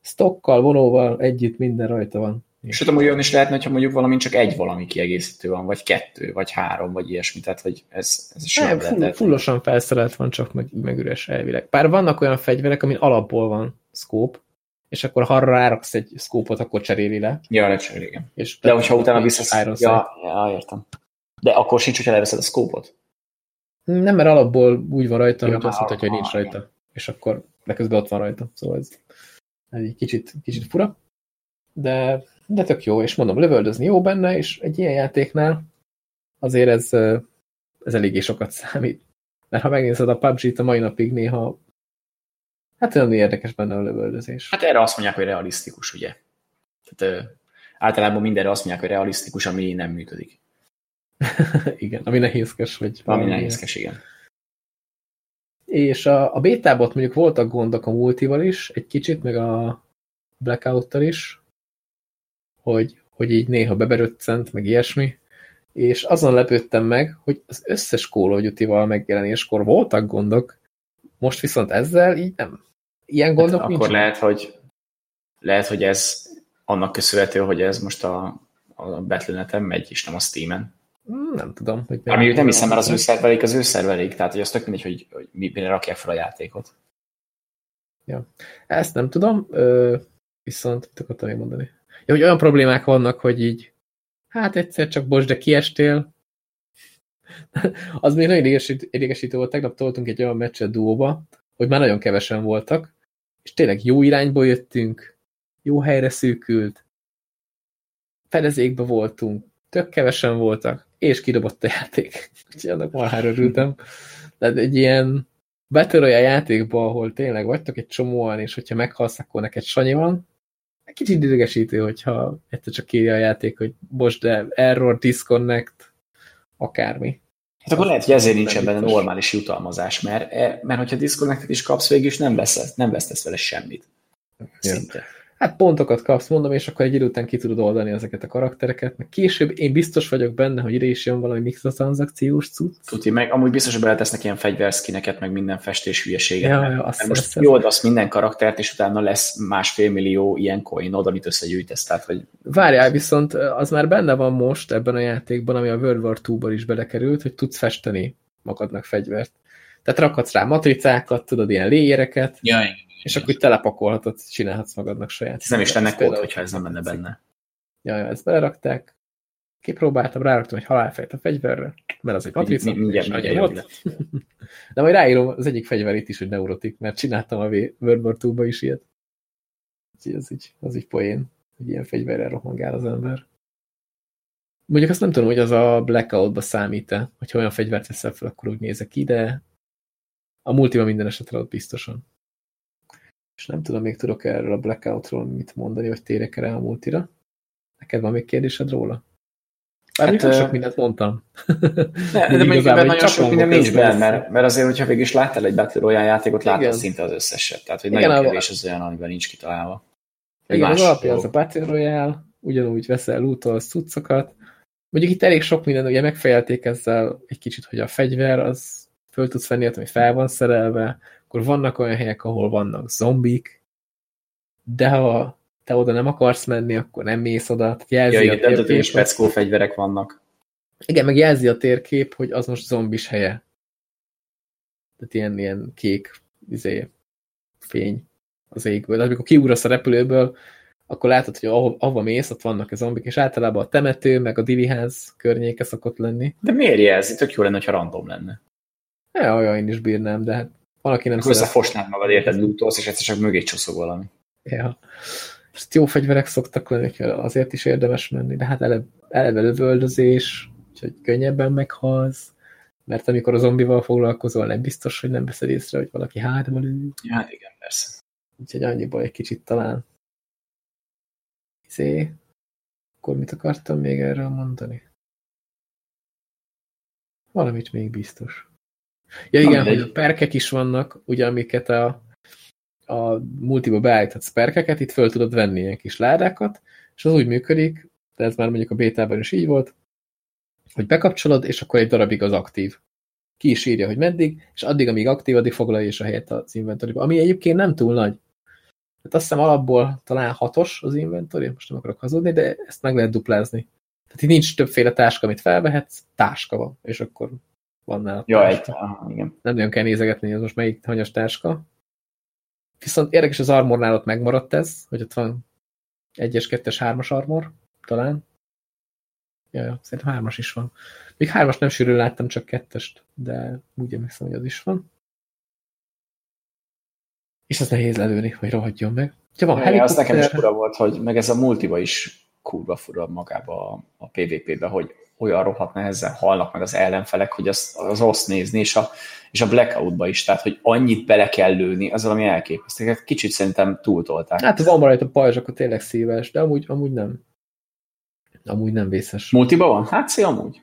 stokkal, vonóval együtt minden rajta van.
Sőt, amúgy olyan is lehetne, hogyha mondjuk valami csak egy valami kiegészítő van, vagy kettő, vagy három, vagy ilyesmi, tehát hogy ez, ez
nem, full, fullosan felszerelt van, csak meg, meg üres elvileg. Bár vannak olyan fegyverek, amin alapból van scope, és akkor ha ráraksz egy szkópot, akkor cseréli le.
Ja, lecseréli, igen. És De hogyha utána visszasz... Ja, ja, értem. De akkor sincs, hogyha leveszed a szkópot?
Nem, mert alapból úgy van rajta, ja, hogy azt mondta, hogy nincs rajta. Igen. És akkor de közben ott van rajta. Szóval ez, ez egy kicsit, kicsit fura. De, de tök jó, és mondom, lövöldözni jó benne, és egy ilyen játéknál azért ez, ez eléggé sokat számít. Mert ha megnézed a PUBG-t a mai napig néha Hát olyan érdekes benne a lövöldözés.
Hát erre azt mondják, hogy realisztikus, ugye? Tehát ö, általában mindenre azt mondják, hogy realisztikus, ami nem működik.
igen, ami nehézkes. Vagy
ami nehézkes, igen.
És a, a bétában mondjuk voltak gondok a multival is, egy kicsit, meg a blackout is, hogy, hogy így néha beberöccent, meg ilyesmi, és azon lepődtem meg, hogy az összes Call of Duty-val megjelenéskor voltak gondok, most viszont ezzel így nem. Ilyen gondok hát
Akkor lehet, hogy lehet, hogy ez annak köszönhető, hogy ez most a, a Battle.net-en megy, és nem a Steam-en.
Hmm, nem tudom. Hogy
Ami nem hiszem, mert az ő szervelék, az ő szervelék, tehát hogy az tök mindegy, hogy, hogy mire rakják fel a játékot.
Ja. Ezt nem tudom, ö, viszont mit akartam még mondani? Ja, hogy olyan problémák vannak, hogy így hát egyszer csak bocs, de kiestél. az még nagyon idegesítő volt. Tegnap toltunk egy olyan meccset duóba, hogy már nagyon kevesen voltak, és tényleg jó irányból jöttünk, jó helyre szűkült, fedezékbe voltunk, tök kevesen voltak, és kidobott a játék. Úgyhogy annak marhára örültem. Tehát egy ilyen Battle Royale játékban, ahol tényleg vagytok egy csomóan, és hogyha meghalsz, akkor neked sanyi van, kicsit idegesítő, hogyha egyszer csak írja a játék, hogy most de error, disconnect, akármi.
Hát akkor lehet, hogy ezért nincsen benne normális jutalmazás, mert, e, mert hogyha disconnectet is kapsz végül is nem, veszed, nem vesztesz vele semmit.
Szinte. Ja. Hát pontokat kapsz, mondom, és akkor egy idő után ki tudod oldani ezeket a karaktereket, meg később én biztos vagyok benne, hogy ide is jön valami mikrotranszakciós cucc.
Tudni, meg amúgy biztos, hogy beletesznek ilyen fegyverszkineket, meg minden festés hülyeséget.
Ja, ja, azt
most kioldasz minden karaktert, és utána lesz másfél millió ilyen coinod, amit összegyűjtesz. Tehát, hogy...
Várjál, viszont az már benne van most ebben a játékban, ami a World War II-ban is belekerült, hogy tudsz festeni magadnak fegyvert. Tehát rakhatsz rá matricákat, tudod, ilyen léjereket.
Ja, igen
és akkor telepakolhatod, csinálhatsz magadnak saját.
Ez nem is lenne kód, hogyha ez nem lenne benne.
Ja, ja, ezt belerakták. Kipróbáltam, ráraktam egy halálfejt a fegyverre, mert az egy matrica, mindjárt, mindjárt lett. De majd ráírom az egyik fegyverét is, hogy neurotik, mert csináltam a World War II-ba is ilyet. Úgyhogy az így, az így poén, hogy ilyen fegyverrel rohangál az ember. Mondjuk azt nem tudom, hogy az a blackout-ba számít-e, hogyha olyan fegyvert veszel fel, akkor úgy nézek ki, de a multiban minden esetre ott biztosan és nem tudom, még tudok erről a Blackoutról mit mondani, hogy térek rá a multira. Neked van még kérdésed róla? Bár hát, sok mindent mondtam.
Ne, de még ebben nagyon sok minden nincs benne, mert, mert azért, hogyha végig is láttál egy Battle Royale játékot, láttál szinte az összeset. Tehát, hogy Igen, nagyon kevés az olyan, amiben nincs kitalálva.
Igen, az alapja az a Battle Royale, ugyanúgy veszel lootolsz cuccokat. Mondjuk itt elég sok minden, ugye megfejelték ezzel egy kicsit, hogy a fegyver az föl tudsz venni, ami fel van szerelve, akkor vannak olyan helyek, ahol vannak zombik, de ha te oda nem akarsz menni, akkor nem mész oda. Tehát jelzi
ja, igen, a térkép, de speckó fegyverek vannak.
Igen, meg jelzi a térkép, hogy az most zombis helye. Tehát ilyen, ilyen kék izé, fény az égből. De amikor kiugrasz a repülőből, akkor látod, hogy ahova, ahova mész, ott vannak a zombik, és általában a temető, meg a diviház környéke szokott lenni.
De miért jelzi? Tök jó lenne, ha random lenne.
Ja, olyan én is bírnám, de hát valaki nem
szeret. Összefosnád magad, érted, lootolsz, és egyszer csak mögé csoszog valami.
Ja. Most jó fegyverek szoktak lenni, azért is érdemes menni, de hát eleve, eleve lövöldözés, úgyhogy könnyebben meghalsz, mert amikor a zombival foglalkozol, nem biztos, hogy nem veszed észre, hogy valaki hátba lő.
Ja, hát igen, persze.
Úgyhogy annyiból egy kicsit talán. Izé, akkor mit akartam még erről mondani? Valamit még biztos. Ja igen, hogy a perkek is vannak, ugye amiket a, a multiba beállíthatsz perkeket, itt föl tudod venni ilyen kis ládákat, és az úgy működik, de ez már mondjuk a bétában is így volt, hogy bekapcsolod, és akkor egy darabig az aktív. Ki is írja, hogy meddig, és addig, amíg aktív, addig foglalja is a helyet az inventoryba, ami egyébként nem túl nagy. Hát azt hiszem alapból talán hatos az inventory, most nem akarok hazudni, de ezt meg lehet duplázni. Tehát itt nincs többféle táska, amit felvehetsz, táska van, és akkor van nála.
Ja, egy, igen.
Nem nagyon kell nézegetni, hogy az most melyik hanyas táska. Viszont érdekes, az armornál ott megmaradt ez, hogy ott van egyes, kettes, hármas armor, talán. Ja, ja, szerintem hármas is van. Még hármas nem sűrűn láttam, csak kettest, de úgy emlékszem, hogy az is van. És az nehéz lelőni, hogy rohadjon meg.
Ja, van ja, az nekem is fura volt, hogy meg ez a multiba is kurva fura magába a, a PvP-be, hogy olyan rohadt nehezen halnak meg az ellenfelek, hogy az, az rossz nézni, és a, és a blackoutba is, tehát hogy annyit bele kell lőni, az valami elképesztő. Hát kicsit szerintem túltolták.
Hát van rajta pajzs, akkor tényleg szíves, de amúgy, amúgy nem. Amúgy nem vészes.
Multiba van? Hát szia amúgy.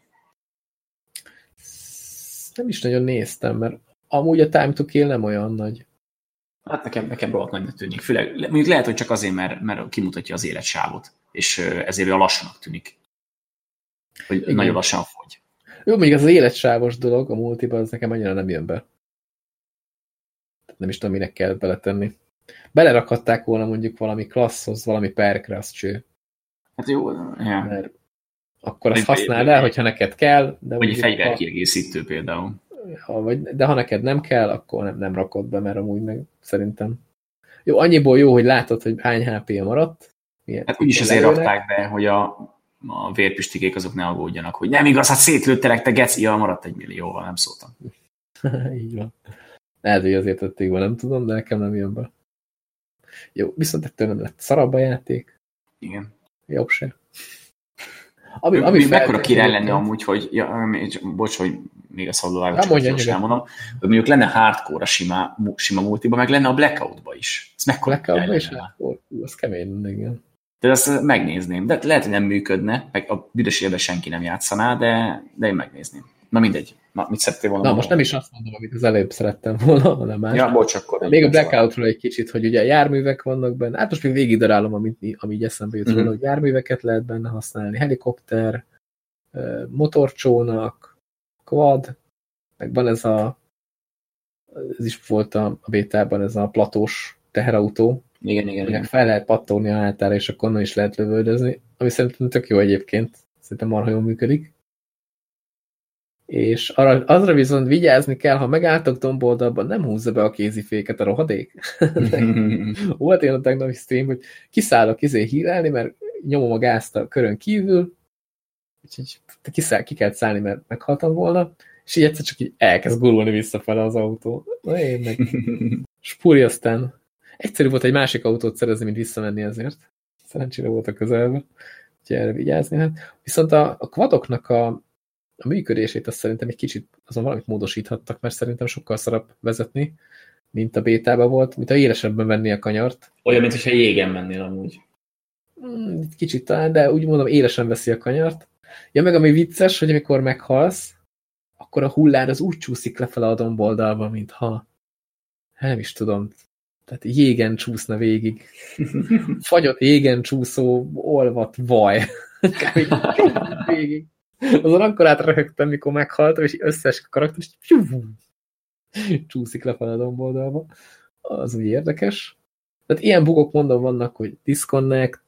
Nem is nagyon néztem, mert amúgy a Time to Kill nem olyan nagy.
Hát nekem, nekem rohadt nagynak tűnik. Főleg, mondjuk lehet, hogy csak azért, mert, mert kimutatja az életsávot, és ezért a lassanak tűnik. Hogy Igen. nagyon lassan fogy.
Jó, még az életsávos dolog a multiban, az nekem annyira nem jön be. Nem is tudom, minek kell beletenni. Belerakadták volna mondjuk valami klasszhoz, valami perkre, az cső.
Hát jó, ja. Mert
akkor azt használd el, hogyha neked kell.
De vagy egy fegyverkiegészítő például.
Ha, vagy, de ha neked nem kell, akkor nem, nem rakod be, mert amúgy meg szerintem. Jó, annyiból jó, hogy látod, hogy hány hp maradt.
Milyen hát úgyis azért rakták be, hogy a, a vérpistikék azok ne aggódjanak, hogy nem igaz, hát szétlőttelek, te geci, ja, maradt egy millióval, nem szóltam.
Így van. Lehet, hogy azért tették be, nem tudom, de nekem nem jön be. Jó, viszont ettől nem lett szarabb a játék.
Igen.
Jobb se.
Ami, ami mekkora király lenne amúgy, hogy, ja, bocs, hogy még a szabadulvágot csak mondja, most elmondom, hogy mondjuk lenne hardcore a sima, sima multiba, meg lenne a blackoutba is.
Ez mekkora blackoutba is hardcore? Az kemény igen.
De azt megnézném. De lehet, hogy nem működne, meg a büdös senki nem játszaná, de, de én megnézném. Na mindegy. Na, mit szerettél volna?
Na, most nem is azt mondom, amit az előbb szerettem volna, hanem más.
Ja, bocs, akkor.
Még a Blackoutról egy kicsit, hogy ugye járművek vannak benne. Hát most még végig darálom, amit, ami így eszembe jut mm -hmm. róla, hogy járműveket lehet benne használni. Helikopter, motorcsónak, quad, meg van ez a ez is volt a, a bétában ez a platós teherautó.
Igen, igen, igen.
Fel lehet pattolni a hátára, és akkor onnan is lehet lövöldözni, ami szerintem tök jó egyébként. Szerintem marha jól működik és arra, azra viszont vigyázni kell, ha megálltok domboldalban, nem húzza be a kéziféket a rohadék. Volt én a tegnapi stream, hogy kiszállok izé hírelni, mert nyomom a gázt a körön kívül, úgyhogy kiszáll, ki kell szállni, mert meghaltam volna, és így egyszer csak így elkezd gurulni visszafele az autó. Na én meg spúri aztán. Egyszerű volt egy másik autót szerezni, mint visszamenni ezért. Szerencsére volt a közelben, úgyhogy erre vigyázni. Hát. Viszont a, a kvadoknak a, a működését azt szerintem egy kicsit azon valamit módosíthattak, mert szerintem sokkal szarabb vezetni, mint a bétában volt, mint a élesebben venni a kanyart.
Olyan, mint hogyha jégen mennél amúgy.
Hmm, kicsit talán, de úgy mondom, élesen veszi a kanyart. Ja, meg ami vicces, hogy amikor meghalsz, akkor a hullár az úgy csúszik lefele a domboldalba, mintha hát nem is tudom, tehát jégen csúszna végig. Fagyott jégen csúszó, olvat vaj. végig. Azon akkor átröhögtem, mikor meghaltam, és összes karakter, és csúszik lefelé a domboldalba. Az úgy érdekes. Tehát ilyen bugok mondom vannak, hogy disconnect,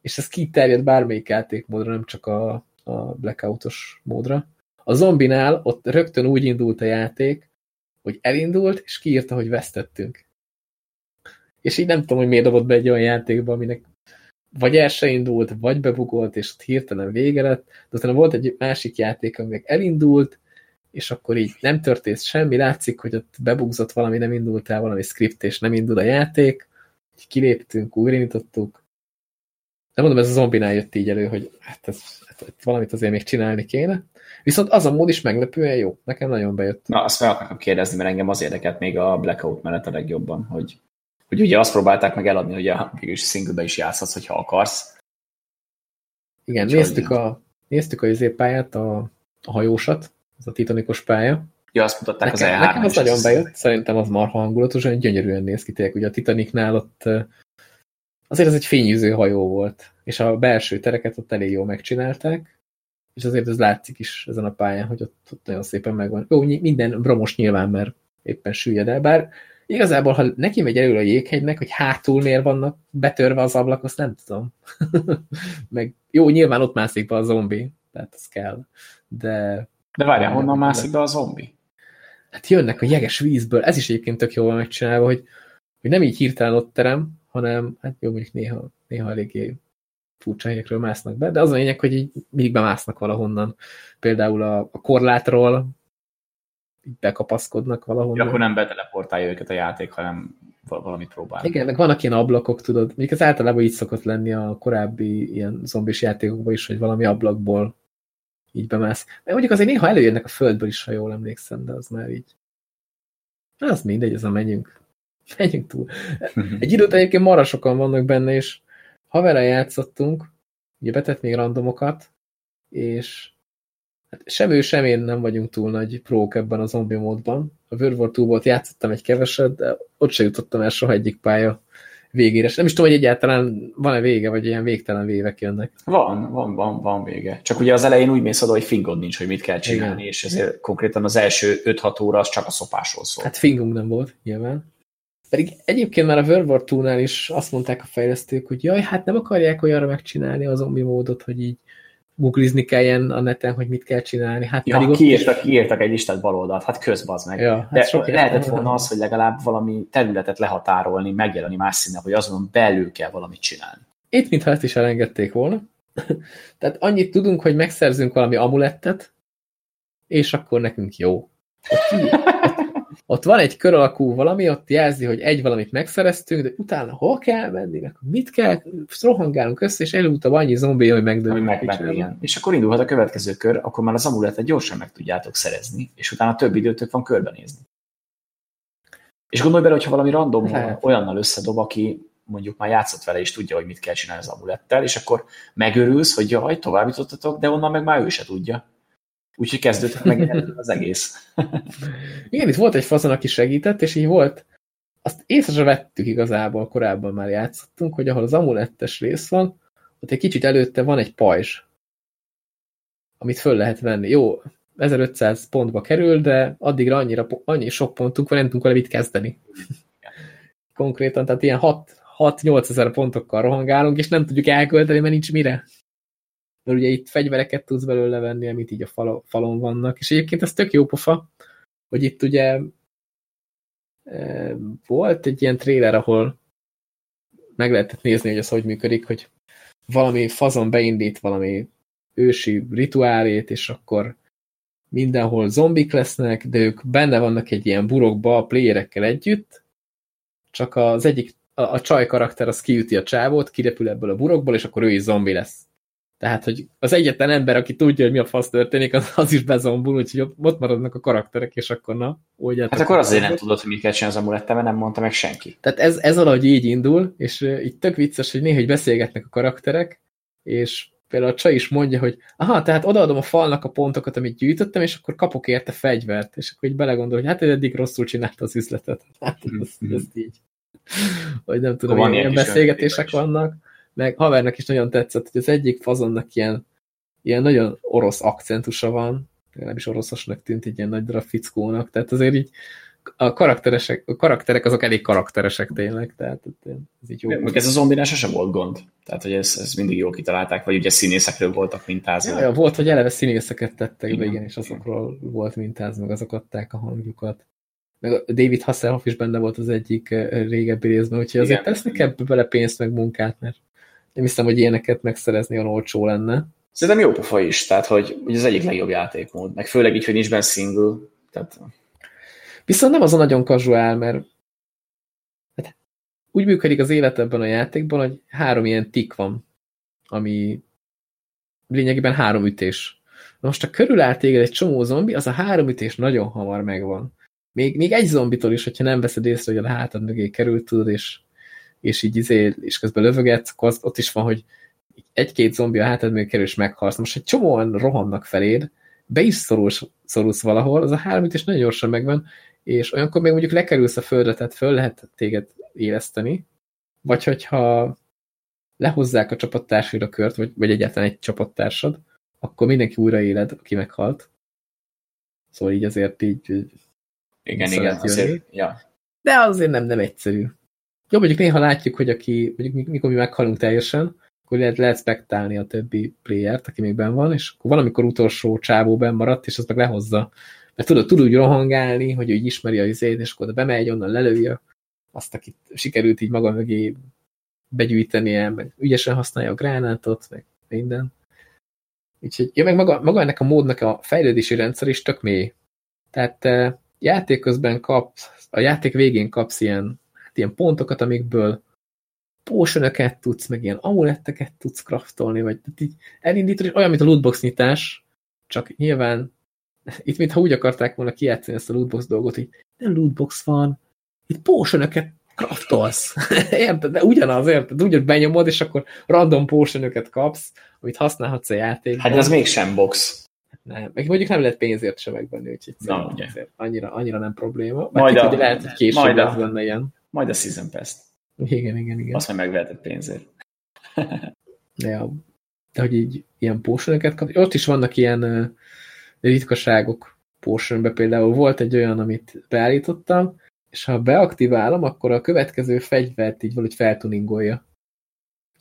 és ez kiterjed bármelyik játékmódra, nem csak a, a blackoutos módra. A zombinál ott rögtön úgy indult a játék, hogy elindult, és kiírta, hogy vesztettünk. És így nem tudom, hogy miért dobott be egy olyan játékba, aminek vagy el se indult, vagy bebugolt, és hirtelen vége lett, de utána volt egy másik játék, ami elindult, és akkor így nem történt semmi, látszik, hogy ott bebugzott valami, nem indult el valami script, és nem indul a játék, így kiléptünk, újraindítottuk. De mondom, ez a zombinál jött így elő, hogy hát ez, hát valamit azért még csinálni kéne. Viszont az a mód is meglepően jó. Nekem nagyon bejött.
Na, azt fel akartam kérdezni, mert engem az érdekelt még a Blackout mellett a legjobban, hogy hogy ugye azt próbálták meg eladni, hogy a végülis single is játszhatsz, hogyha akarsz.
Igen, néztük a, néztük a izépályát, a, a hajósat, az a titanikos pálya.
Ja, azt mutatták
nekem, az e Nekem az nagyon bejött, szerintem az marha hangulatos, olyan gyönyörűen néz ki tényleg. Ugye a Titanicnál ott azért ez egy fényűző hajó volt, és a belső tereket ott elég jól megcsinálták, és azért ez látszik is ezen a pályán, hogy ott, ott nagyon szépen megvan. Jó, minden bromos nyilván, mert éppen süllyed el, bár Igazából, ha neki megy elő a jéghegynek, hogy hátul miért vannak betörve az ablak, azt nem tudom. Meg jó, nyilván ott mászik be a zombi, tehát az kell. De...
De várjál, honnan mászik be a zombi?
Hát jönnek a jeges vízből. Ez is egyébként tök jól megcsinálva, hogy, hogy nem így hirtelen ott terem, hanem hát jó, mondjuk néha, néha eléggé furcsa helyekről másznak be, de az a lényeg, hogy így mindig bemásznak valahonnan. Például a, a korlátról bekapaszkodnak valahol.
Ja, akkor nem beteleportálja őket a játék, hanem valamit próbál.
Igen, meg vannak ilyen ablakok, tudod. Még az általában így szokott lenni a korábbi ilyen zombis játékokban is, hogy valami ablakból így bemász. Mert mondjuk azért néha előjönnek a földből is, ha jól emlékszem, de az már így. Az mindegy, ez a menjünk. Menjünk túl. Egy időt egyébként marra sokan vannak benne, és haverra játszottunk, ugye betett még randomokat, és Hát sem ő, sem én nem vagyunk túl nagy prók ebben a zombi módban. A World War 2 játszottam egy keveset, de ott se jutottam el soha egyik pálya végére. Nem is tudom, hogy egyáltalán van-e vége, vagy ilyen végtelen vévek jönnek.
Van, van, van, van vége. Csak ugye az elején úgy mész oda, hogy fingod nincs, hogy mit kell csinálni, Igen. és ezért konkrétan az első 5-6 óra az csak a szopásról szól.
Hát fingunk nem volt, nyilván. Pedig egyébként már a World War 2-nál is azt mondták a fejlesztők, hogy jaj, hát nem akarják olyanra megcsinálni a zombi módot, hogy így googlizni kelljen a neten, hogy mit kell csinálni. Hát
ja, kiírtak, is... kiírtak egy listát baloldalt, hát közbaz meg. Ja, hát De lehetett volna az, hogy legalább valami területet lehatárolni, megjelölni más színen, hogy azon belül kell valamit csinálni.
Itt, mintha ezt is elengedték volna. Tehát annyit tudunk, hogy megszerzünk valami amulettet, és akkor nekünk jó. Ott van egy kör alakú valami, ott jelzi, hogy egy valamit megszereztünk, de utána hol kell menni, meg mit kell, rohangálunk össze, és előutab annyi zombi, hogy megdőlünk.
Meg, meg, igen. És akkor indulhat a következő kör, akkor már az amuletet gyorsan meg tudjátok szerezni, és utána több időtök van körbenézni. És gondolj bele, hogyha valami random olyannal összedob, aki mondjuk már játszott vele, és tudja, hogy mit kell csinálni az amulettel, és akkor megörülsz, hogy jaj, továbbítottatok, de onnan meg már ő se tudja. Úgyhogy kezdődött meg az egész.
Igen, itt volt egy fazon, aki segített, és így volt, azt észre vettük igazából, korábban már játszottunk, hogy ahol az amulettes rész van, ott egy kicsit előtte van egy pajzs, amit föl lehet venni. Jó, 1500 pontba kerül, de addigra annyira, annyi sok pontunk van, nem tudunk vele mit kezdeni. Konkrétan, tehát ilyen 6-8 ezer pontokkal rohangálunk, és nem tudjuk elkölteni, mert nincs mire mert ugye itt fegyvereket tudsz belőle venni, amit így a falon vannak, és egyébként ez tök jó pofa, hogy itt ugye e, volt egy ilyen trailer, ahol meg lehetett nézni, hogy ez hogy működik, hogy valami fazon beindít valami ősi rituálét, és akkor mindenhol zombik lesznek, de ők benne vannak egy ilyen burokba a playerekkel együtt, csak az egyik, a, a csaj karakter az kiüti a csávót, kirepül ebből a burokból, és akkor ő is zombi lesz. Tehát, hogy az egyetlen ember, aki tudja, hogy mi a fasz történik, az, az is bezombul, úgyhogy ott maradnak a karakterek, és akkor na,
oldjátok. Hát akkor azért nem tudod, hogy mit kell csinálni az amulettel, mert nem mondta meg senki.
Tehát ez, ez valahogy így indul, és így tök vicces, hogy néha hogy beszélgetnek a karakterek, és például a csaj is mondja, hogy aha, tehát odaadom a falnak a pontokat, amit gyűjtöttem, és akkor kapok érte fegyvert, és akkor így belegondol, hogy hát eddig rosszul csinálta az üzletet. Hát ez, ez így. Vagy nem tudom, ilyen beszélgetések vannak meg havernak is nagyon tetszett, hogy az egyik fazonnak ilyen, ilyen nagyon orosz akcentusa van, legalábbis oroszosnak tűnt egy ilyen nagy darab fickónak, tehát azért így a, karakteresek, a karakterek azok elég karakteresek tényleg, tehát
ez így jó. Meg ez a zombinás sem volt gond, tehát hogy ez, ez mindig jól kitalálták, vagy ugye színészekről voltak mintázva.
Ja, volt, hogy eleve színészeket tettek igen, be, igen, és azokról igen. volt mintáz, meg azok adták a hangjukat. Meg a David Hasselhoff is benne volt az egyik eh, régebbi részben, úgyhogy azért tesznek ebbe bele pénzt, meg munkát, mert nem hiszem, hogy ilyeneket megszerezni olyan olcsó lenne.
Szerintem jó pofa is, tehát hogy, hogy az egyik legjobb játékmód, meg főleg így, hogy nincs benne single. Tehát...
Viszont nem az a nagyon casual, mert hát, úgy működik az élet ebben a játékban, hogy három ilyen tik van, ami lényegében három ütés. Na most, ha körüláll téged egy csomó zombi, az a három ütés nagyon hamar megvan. Még, még egy zombitól is, hogyha nem veszed észre, hogy a hátad mögé került, tudod, és és így izé, és közben lövögetsz, akkor az, ott is van, hogy egy-két zombi a hátad még kerül, és meghalsz. Most egy csomóan rohannak feléd, be is szorulsz, szorulsz valahol, az a három is nagyon gyorsan megvan, és olyankor még mondjuk lekerülsz a földre, tehát föl lehet téged éleszteni, vagy hogyha lehozzák a csapattársaid a kört, vagy, vagy egyáltalán egy csapattársad, akkor mindenki újra éled, aki meghalt. Szóval így azért így
igen, igen, azért, ja.
De azért nem, nem egyszerű. Jó, mondjuk néha látjuk, hogy aki, mondjuk mikor mi meghalunk teljesen, akkor lehet, lehet spektálni a többi playert, aki még benn van, és akkor valamikor utolsó csávó maradt, és az meg lehozza. Mert tudod, tud úgy rohangálni, hogy ő így ismeri a izét, és akkor bemegy, onnan lelője azt, akit sikerült így maga mögé begyűjtenie, meg ügyesen használja a gránátot, meg minden. Úgyhogy ja, meg maga, maga ennek a módnak a fejlődési rendszer is tök mély. Tehát te játék közben kapsz, a játék végén kapsz ilyen ilyen pontokat, amikből potionöket tudsz, meg ilyen amuletteket tudsz craftolni, vagy így elindítod, és olyan, mint a lootbox nyitás, csak nyilván itt mintha úgy akarták volna kijátszani ezt a lootbox dolgot, hogy nem lootbox van, itt potionöket craftolsz. érted? De ugyanaz, érted? Úgy, hogy benyomod, és akkor random potionöket kapsz, amit használhatsz a játékban.
Hát ez mégsem box.
Nem. Meg mondjuk nem lehet pénzért se megvenni, úgyhogy
Na, ugye.
annyira, annyira nem probléma.
Majd
itt,
a,
lehet, hogy később
majd
lesz benne ilyen.
Majd a Season Pass.
Igen, igen, igen.
Azt majd megvehetett pénzért.
De, a, de hogy így ilyen potionöket kap, ott is vannak ilyen uh, ritkaságok potionbe, például volt egy olyan, amit beállítottam, és ha beaktiválom, akkor a következő fegyvert így valahogy feltuningolja.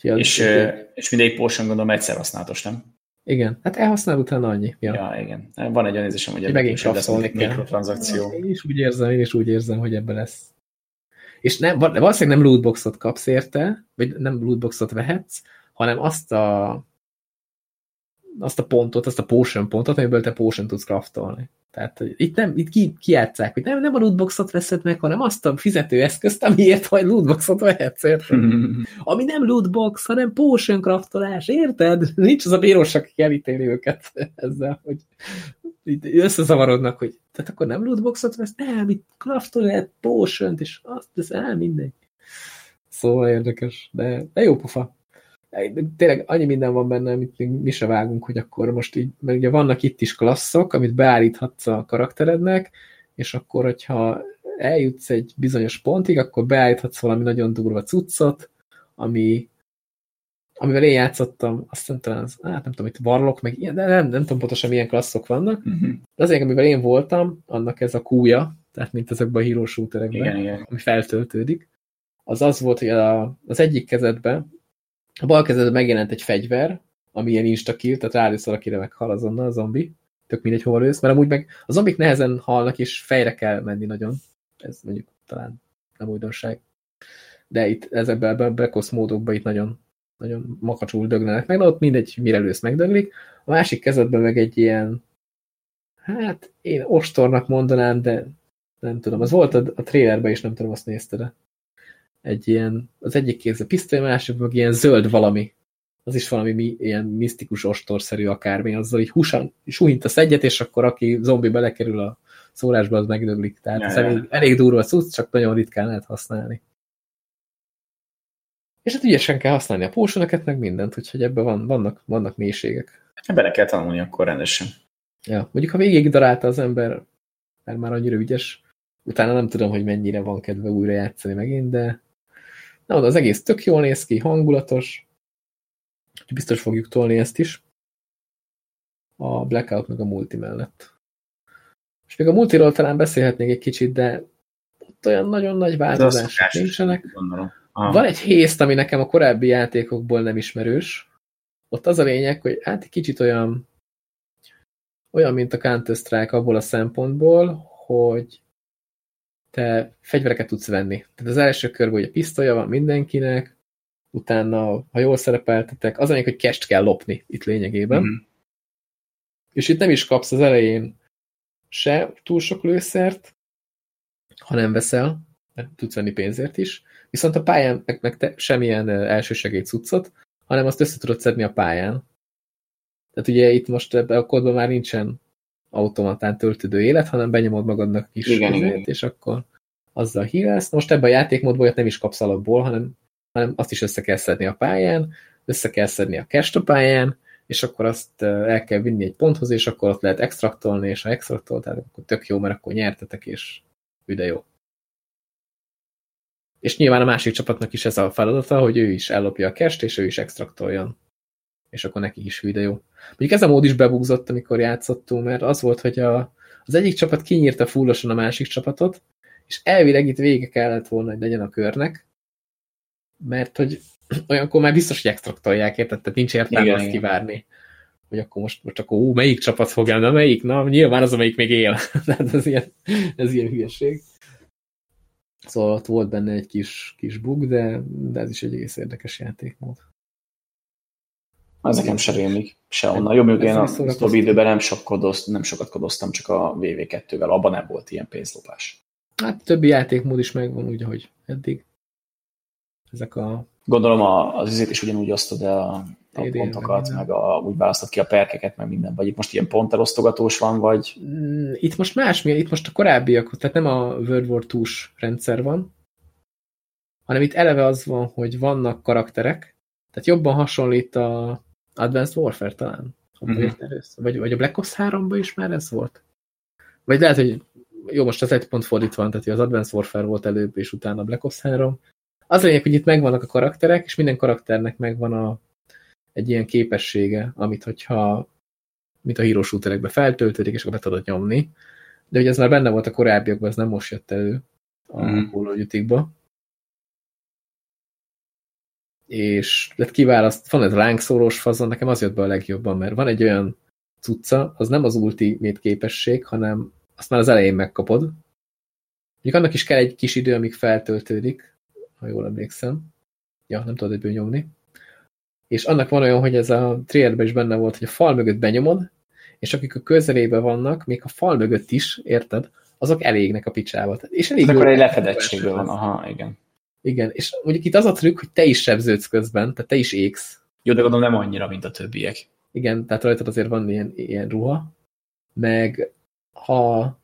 És, uh, és mindegyik potion gondolom egyszer használatos, nem?
Igen, hát elhasznál utána annyi.
Ja, ja igen. Van egy olyan érzésem, hogy
ebben megint
lesz egy mikrotranszakció.
Én is úgy érzem, én is úgy érzem, hogy ebben lesz. És nem, valószínűleg nem lootboxot kapsz érte, vagy nem lootboxot vehetsz, hanem azt a azt a pontot, azt a potion pontot, amiből te potion tudsz craftolni. Tehát itt nem, itt ki, kiátszák, hogy nem, nem a lootboxot veszed meg, hanem azt a fizetőeszközt, amiért vagy lootboxot vehetsz, érted? Ami nem lootbox, hanem potion craftolás, érted? Nincs az a bíróság, aki elítéli őket ezzel, hogy összezavarodnak, hogy tehát akkor nem lootboxot vesz, nem, itt craftol lehet potion és azt, ez el mindegy. Szóval érdekes, de, de jó pofa tényleg annyi minden van benne, amit még mi se vágunk, hogy akkor most így, mert ugye vannak itt is klasszok, amit beállíthatsz a karakterednek, és akkor, hogyha eljutsz egy bizonyos pontig, akkor beállíthatsz valami nagyon durva cuccot, ami, amivel én játszottam, azt nem talán, az, hát nem tudom, itt varlok, meg ilyen, de nem, nem tudom pontosan milyen klasszok vannak. Uh -huh. De azért, amivel én voltam, annak ez a kúja, tehát mint ezekben a hero shooterekben, igen, igen. ami feltöltődik, az az volt, hogy a, az egyik kezedben a bal kezedben megjelent egy fegyver, ami ilyen instakill, tehát rádisz valakire meghal azonnal a zombi. Tök mindegy, hova lősz, mert amúgy meg a zombik nehezen halnak, és fejre kell menni nagyon. Ez mondjuk talán nem újdonság. De itt ezekben a bekosz módokban itt nagyon, nagyon makacsul dögnenek meg, de ott mindegy, mire lősz, megdöglik. A másik kezedben meg egy ilyen, hát én ostornak mondanám, de nem tudom, az volt a, a trailerben is, nem tudom, azt nézte, de egy ilyen, az egyik kéz a pisztoly, másik meg ilyen zöld valami. Az is valami mi, ilyen misztikus ostorszerű akármi, azzal így húsan, suhintasz egyet, és akkor aki zombi belekerül a szórásba, az megdöglik. Tehát ja, ez ja. Elég, elég durva cucc, csak nagyon ritkán lehet használni. És hát ügyesen kell használni a pósonokat, meg mindent, úgyhogy ebben van, vannak, vannak mélységek.
Bele kell tanulni akkor rendesen.
Ja, mondjuk ha végig darálta az ember, mert már annyira ügyes, utána nem tudom, hogy mennyire van kedve újra játszani megint, de Na, az egész tök jól néz ki, hangulatos. Biztos fogjuk tolni ezt is. A Blackout meg a multi mellett. És még a multiról talán beszélhetnék egy kicsit, de ott olyan nagyon nagy változások nincsenek. Van egy hészt, ami nekem a korábbi játékokból nem ismerős. Ott az a lényeg, hogy hát egy kicsit olyan olyan, mint a Counter-Strike abból a szempontból, hogy te fegyvereket tudsz venni. Tehát az első körben ugye pisztolya van mindenkinek, utána, ha jól szerepeltetek, az anyag, hogy kest kell lopni itt lényegében. Mm -hmm. És itt nem is kapsz az elején se túl sok lőszert, ha nem veszel, mert tudsz venni pénzért is, viszont a pályán meg, meg te semmilyen elsősegély cuccot, hanem azt össze tudod szedni a pályán. Tehát ugye itt most ebben a kódban már nincsen automatán töltődő élet, hanem benyomod magadnak kis igen, igen. és akkor azzal hírálsz. Most ebben a játékmódban nem is kapsz alapból, hanem, hanem azt is össze kell szedni a pályán, össze kell szedni a cache a pályán, és akkor azt el kell vinni egy ponthoz, és akkor ott lehet extraktolni, és ha extraktoltál, akkor tök jó, mert akkor nyertetek, és üde jó. És nyilván a másik csapatnak is ez a feladata, hogy ő is ellopja a kest, és ő is extraktoljon és akkor neki is hű, de jó. Mondjuk ez a mód is bebugzott, amikor játszottunk, mert az volt, hogy a, az egyik csapat kinyírta fullosan a másik csapatot, és elvileg itt vége kellett volna, hogy legyen a körnek, mert hogy olyankor már biztos, hogy extraktolják, érted? Tehát nincs értelme igen, azt igen. kivárni. Hogy akkor most, most akkor ú, melyik csapat fog el, na melyik? Na, nyilván az, amelyik még él. Tehát ez ilyen, ez ilyen hülyeség. Szóval ott volt benne egy kis, kis bug, de, de ez is egy egész érdekes játékmód.
Az nekem se rémlik, se onnan. Még én a sztobi időben nem, sok kodozt, nem sokat kodoztam, csak a VV2-vel, abban nem volt ilyen pénzlopás.
Hát többi játékmód is megvan úgy, ahogy eddig. Ezek a...
Gondolom az izét is ugyanúgy osztod el a, a pontokat, meg, a, úgy választod ki a perkeket, meg minden. Vagy itt most ilyen pontelosztogatós van, vagy...
Mm, itt most más, itt most a korábbiak, tehát nem a World War II-s rendszer van, hanem itt eleve az van, hogy vannak karakterek, tehát jobban hasonlít a Advanced Warfare talán. Mm-hmm. Vagy, vagy a Black Ops 3-ban is már ez volt? Vagy lehet, hogy jó, most az egy pont fordítva van, tehát az Advanced Warfare volt előbb, és utána a Black Ops 3. Az lényeg, hogy itt megvannak a karakterek, és minden karakternek megvan a, egy ilyen képessége, amit hogyha mint a hero shooterekbe feltöltődik, és akkor be tudod nyomni. De ugye ez már benne volt a korábbiakban, ez nem most jött elő a mm. Call. És lett kiválaszt, van ez lángszórós fazon, nekem az jött be a legjobban, mert van egy olyan cucca, az nem az ultimate képesség, hanem azt már az elején megkapod. Mondjuk annak is kell egy kis idő, amíg feltöltődik, ha jól emlékszem. Ja, nem tudod egyből nyomni. És annak van olyan, hogy ez a trailerben is benne volt, hogy a fal mögött benyomod, és akik a közelében vannak, még a fal mögött is, érted, azok elégnek a picsába. És elég
akkor egy lefedettségről van, aha, igen.
Igen, és mondjuk itt az a trükk, hogy te is sebződsz közben, tehát te is égsz.
Jó, de gondolom nem annyira, mint a többiek.
Igen, tehát rajtad azért van ilyen, ilyen ruha, meg ha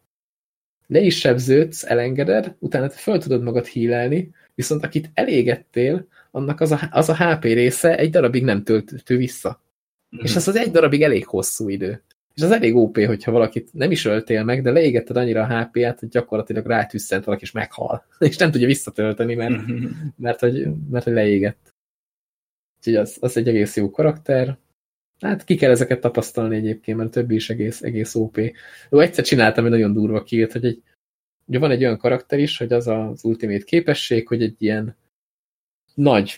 le is sebződsz, elengeded, utána te föl tudod magad hílelni, viszont akit elégettél, annak az a, az a HP része egy darabig nem töltő vissza. Mm. És ez az egy darabig elég hosszú idő. És az elég OP, hogyha valakit nem is öltél meg, de leégetted annyira a HP-át, hogy gyakorlatilag rátüsszent valaki, és meghal. És nem tudja visszatölteni, mert, mhm. mert, hogy, mert hogy leégett. Úgyhogy az, az egy egész jó karakter. Hát ki kell ezeket tapasztalni egyébként, mert a többi is egész, egész OP. Jó, egyszer csináltam egy nagyon durva kiét, hogy egy, ugye van egy olyan karakter is, hogy az az ultimate képesség, hogy egy ilyen nagy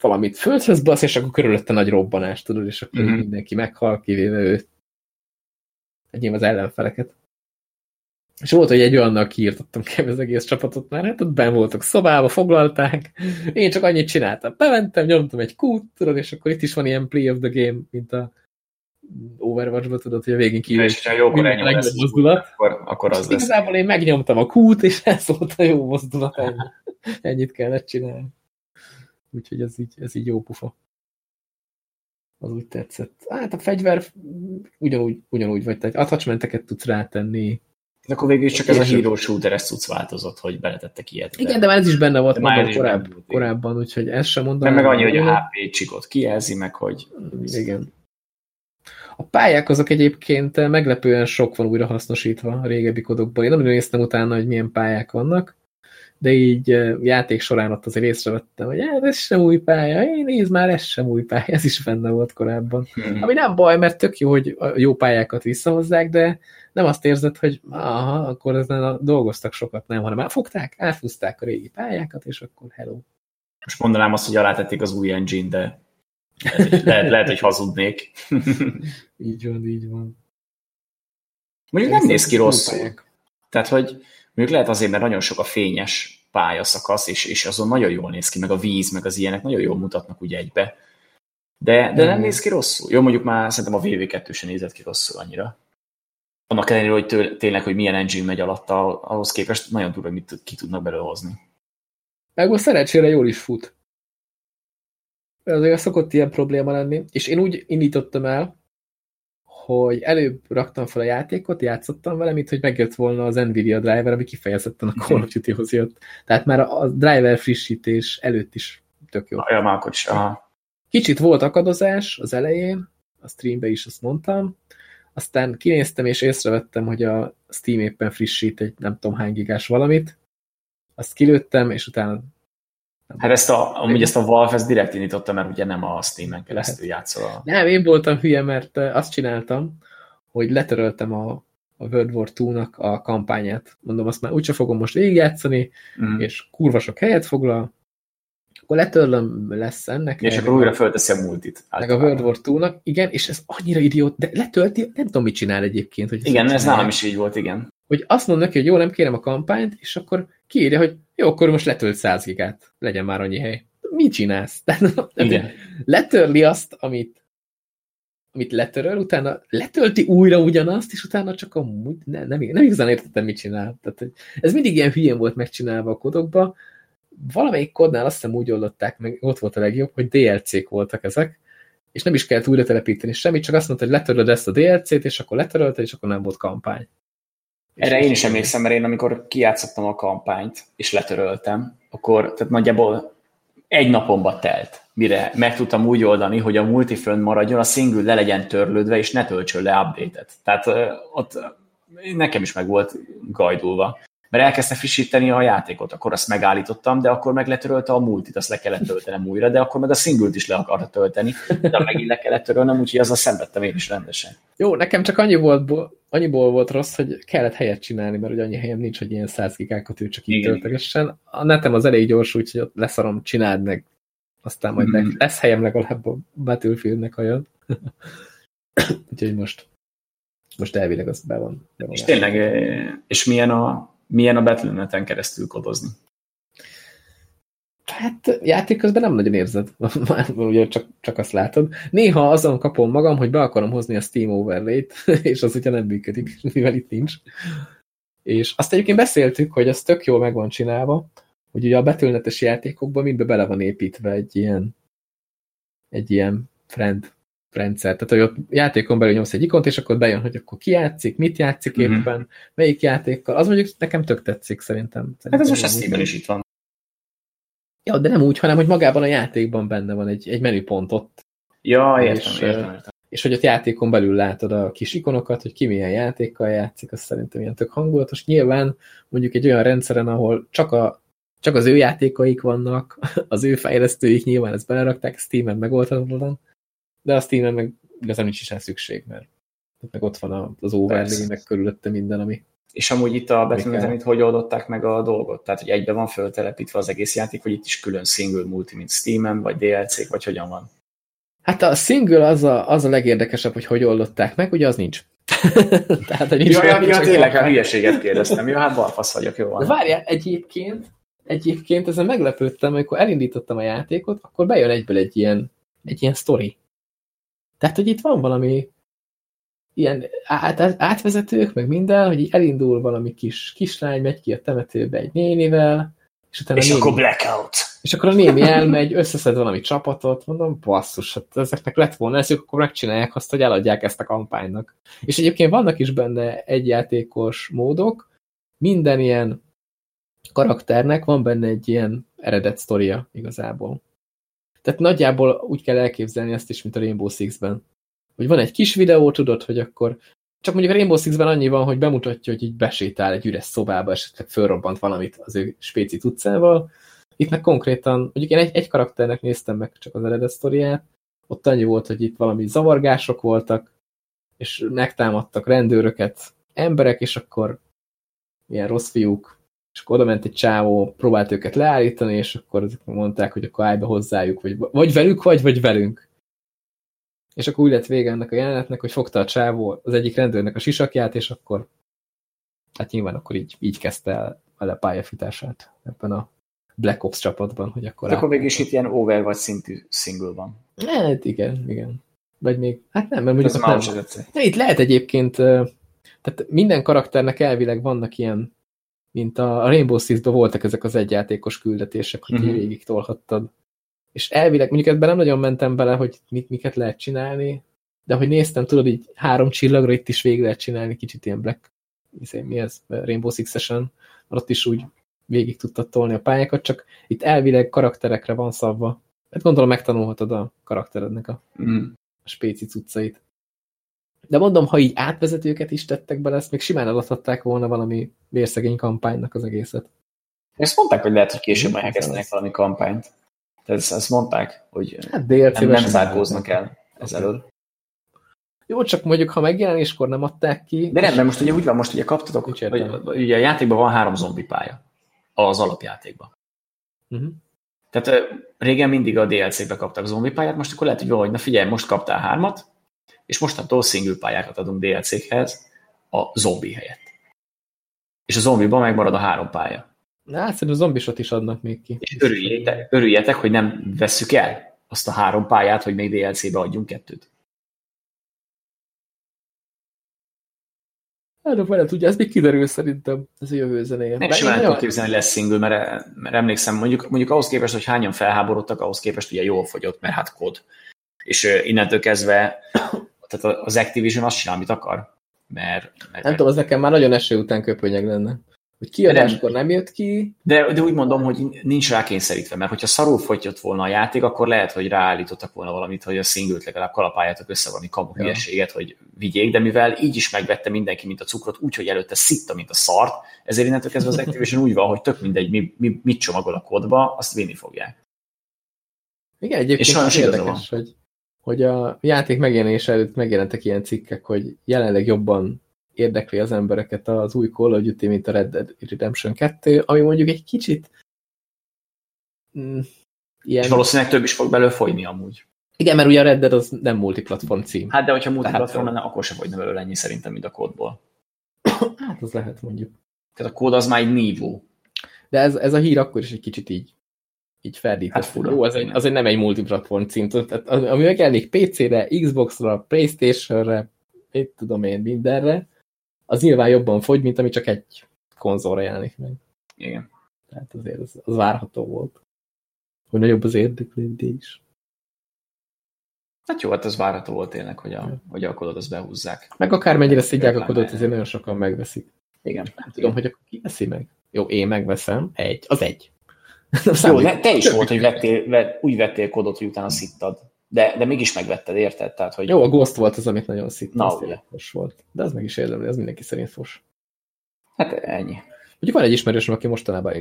valamit földhöz basz, és akkor körülötte nagy robbanás, tudod, és akkor mm -hmm. mindenki meghal, kivéve őt. Egyébként az ellenfeleket. És volt, hogy egy olyannal kiírtottam ki az egész csapatot már, hát ott ben voltak szobába, foglalták, én csak annyit csináltam. Bementem, nyomtam egy kút, tudod, és akkor itt is van ilyen play of the game, mint a Overwatch-ba tudod, hogy a végén kívül
és jó, akkor a legjobb mozdulat. Akkor, akkor az lesz.
Igazából én megnyomtam a kút, és ez volt a jó mozdulat. Ennyi. Ennyit kellett csinálni. Úgyhogy ez így, ez így jó pufa. Az úgy tetszett. Hát a fegyver ugyanúgy, ugyanúgy vagy, tehát attachmenteket tudsz rátenni,
de akkor végül csak ez a hero shooter ezt tudsz változott, hogy beletettek ilyet.
Igen, de már ez is benne volt már korább, volt, korábban, úgyhogy ezt sem mondom.
Nem meg annyi, hogy a HP csikot kijelzi, meg hogy...
Igen. A pályák azok egyébként meglepően sok van újra hasznosítva a régebbi kodokban. Én nem néztem utána, hogy milyen pályák vannak, de így játék során ott azért észrevettem, hogy hát ez sem új pálya, én nézd már, ez sem új pálya, ez is benne volt korábban. Hmm. Ami nem baj, mert tök jó, hogy a jó pályákat visszahozzák, de nem azt érzed, hogy aha, akkor ezen dolgoztak sokat, nem, hanem elfogták, elfúzták a régi pályákat, és akkor hello.
Most mondanám azt, hogy alátették az új engine, de lehet, lehet hogy hazudnék.
így van, így van.
Mondjuk nem néz ki rosszul. Tehát, hogy mondjuk lehet azért, mert nagyon sok a fényes pályaszakasz, és, és azon nagyon jól néz ki, meg a víz, meg az ilyenek nagyon jól mutatnak ugye egybe. De, de nem néz ki rosszul. Jó, mondjuk már szerintem a VV2 sem nézett ki rosszul annyira annak ellenére, hogy től, tényleg, hogy milyen engine megy alatta, ahhoz képest nagyon durva, mit ki tudnak belőle hozni.
Meg most szerencsére jól is fut. Azért szokott ilyen probléma lenni, és én úgy indítottam el, hogy előbb raktam fel a játékot, játszottam vele, mint hogy megjött volna az Nvidia driver, ami kifejezetten a Call of Duty-hoz jött. Tehát már a driver frissítés előtt is tök jó.
Ja, már is. Aha.
Kicsit volt akadozás az elején, a streambe is azt mondtam, aztán kinéztem és észrevettem, hogy a Steam éppen frissít egy nem tudom hány gigás valamit, azt kilőttem, és utána
Hát ezt a, amúgy ezt a Valve ezt direkt indította, mert ugye nem a Steam-en keresztül játszol. A...
Nem, én voltam hülye, mert azt csináltam, hogy letöröltem a, a World War 2-nak a kampányát. Mondom, azt már úgyse fogom most végigjátszani, mm. és kurva sok helyet foglal, akkor letörlöm lesz ennek.
És akkor újra fölteszi a multit.
Meg a World War 2-nak, igen, és ez annyira idiót, de letölti, nem tudom, mit csinál egyébként. Hogy
igen, ez nálam is így volt, igen.
Hogy azt mond neki, hogy jó, nem kérem a kampányt, és akkor kiírja, hogy jó, akkor most letölt 100 gigát, legyen már annyi hely. Mit csinálsz? igen. Letörli azt, amit amit letöröl, utána letölti újra ugyanazt, és utána csak a nem, nem, nem igazán értettem, mit csinál. Tehát, ez mindig ilyen hülyén volt megcsinálva a kodokba, valamelyik kodnál azt hiszem úgy oldották meg, ott volt a legjobb, hogy DLC-k voltak ezek, és nem is kellett újra telepíteni semmit, csak azt mondta, hogy letöröd ezt a DLC-t, és akkor letörölted, és akkor nem volt kampány.
Erre én is emlékszem, mert én amikor kijátszottam a kampányt, és letöröltem, akkor tehát nagyjából egy napomba telt, mire meg tudtam úgy oldani, hogy a multi fönn maradjon, a single le legyen törlődve, és ne töltsön le update-et. Tehát ott nekem is meg volt gajdulva mert elkezdte frissíteni a játékot, akkor azt megállítottam, de akkor meg letörölte a multit, azt le kellett töltenem újra, de akkor meg a single is le akarta tölteni, de megint le kellett törölnem, úgyhogy azzal szenvedtem én is rendesen.
Jó, nekem csak annyi volt, annyiból volt rossz, hogy kellett helyet csinálni, mert ugye annyi helyem nincs, hogy ilyen 100 gigákat ő csak így töltegessen. A netem az elég gyors, úgyhogy ott leszarom, csináld meg. Aztán majd mm. lesz helyem legalább a Battlefieldnek olyan. úgyhogy most most elvileg az be van. Be van
és tényleg, és milyen a, milyen a Battle.net-en keresztül kodozni?
Hát játék közben nem nagyon érzed, már ugye csak, csak azt látod. Néha azon kapom magam, hogy be akarom hozni a Steam Overlay-t, és az ugye nem működik, mivel itt nincs. És azt egyébként beszéltük, hogy az tök jól meg van csinálva, hogy ugye a betűnetes játékokban mindbe bele van építve egy ilyen egy ilyen friend rendszer. Tehát, hogy ott játékon belül nyomsz egy ikont, és akkor bejön, hogy akkor ki játszik, mit játszik mm-hmm. éppen, melyik játékkal. Az mondjuk nekem tök tetszik szerintem. szerintem
hát ez most a steam is itt van.
Ja, de nem úgy, hanem, hogy magában a játékban benne van egy, egy menüpont ott.
Ja, értem, és, értem, értem.
És hogy ott játékon belül látod a kis ikonokat, hogy ki milyen játékkal játszik, az szerintem ilyen tök hangulatos. Nyilván mondjuk egy olyan rendszeren, ahol csak, a, csak az ő játékaik vannak, az ő fejlesztőik nyilván ezt belerakták, Steam-en megoldhatatlan, de a Steam-en meg igazán nincs is szükség, mert meg ott van az overlay, meg körülötte minden, ami...
És amúgy itt a Batman hogy oldották meg a dolgot? Tehát, hogy egybe van föltelepítve az egész játék, vagy itt is külön single multi, mint Steam-en, vagy DLC-k, vagy hogyan van?
Hát a single az a, az a legérdekesebb, hogy hogy oldották meg, ugye az nincs.
Tehát, hogy nincs ja, ja, ja, tényleg, hát hülyeséget kérdeztem. Jó, hát balfasz vagyok, jó van.
De várjál, egyébként, egyébként ezen meglepődtem, amikor elindítottam a játékot, akkor bejön egyből egy ilyen, egy ilyen sztori. Tehát, hogy itt van valami ilyen át, átvezetők, meg minden, hogy elindul valami kis kislány, megy ki a temetőbe egy nénivel,
és, utána és néni, akkor blackout.
És akkor a néni elmegy, összeszed valami csapatot, mondom, basszus, hát ezeknek lett volna ez, akkor megcsinálják azt, hogy eladják ezt a kampánynak. És egyébként vannak is benne egyjátékos módok, minden ilyen karakternek van benne egy ilyen eredet sztoria igazából. Tehát nagyjából úgy kell elképzelni ezt is, mint a Rainbow Six-ben. Hogy van egy kis videó, tudod, hogy akkor csak mondjuk a Rainbow Six-ben annyi van, hogy bemutatja, hogy így besétál egy üres szobába, esetleg fölrobbant valamit az ő spéci utcával. Itt meg konkrétan, mondjuk én egy, egy karakternek néztem meg csak az eredet sztoriát, ott annyi volt, hogy itt valami zavargások voltak, és megtámadtak rendőröket emberek, és akkor ilyen rossz fiúk és akkor oda ment egy csávó, próbált őket leállítani, és akkor mondták, hogy akkor állj be hozzájuk, vagy, vagy velük vagy, vagy velünk. És akkor úgy lett vége ennek a jelenetnek, hogy fogta a csávó az egyik rendőrnek a sisakját, és akkor hát nyilván akkor így, így kezdte el a pályafutását ebben a Black Ops csapatban, hogy akkor...
akkor végig is itt ilyen Overwatch szintű single van.
Hát igen, igen. Vagy még, hát nem, mert mondjuk nem, nem. Itt lehet egyébként, tehát minden karakternek elvileg vannak ilyen mint a Rainbow Six-ban voltak ezek az egyjátékos küldetések, hogy uh -huh. végig tolhattad. És elvileg, mondjuk ebben nem nagyon mentem bele, hogy mit, miket lehet csinálni, de hogy néztem, tudod, így három csillagra itt is végig lehet csinálni, kicsit ilyen Black, mi ez, Rainbow Six-esen, ott is úgy végig tudtad tolni a pályákat, csak itt elvileg karakterekre van szabva. Hát gondolom megtanulhatod a karakterednek a, mm. a spéci cuccait. De mondom, ha így átvezetőket is tettek bele, ezt még simán eladhatták volna valami vérszegény kampánynak az egészet.
Ezt mondták, hogy lehet, hogy később majd elkezdenek valami kampányt. Tehát ezt, ezt mondták, hogy
hát
nem, nem zárkóznak el ezelőtt.
Jó, csak mondjuk, ha megjelenéskor nem adták ki...
De nem, mert most ugye úgy van, most ugye kaptatok, hogy ugye a játékban van három zombi pálya. Az alapjátékban. Uh mhm. -huh. Tehát régen mindig a DLC-be kaptak zombi pályát, most akkor lehet, hogy vagy, na figyelj, most kaptál hármat, és mostantól single pályákat adunk DLC-khez a zombi helyett. És a zombiban megmarad a három pálya.
Na, hát szerintem a zombisot is adnak még ki.
És örüljétek, örüljetek, hogy nem vesszük el azt a három pályát, hogy még DLC-be adjunk kettőt.
Hát, vele tudja, ez még kiderül szerintem, ez a jövő zenéje.
Nem simán tudom képzelni, hogy lesz single, mert, mert emlékszem, mondjuk, mondjuk ahhoz képest, hogy hányan felháborodtak, ahhoz képest ugye jól fogyott, mert hát kod. És innentől kezdve tehát az Activision azt csinál, amit akar. Mert, mert
nem tudom, az nekem már nagyon eső után köpönyeg lenne. hogy kiadáskor nem jött ki.
De, de úgy mondom, hogy nincs rákényszerítve, mert hogyha szarul fogyott volna a játék, akkor lehet, hogy ráállítottak volna valamit, hogy a szingült legalább kalapáljátok össze valami kamu ja. hülyeséget, hogy vigyék, de mivel így is megvette mindenki, mint a cukrot, úgyhogy előtte szitta, mint a szart, ezért innentől kezdve az Activision úgy van, hogy tök mindegy, mi, mi, mit csomagol a kódba, azt vinni fogják.
Igen, egyébként És érdekes, hogy, hogy a játék megjelenése előtt megjelentek ilyen cikkek, hogy jelenleg jobban érdekli az embereket az új Call of Duty, mint a Red Dead Redemption 2, ami mondjuk egy kicsit
mm, ilyen... És valószínűleg több is fog belőle folyni amúgy.
Igen, mert ugye a Red Dead az nem multiplatform cím.
Hát de hogyha multiplatform lenne, akkor sem fogyna belőle ennyi szerintem, mint a kódból.
hát az lehet mondjuk.
Tehát a kód az már egy nívó.
De ez, ez a hír akkor is egy kicsit így így ferdített. Hát. Jó, az egy, az egy nem egy multiplatform cím. Tehát, ami megjelenik PC-re, Xbox-ra, Playstation-re, itt tudom én mindenre, az nyilván jobban fogy, mint ami csak egy konzolra jelenik meg.
Igen.
Tehát azért az, az várható volt. Hogy nagyobb az érdeklődés.
Hát jó, hát ez várható volt tényleg, hogy a, ja. hogy a kodot azt behúzzák.
Meg akármennyire szidják a kodot, azért nagyon sokan megveszik.
Igen.
Nem tudom, hogy akkor ki veszi meg. Jó, én megveszem. Egy. Az egy.
Jó, te is volt, hogy vettél, úgy vettél kodot, hogy utána szittad. De, de mégis megvetted, érted? Tehát, hogy...
Jó, a Ghost volt az, amit nagyon szít. Na, ugye. Volt. De az meg is érdemli, az mindenki szerint fos.
Hát ennyi.
Ugye van egy ismerősöm, aki mostanában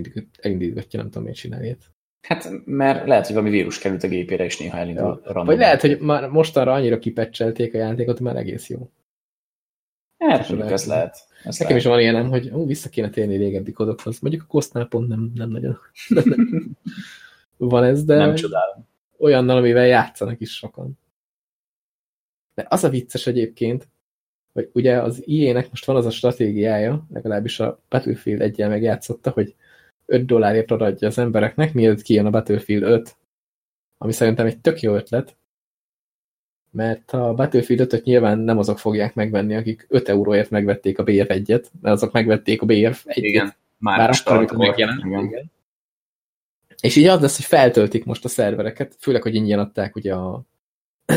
elindítgatja, nem tudom, miért csinálja
Hát, mert lehet, hogy valami vírus került a gépére, és néha elindul.
Ja. Vagy lehet, hogy már mostanra annyira kipecselték a játékot, hogy már egész jó.
Hát, mondjuk ez lehet.
Ez Nekem lehet. is van ilyenem, hogy ó, vissza kéne térni régebbi kodokhoz. Mondjuk a Ghostnál pont nem, nem nagyon van ez, de...
Nem csodálom
olyannal, amivel játszanak is sokan. De az a vicces egyébként, hogy ugye az IE-nek most van az a stratégiája, legalábbis a Battlefield egyen megjátszotta, hogy 5 dollárért adja az embereknek, mielőtt kijön a Battlefield 5, ami szerintem egy tök jó ötlet, mert a Battlefield 5 nyilván nem azok fogják megvenni, akik 5 euróért megvették a BF1-et, mert azok megvették a BF1-et.
Igen, már, már akkor, amikor. Igen.
És így az lesz, hogy feltöltik most a szervereket, főleg, hogy ingyen adták ugye a,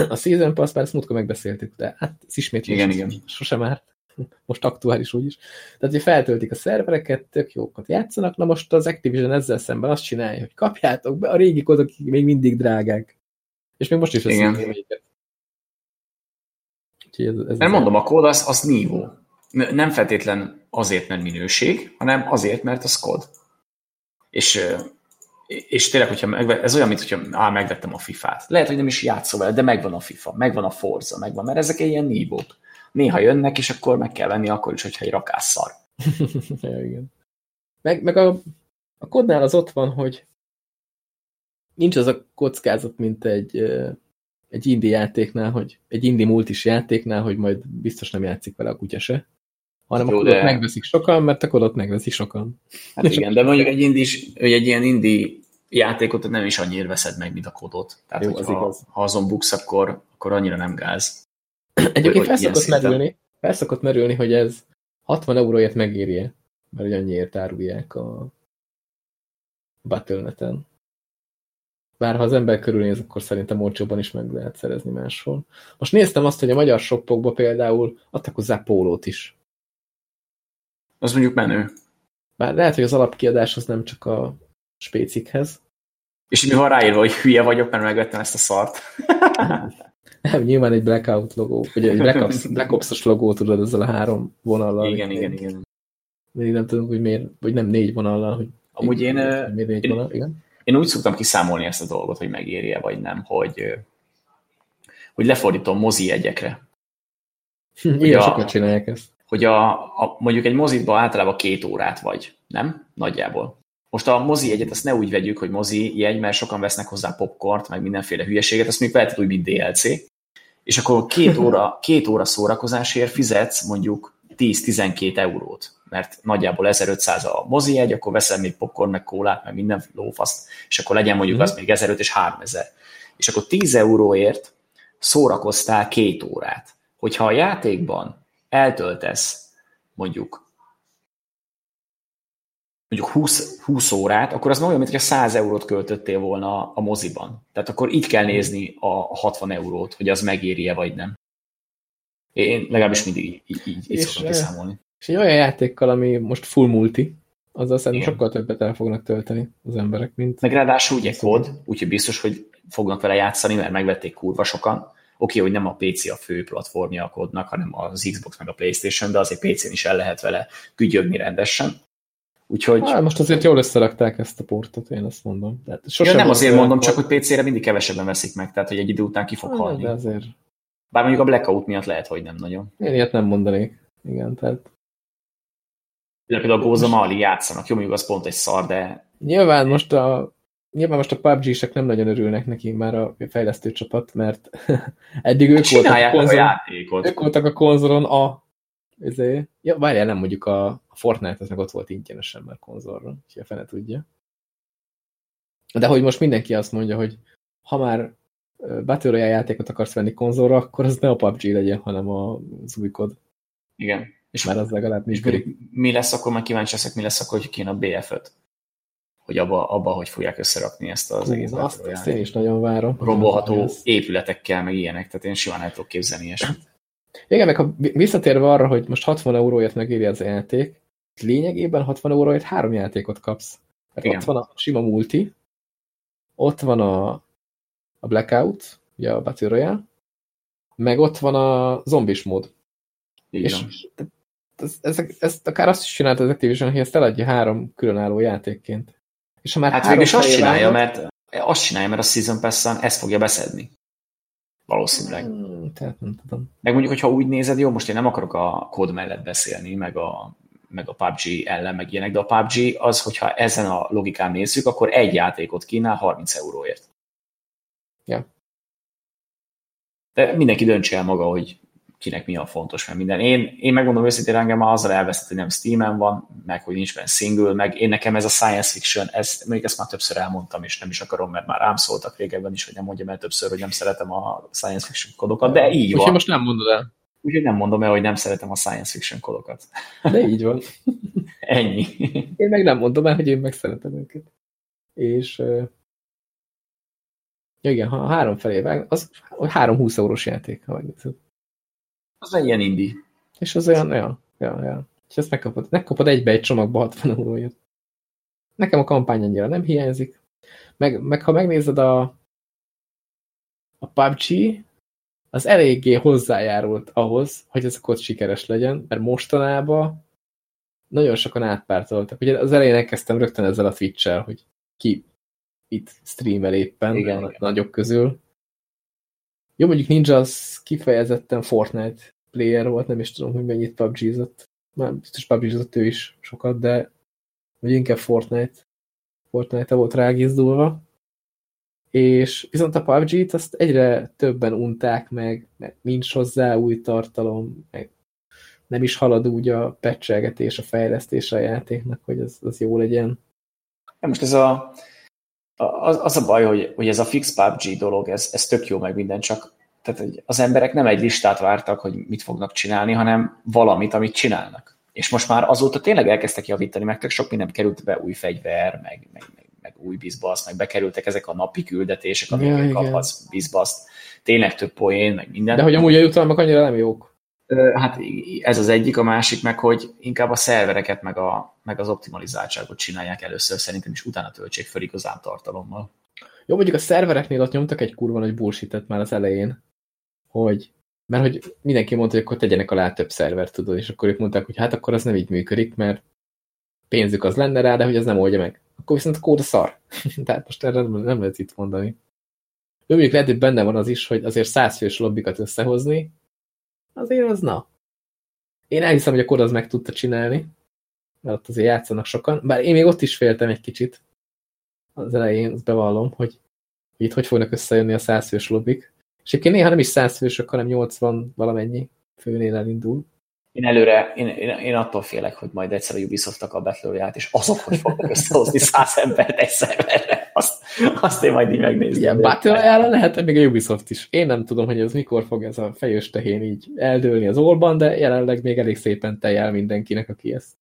a Season Pass, bár ezt múltkor megbeszéltük, de hát ez ismétlés
igen, igen.
sosem már. Most aktuális úgyis. Tehát, hogy feltöltik a szervereket, tök jókat játszanak, na most az Activision ezzel szemben azt csinálja, hogy kapjátok be a régi kodok, még mindig drágák. És még most is
veszik őket. Ez, ez mert mondom, a kód az, az nívó. Nem feltétlen azért, mert minőség, hanem azért, mert az kód. És és tényleg, hogyha megve, ez olyan, mint hogyha á, megvettem a FIFA-t. Lehet, hogy nem is játszol vele, de megvan a FIFA, megvan a Forza, megvan, mert ezek ilyen nívók. Néha jönnek, és akkor meg kell venni akkor is, hogyha egy rakás szar.
ja, igen. Meg, meg a, a kodnál az ott van, hogy nincs az a kockázat, mint egy, egy indie játéknál, hogy egy indie multis játéknál, hogy majd biztos nem játszik vele a kutya se hanem Jó, a de... megveszik sokan, mert a kodot megveszik sokan.
Hát igen, de mondjuk egy, indis, egy ilyen indi játékot nem is annyira veszed meg, mint a kodot. Tehát, Jó, az igaz. ha azon buksz, akkor, akkor annyira nem gáz.
Egyébként felszokott merülni, felszokott merülni, hogy ez 60 euróért megérje, mert annyiért árulják a Battle.net-en. Bár ha az ember körülnéz, akkor szerintem olcsóban is meg lehet szerezni máshol. Most néztem azt, hogy a magyar shopokba például adtak hozzá pólót is.
Az mondjuk menő.
Bár lehet, hogy az alapkiadás az nem csak a spécikhez.
És mi van ráírva, hogy hülye vagyok, mert megvettem ezt a szart.
nem, nyilván egy Blackout logó, vagy egy Black, Ops, Black Ops-os logó, tudod, ezzel a három vonallal.
Igen, igen, igen.
Még nem tudom, hogy miért, vagy nem négy vonallal, hogy
Amúgy én, én,
vonal, igen?
Én úgy szoktam kiszámolni ezt a dolgot, hogy megéri-e, vagy nem, hogy, hogy lefordítom mozi jegyekre.
Igen, sokat csinálják ezt
hogy a, a, mondjuk egy mozitba általában két órát vagy, nem? Nagyjából. Most a mozi jegyet azt ne úgy vegyük, hogy mozi jegy, mert sokan vesznek hozzá popcornt, meg mindenféle hülyeséget, azt még lehet úgy, mint DLC. És akkor két óra, két óra szórakozásért fizetsz mondjuk 10-12 eurót, mert nagyjából 1500 a mozi jegy, akkor veszel még popcorn, meg kólát, meg minden lófaszt, és akkor legyen mondjuk mm. az még 1500 és 3000. És akkor 10 euróért szórakoztál két órát. Hogyha a játékban eltöltesz mondjuk mondjuk 20, 20 órát, akkor az olyan, mintha 100 eurót költöttél volna a moziban. Tehát akkor így kell nézni a 60 eurót, hogy az megéri-e vagy nem. Én legalábbis mindig így, így, így szoktam kiszámolni.
És egy olyan játékkal, ami most full multi, azzal szerintem sokkal többet el fognak tölteni az emberek, mint...
Meg ráadásul ugye kód, úgyhogy biztos, hogy fognak vele játszani, mert megvették kurva sokan. Oké, hogy nem a PC a fő platformja a kódnak, hanem az Xbox meg a Playstation, de azért PC-n is el lehet vele gügyögni rendesen. Úgyhogy...
Há, most azért jól összerakták ezt a portot, én azt mondom.
Tehát ja, nem azért mondom, csak hogy PC-re mindig kevesebben veszik meg, tehát hogy egy idő után ki fog halni.
De azért...
Bár mondjuk a blackout miatt lehet, hogy nem nagyon.
Én ilyet nem mondanék. Igen, tehát...
De például a Góza Mali játszanak, jó, mondjuk az pont egy szar, de...
Nyilván most a, nyilván most a PUBG-sek nem nagyon örülnek neki már a fejlesztő csapat, mert eddig ők voltak a, konzolon, a játékot. Ők voltak a konzolon a ezért, ja, várjál, nem mondjuk a, a Fortnite, az meg ott volt ingyenesen már konzolra, úgyhogy a fene tudja. De hogy most mindenki azt mondja, hogy ha már Battle Royale játékot akarsz venni konzolra, akkor az ne a PUBG legyen, hanem az új kod.
Igen.
És már az legalább
működik. Mi lesz akkor, már kíváncsi leszek, mi lesz akkor, hogy kéne a BF-öt? Hogy abba, abba, hogy fogják összerakni ezt az Hú, egész
azt, azt én is nagyon várom.
Rombolható épületekkel, meg ilyenek, tehát én simán el tudok képzelni ilyesmit.
Igen, meg ha visszatérve arra, hogy most 60 euróért megéri az játék, lényegében 60 euróért három játékot kapsz. Mert Igen. ott van a sima multi, ott van a, a Blackout, ugye a Battle Royale, meg ott van a zombis mód. Igen. És ez, ez, ezt akár azt is csinált az Activision, hogy ezt eladja három különálló játékként.
És ha már hát végül is azt csinálja, mert azt csinálja, mert a Season Pass-en ezt fogja beszedni. Valószínűleg.
Hmm, tehát nem tudom.
Meg mondjuk, hogyha úgy nézed, jó, most én nem akarok a kód mellett beszélni, meg a, meg a PUBG ellen, meg ilyenek, de a PUBG az, hogyha ezen a logikán nézzük, akkor egy játékot kínál 30 euróért.
Ja.
De mindenki döntse el maga, hogy kinek mi a fontos, mert minden. Én, én megmondom őszintén, engem már azzal elveszett, hogy nem Steam-en van, meg hogy nincs benne single, meg én nekem ez a science fiction, ez, még ezt már többször elmondtam, és nem is akarom, mert már rám szóltak régebben is, hogy nem mondjam el többször, hogy nem szeretem a science fiction kodokat, de így van.
Úgyhogy most nem mondod el.
Úgyhogy nem mondom el, hogy nem szeretem a science fiction kodokat.
De így van.
Ennyi.
Én meg nem mondom el, hogy én meg szeretem őket. És ja, igen, ha három felé vág, az három 20 eurós játék, ha megnézed.
Az egy ilyen indi.
És az olyan, ja, ja, ja. És ezt megkapod, megkapod egybe egy csomagba 60 euróért. Nekem a kampány annyira nem hiányzik. Meg, meg ha megnézed a, a PUBG, az eléggé hozzájárult ahhoz, hogy ez a kod sikeres legyen, mert mostanában nagyon sokan átpártoltak. Ugye az elején elkezdtem rögtön ezzel a twitch hogy ki itt streamel éppen igen, a igen. nagyok közül, jó, mondjuk Ninja az kifejezetten Fortnite player volt, nem is tudom, hogy mennyit PUBG-zott. Már biztos pubg ő is sokat, de vagy inkább Fortnite. Fortnite-a volt rágizdulva. És viszont a PUBG-t azt egyre többen unták meg, mert nincs hozzá új tartalom, meg nem is halad úgy a pecselgetés, a fejlesztés a játéknak, hogy az, az jó legyen.
Most ez a az, az a baj, hogy, hogy ez a fix PUBG dolog, ez, ez tök jó meg minden, csak tehát az emberek nem egy listát vártak, hogy mit fognak csinálni, hanem valamit, amit csinálnak. És most már azóta tényleg elkezdtek javítani, meg tök sok minden került be, új fegyver, meg, meg, meg, meg új bizbasz, meg bekerültek ezek a napi küldetések, amiket ja, kaphatsz bizbaszt. Tényleg több poén, meg minden.
De hogy amúgy a jutalmak annyira nem jók.
Hát ez az egyik, a másik meg, hogy inkább a szervereket, meg, a, meg az optimalizáltságot csinálják először szerintem, is utána töltsék fel igazán tartalommal.
Jó, mondjuk a szervereknél ott nyomtak egy kurva nagy bullshit már az elején, hogy mert hogy mindenki mondta, hogy akkor tegyenek alá több szervert, tudod, és akkor ők mondták, hogy hát akkor az nem így működik, mert pénzük az lenne rá, de hogy az nem oldja meg. Akkor viszont a kód a szar. Tehát most erre nem lehet itt mondani. Jó, mondjuk lehet, hogy benne van az is, hogy azért százfős lobbikat összehozni, azért az na. Én elhiszem, hogy a kod az meg tudta csinálni, mert ott azért játszanak sokan, bár én még ott is féltem egy kicsit az elején, azt bevallom, hogy, hogy itt hogy fognak összejönni a százfős lobbik. És egyébként néha nem is százfősök, hanem 80 valamennyi főnél elindul.
Én előre, én, én, én attól félek, hogy majd egyszer a Ubisoft a Royale-t, és azok, hogy fognak összehozni száz embert egy szerverre. Azt, azt én majd így megnézem.
Igen, Battle Royale lehet még a Ubisoft is. Én nem tudom, hogy ez mikor fog ez a fejős tehén így eldőlni az orban, de jelenleg még elég szépen tejel mindenkinek, aki ezt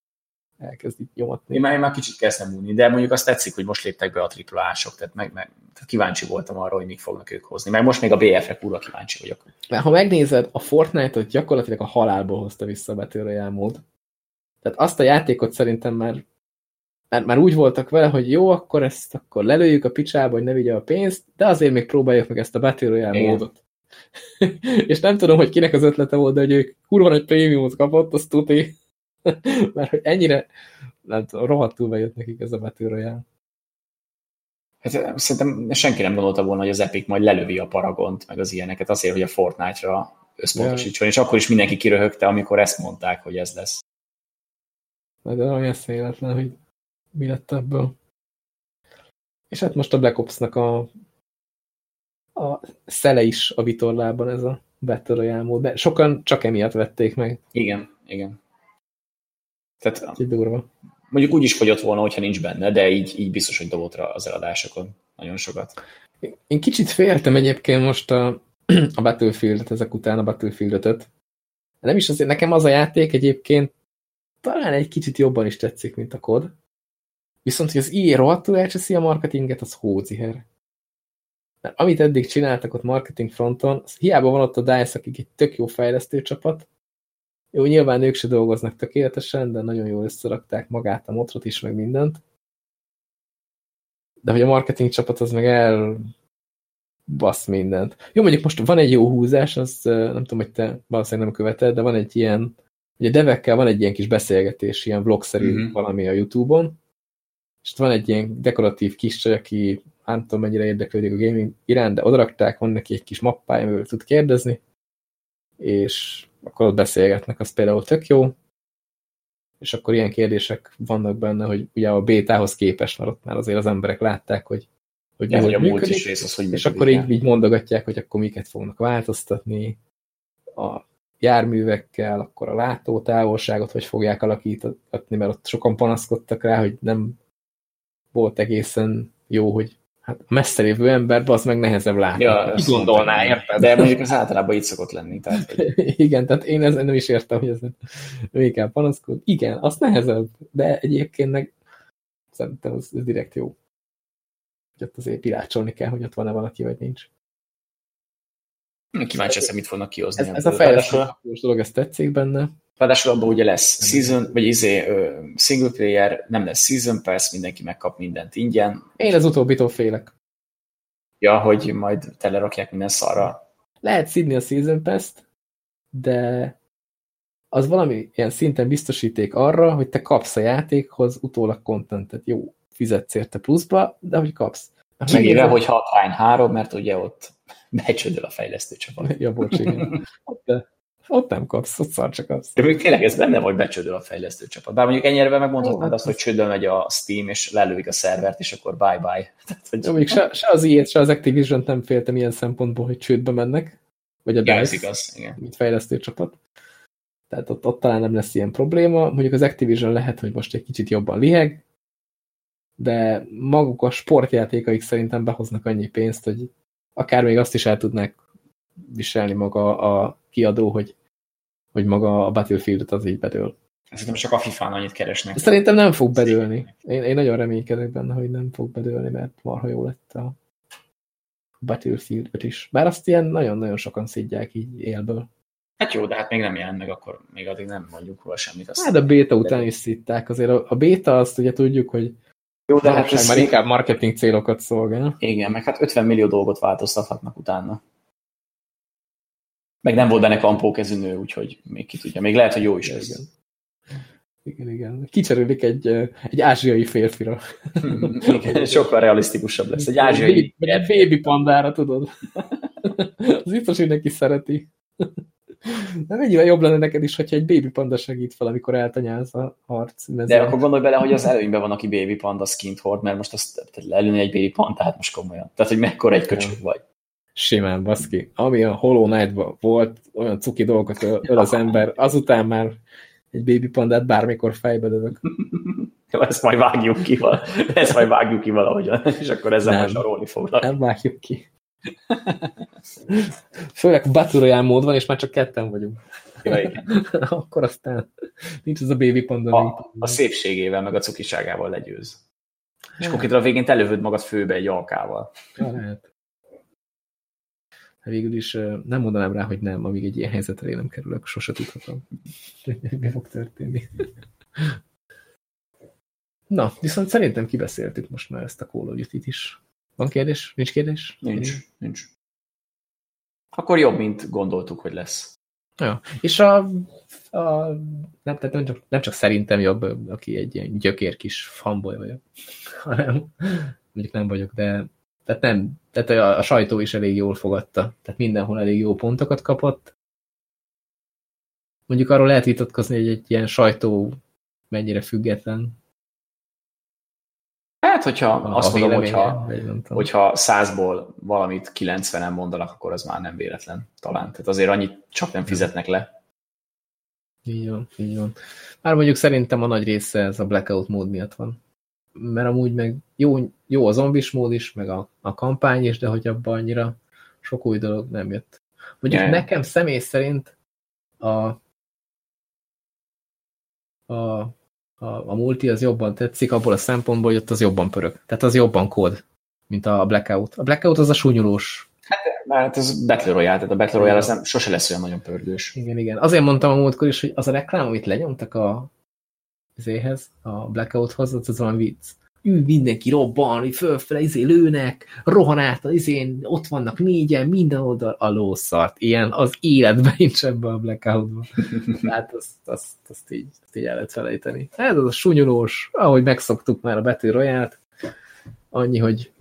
elkezd itt nyomatni.
Én már, én már kicsit kezdem úni, de mondjuk azt tetszik, hogy most léptek be a triplások, tehát, meg, meg, tehát kíváncsi voltam arra, hogy mik fognak ők hozni. Meg most még a BF-re kurva kíváncsi vagyok.
Mert ha megnézed, a Fortnite-ot gyakorlatilag a halálból hozta vissza a Battle Royale mód. Tehát azt a játékot szerintem már Mert már úgy voltak vele, hogy jó, akkor ezt akkor lelőjük a picsába, hogy ne vigye a pénzt, de azért még próbáljuk meg ezt a Battle Royale módot. és nem tudom, hogy kinek az ötlete volt, de hogy ők kurva nagy prémiumot kapott, azt tuti. Mert hogy ennyire, nem tudom, rohadtul bejött nekik ez a Battle Royale.
Hát szerintem senki nem gondolta volna, hogy az Epic majd lelövi a Paragont, meg az ilyeneket azért, hogy a Fortnite-ra összpontosítson, és akkor is mindenki kiröhögte, amikor ezt mondták, hogy ez lesz.
De olyan eszméletlen, hogy mi lett ebből. És hát most a Black Ops-nak a, a szele is a vitorlában ez a Battle Royale mód, de sokan csak emiatt vették meg.
Igen, igen. Tehát
Egy durva.
Mondjuk úgy is fogyott volna, hogyha nincs benne, de így, így biztos, hogy dobott rá az eladásokon nagyon sokat.
Én kicsit féltem egyébként most a, a Battlefield-et ezek után, a Battlefield 5 Nem is azért, nekem az a játék egyébként talán egy kicsit jobban is tetszik, mint a kod. Viszont, hogy az EA rohadtul elcseszi a marketinget, az hóziher. Mert amit eddig csináltak ott marketing fronton, az hiába van ott a DICE, akik egy tök jó fejlesztő csapat. Jó, nyilván ők se dolgoznak tökéletesen, de nagyon jól összerakták magát a motrot is, meg mindent. De hogy a marketing csapat az meg el basz mindent. Jó, mondjuk most van egy jó húzás, az nem tudom, hogy te valószínűleg nem követed, de van egy ilyen, ugye devekkel van egy ilyen kis beszélgetés, ilyen vlogszerű mm -hmm. valami a Youtube-on, és van egy ilyen dekoratív kis csaj, aki nem tudom mennyire érdeklődik a gaming iránt, de odarakták, van neki egy kis mappája, amivel tud kérdezni, és akkor ott beszélgetnek, az például tök jó, és akkor ilyen kérdések vannak benne, hogy ugye a bétához képest, mert ott már azért az emberek látták, hogy hogy,
ja, hogy a működik, is rész az, hogy
és akkor így, így mondogatják, hogy akkor miket fognak változtatni a járművekkel, akkor a látótávolságot hogy fogják alakítani, mert ott sokan panaszkodtak rá, hogy nem volt egészen jó, hogy hát a messze lévő ember, az meg nehezebb látni.
Ja, Ki gondolná, érted? De mondjuk az általában így szokott lenni. Tehát, hogy...
Igen, tehát én ezen nem is értem, hogy ez ő inkább panaszkod. Igen, az nehezebb, de egyébként meg szerintem az, az direkt jó. Hogy ott azért pirácsolni kell, hogy ott van-e valaki, vagy nincs.
Kíváncsi leszek, mit fognak kihozni.
Ez, ez a fejlesztő dolog, ez tetszik benne.
Ráadásul abban ugye lesz season, vagy izé, single player, nem lesz season pass, mindenki megkap mindent ingyen.
Én az utóbbitól félek.
Ja, hogy majd telerakják minden szarra.
Lehet szidni a season pass-t, de az valami ilyen szinten biztosíték arra, hogy te kapsz a játékhoz utólag kontentet. Jó, fizetsz érte pluszba, de hogy kapsz.
Kivéve, hogy Hotline 3, mert ugye ott becsődöl a fejlesztő csapat.
Ja, bocs, igen. De ott nem kapsz, ott szar csak az.
De még tényleg ez benne, hogy becsődöl a fejlesztő csapat. Bár mondjuk ennyire megmondhatnád azt, hogy csődön megy a Steam, és lelőik a szervert, és akkor bye-bye.
hogy... Jó, még se, se az ea se az activision nem féltem ilyen szempontból, hogy csődbe mennek. Vagy a
DICE, ja, igaz, igen.
mint fejlesztő csapat. Tehát ott, ott talán nem lesz ilyen probléma. Mondjuk az Activision lehet, hogy most egy kicsit jobban liheg, de maguk a sportjátékaik szerintem behoznak annyi pénzt, hogy akár még azt is el tudnák viselni maga a kiadó, hogy, hogy maga a Battlefield-et az így bedől.
Szerintem csak a FIFA-n annyit keresnek.
Szerintem nem fog bedőlni. Én, én nagyon reménykedek benne, hogy nem fog bedőlni, mert marha jó lett a battlefield is. Bár azt ilyen nagyon-nagyon sokan szidják így élből.
Hát jó, de hát még nem jelent meg, akkor még addig nem mondjuk róla semmit.
Azt hát a béta után is szitták. Azért a, a béta azt ugye tudjuk, hogy jó, de hát már inkább marketing célokat szolgál.
Igen, meg hát 50 millió dolgot változtathatnak utána. Meg nem volt benne kampókezű nő, úgyhogy még ki tudja. Még lehet, hogy jó is ez.
Igen. Igen, igen. Kicserülik egy, egy ázsiai férfira.
igen, sokkal realisztikusabb lesz. Egy ázsiai...
Vagy egy baby pandára, tudod? Az biztos, hogy neki szereti. De mennyivel jobb lenne neked is, hogyha egy baby panda segít fel, amikor eltanyálsz a harc.
De akkor gondolj bele, hogy az előnyben van, aki baby panda skint hord, mert most azt lelőni egy baby panda, hát most komolyan. Tehát, hogy mekkora egy köcsög vagy.
Simán, baszki. Ami a Hollow knight volt, olyan cuki dolgokat öl az ember, azután már egy baby pandát bármikor fejbe dövök.
Jó, ezt majd vágjuk ki, ezt majd vágjuk ki valahogyan, és akkor ezzel nem, majd zsarolni.
Nem vágjuk ki. Főleg Battle mód van, és már csak ketten vagyunk.
Ja, igen.
akkor aztán nincs az a baby panda.
A, a szépségével, meg a cukiságával legyőz. És konkrétan a végén telövöd magad főbe egy alkával.
Ja, lehet. Végül is nem mondanám rá, hogy nem, amíg egy ilyen helyzetre én nem kerülök, sose tudhatom, mi fog történni. Na, viszont szerintem kibeszéltük most már ezt a Call of Duty-t is. Van kérdés? Nincs kérdés?
Nincs, nincs. nincs. Akkor jobb, mint gondoltuk, hogy lesz.
Ja. És a, a nem, tehát nem, csak, nem csak szerintem jobb, aki egy ilyen gyökér kis fanboy vagyok, hanem mondjuk nem vagyok, de tehát nem, tehát a, a sajtó is elég jól fogadta, tehát mindenhol elég jó pontokat kapott. Mondjuk arról lehet vitatkozni, hogy egy ilyen sajtó mennyire független.
Hát, hogyha a, azt a mondom, hogyha, hogyha százból valamit 90-en mondanak, akkor az már nem véletlen talán. Tehát azért annyit csak nem fizetnek le.
Így van, így van. Már mondjuk szerintem a nagy része ez a blackout mód miatt van mert amúgy meg jó, jó a zombis mód is, meg a, a kampány is, de hogy abban annyira sok új dolog nem jött. Mondjuk yeah. nekem személy szerint a, a, a, a multi az jobban tetszik, abból a szempontból, hogy ott az jobban pörög. Tehát az jobban kód, mint a Blackout. A Blackout az a súnyulós.
Hát, hát ez Battle Royale, tehát a Battle Royale az nem, sose lesz olyan nagyon pörgős.
Igen, igen. Azért mondtam a múltkor is, hogy az a reklám, amit lenyomtak a, izéhez, a Blackouthoz, az, az valami vicc. Ű, mindenki robban, fölfele, izé lőnek, rohan át, izén, ott vannak négyen, minden oldal a lószart. Ilyen az életben nincs ebben a Blackoutban. Hát azt, azt, azt, így, azt így el lehet felejteni. Ez az a sunyolós, ahogy megszoktuk már a royale annyi, hogy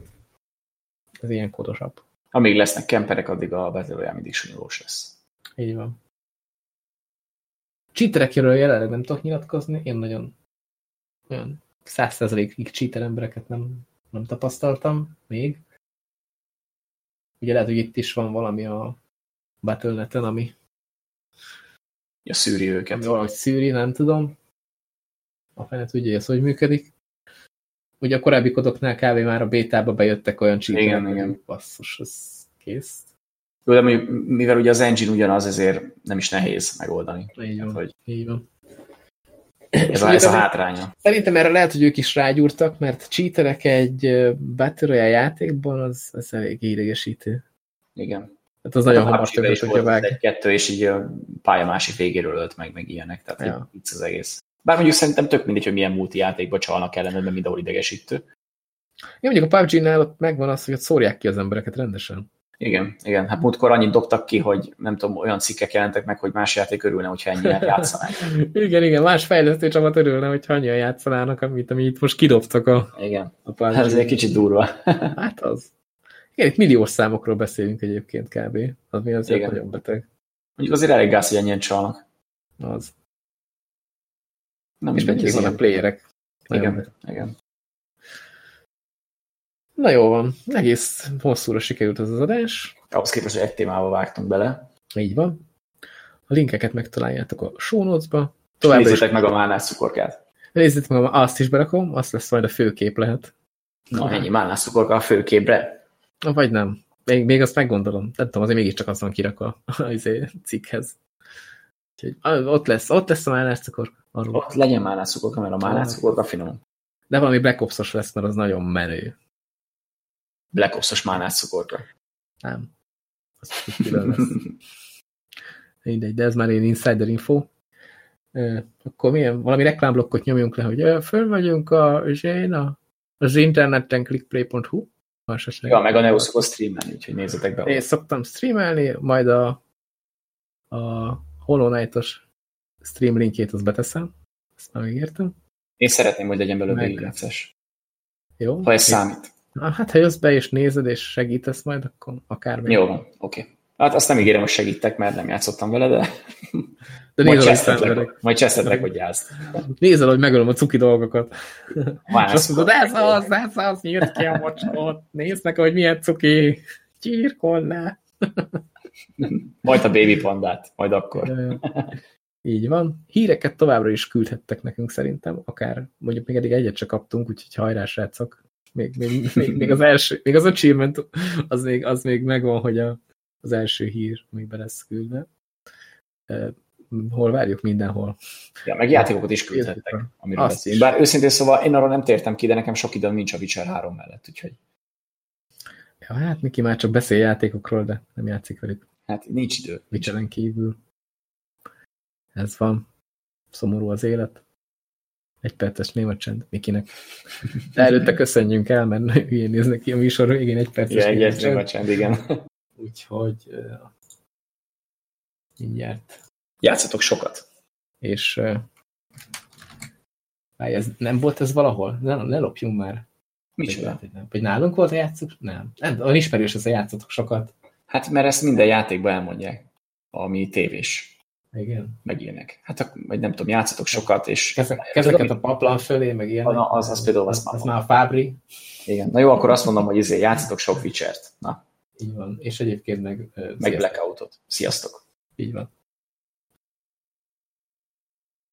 ez ilyen kodosabb.
Amíg lesznek kemperek, addig a Battle Royale mindig sunyolós lesz.
Így van. Cheaterekről jelenleg nem tudok nyilatkozni, én nagyon olyan százszerzelékig cheater embereket nem, nem tapasztaltam még. Ugye lehet, hogy itt is van valami a Battle.net-en, ami
ja, szűri őket.
Ami valahogy szűri, nem tudom. A fenet hogy ez hogy működik. Ugye a korábbi kodoknál kb. már a bétába bejöttek olyan cheaterek,
igen, igen.
basszus, ez kész.
Jó, de mondjuk, mivel ugye az engine ugyanaz, ezért nem is nehéz megoldani.
Így van, hát, hogy
így
van.
Ez, a, ez a hátránya.
Szerintem erre lehet, hogy ők is rágyúrtak, mert cheaterek egy Battle Royale játékban, az, az elég idegesítő.
Igen.
Hát az nagyon hamar
többet, hogyha vág. Egy-kettő, és így a pálya másik végéről ölt meg, meg ilyenek. Tehát ja. itt az egész. Bár mondjuk szerintem tök mindegy, hogy milyen multi játékban csalnak ellen, mert mindenhol idegesítő.
Én mondjuk a PUBG-nál ott megvan az, hogy ott szórják ki az embereket rendesen.
Igen, igen. Hát múltkor annyit dobtak ki, hogy nem tudom, olyan cikkek jelentek meg, hogy más játék örülne, hogyha ennyire játszanák.
igen, igen, más fejlesztő csapat örülne, hogyha annyian játszanának, amit, amit itt most kidobtak a
Igen, a hát ez egy kicsit durva.
hát az. Igen, itt milliós számokról beszélünk egyébként kb. Az mi azért igen. nagyon beteg.
Mondjuk azért elég gáz, hogy ennyien csalnak.
Az. Nem és mennyire vannak playerek.
Igen, igen.
Na jó van, egész hosszúra sikerült az az adás.
Ahhoz képest, hogy egy témába vágtunk bele.
Így van. A linkeket megtaláljátok a show notes-ba.
Nézzétek is... meg a málnás cukorkát.
Nézzétek meg, azt is berakom, azt lesz majd a főkép lehet.
Na, ennyi málnás cukorka a főképre?
Vagy nem. Még, még azt meggondolom. Nem tudom, azért mégiscsak az van kirakva a izé, cikkhez. Úgyhogy ott lesz, ott lesz a málnás cukor.
Arról. Ott legyen málnás cukorka, mert a málnás cukorka finom.
De valami Black Ops-os lesz, mert az nagyon menő.
Black Ops-os mánás cukorka.
Nem. Az Mindegy, de ez már én insider info. Akkor milyen, valami reklámblokkot nyomjunk le, hogy föl vagyunk a, a, az interneten clickplay.hu.
Ja, meg a Neo szokott streamelni, úgyhogy nézzetek be.
Én szoktam streamelni, majd a, a Hollow Knight-os stream linkjét az beteszem. Ezt már megértem.
Én szeretném, hogy legyen belőle.
Jó.
Ha ez számít.
Na, hát ha jössz be és nézed, és segítesz majd, akkor akár
Jó van, oké. Okay. Hát azt nem ígérem, hogy segítek, mert nem játszottam vele, de...
De
majd csesztetlek, majd csesztetlek, hogy játsz.
Nézel, hogy megölöm a cuki dolgokat. Más. És azt mondod, ez az, ez az, nyírt ki a mocsot. Nézd meg, hogy milyen cuki. Csírkolná.
majd a baby pandát, majd akkor.
Így van. Híreket továbbra is küldhettek nekünk szerintem, akár mondjuk még eddig egyet csak kaptunk, úgyhogy hajrá, srácok még, még, még, még, az első, még az achievement az még, az még megvan, hogy a, az első hír még be lesz küldve. Hol várjuk? Mindenhol.
Ja, meg játékokat is küldhettek, amiről beszélünk. Bár őszintén szóval én arra nem tértem ki, de nekem sok időm nincs a Witcher 3 mellett, úgyhogy...
Ja, hát Miki már csak beszél játékokról, de nem játszik velük.
Hát nincs idő.
Witcheren kívül. Ez van. Szomorú az élet. Egy perces néma csend, Mikinek. De előtte köszönjünk el, mert hülyén néznek ki a műsor végén egy perces
ja, néma, néma csend. igen.
Úgyhogy uh, mindjárt.
Játszatok sokat.
És uh, ez, nem volt ez valahol? Ne, ne lopjunk már.
Micsoda?
Vagy nálunk volt a játszok? Nem. nem. Olyan ismerős ez a játszatok sokat.
Hát mert ezt minden játékban elmondják, ami tévés.
Igen.
Meg ilyenek. Hát, vagy nem tudom, játszatok sokat, és...
Kezek, kezeket a paplan fölé, meg ilyenek.
Na, az, az például
az, az már a Fábri.
Igen. Na jó, akkor azt mondom, hogy izé, játszatok sok Witcher-t. Na.
Így van. És egyébként meg...
Meg Blackoutot. Sziasztok.
Így van.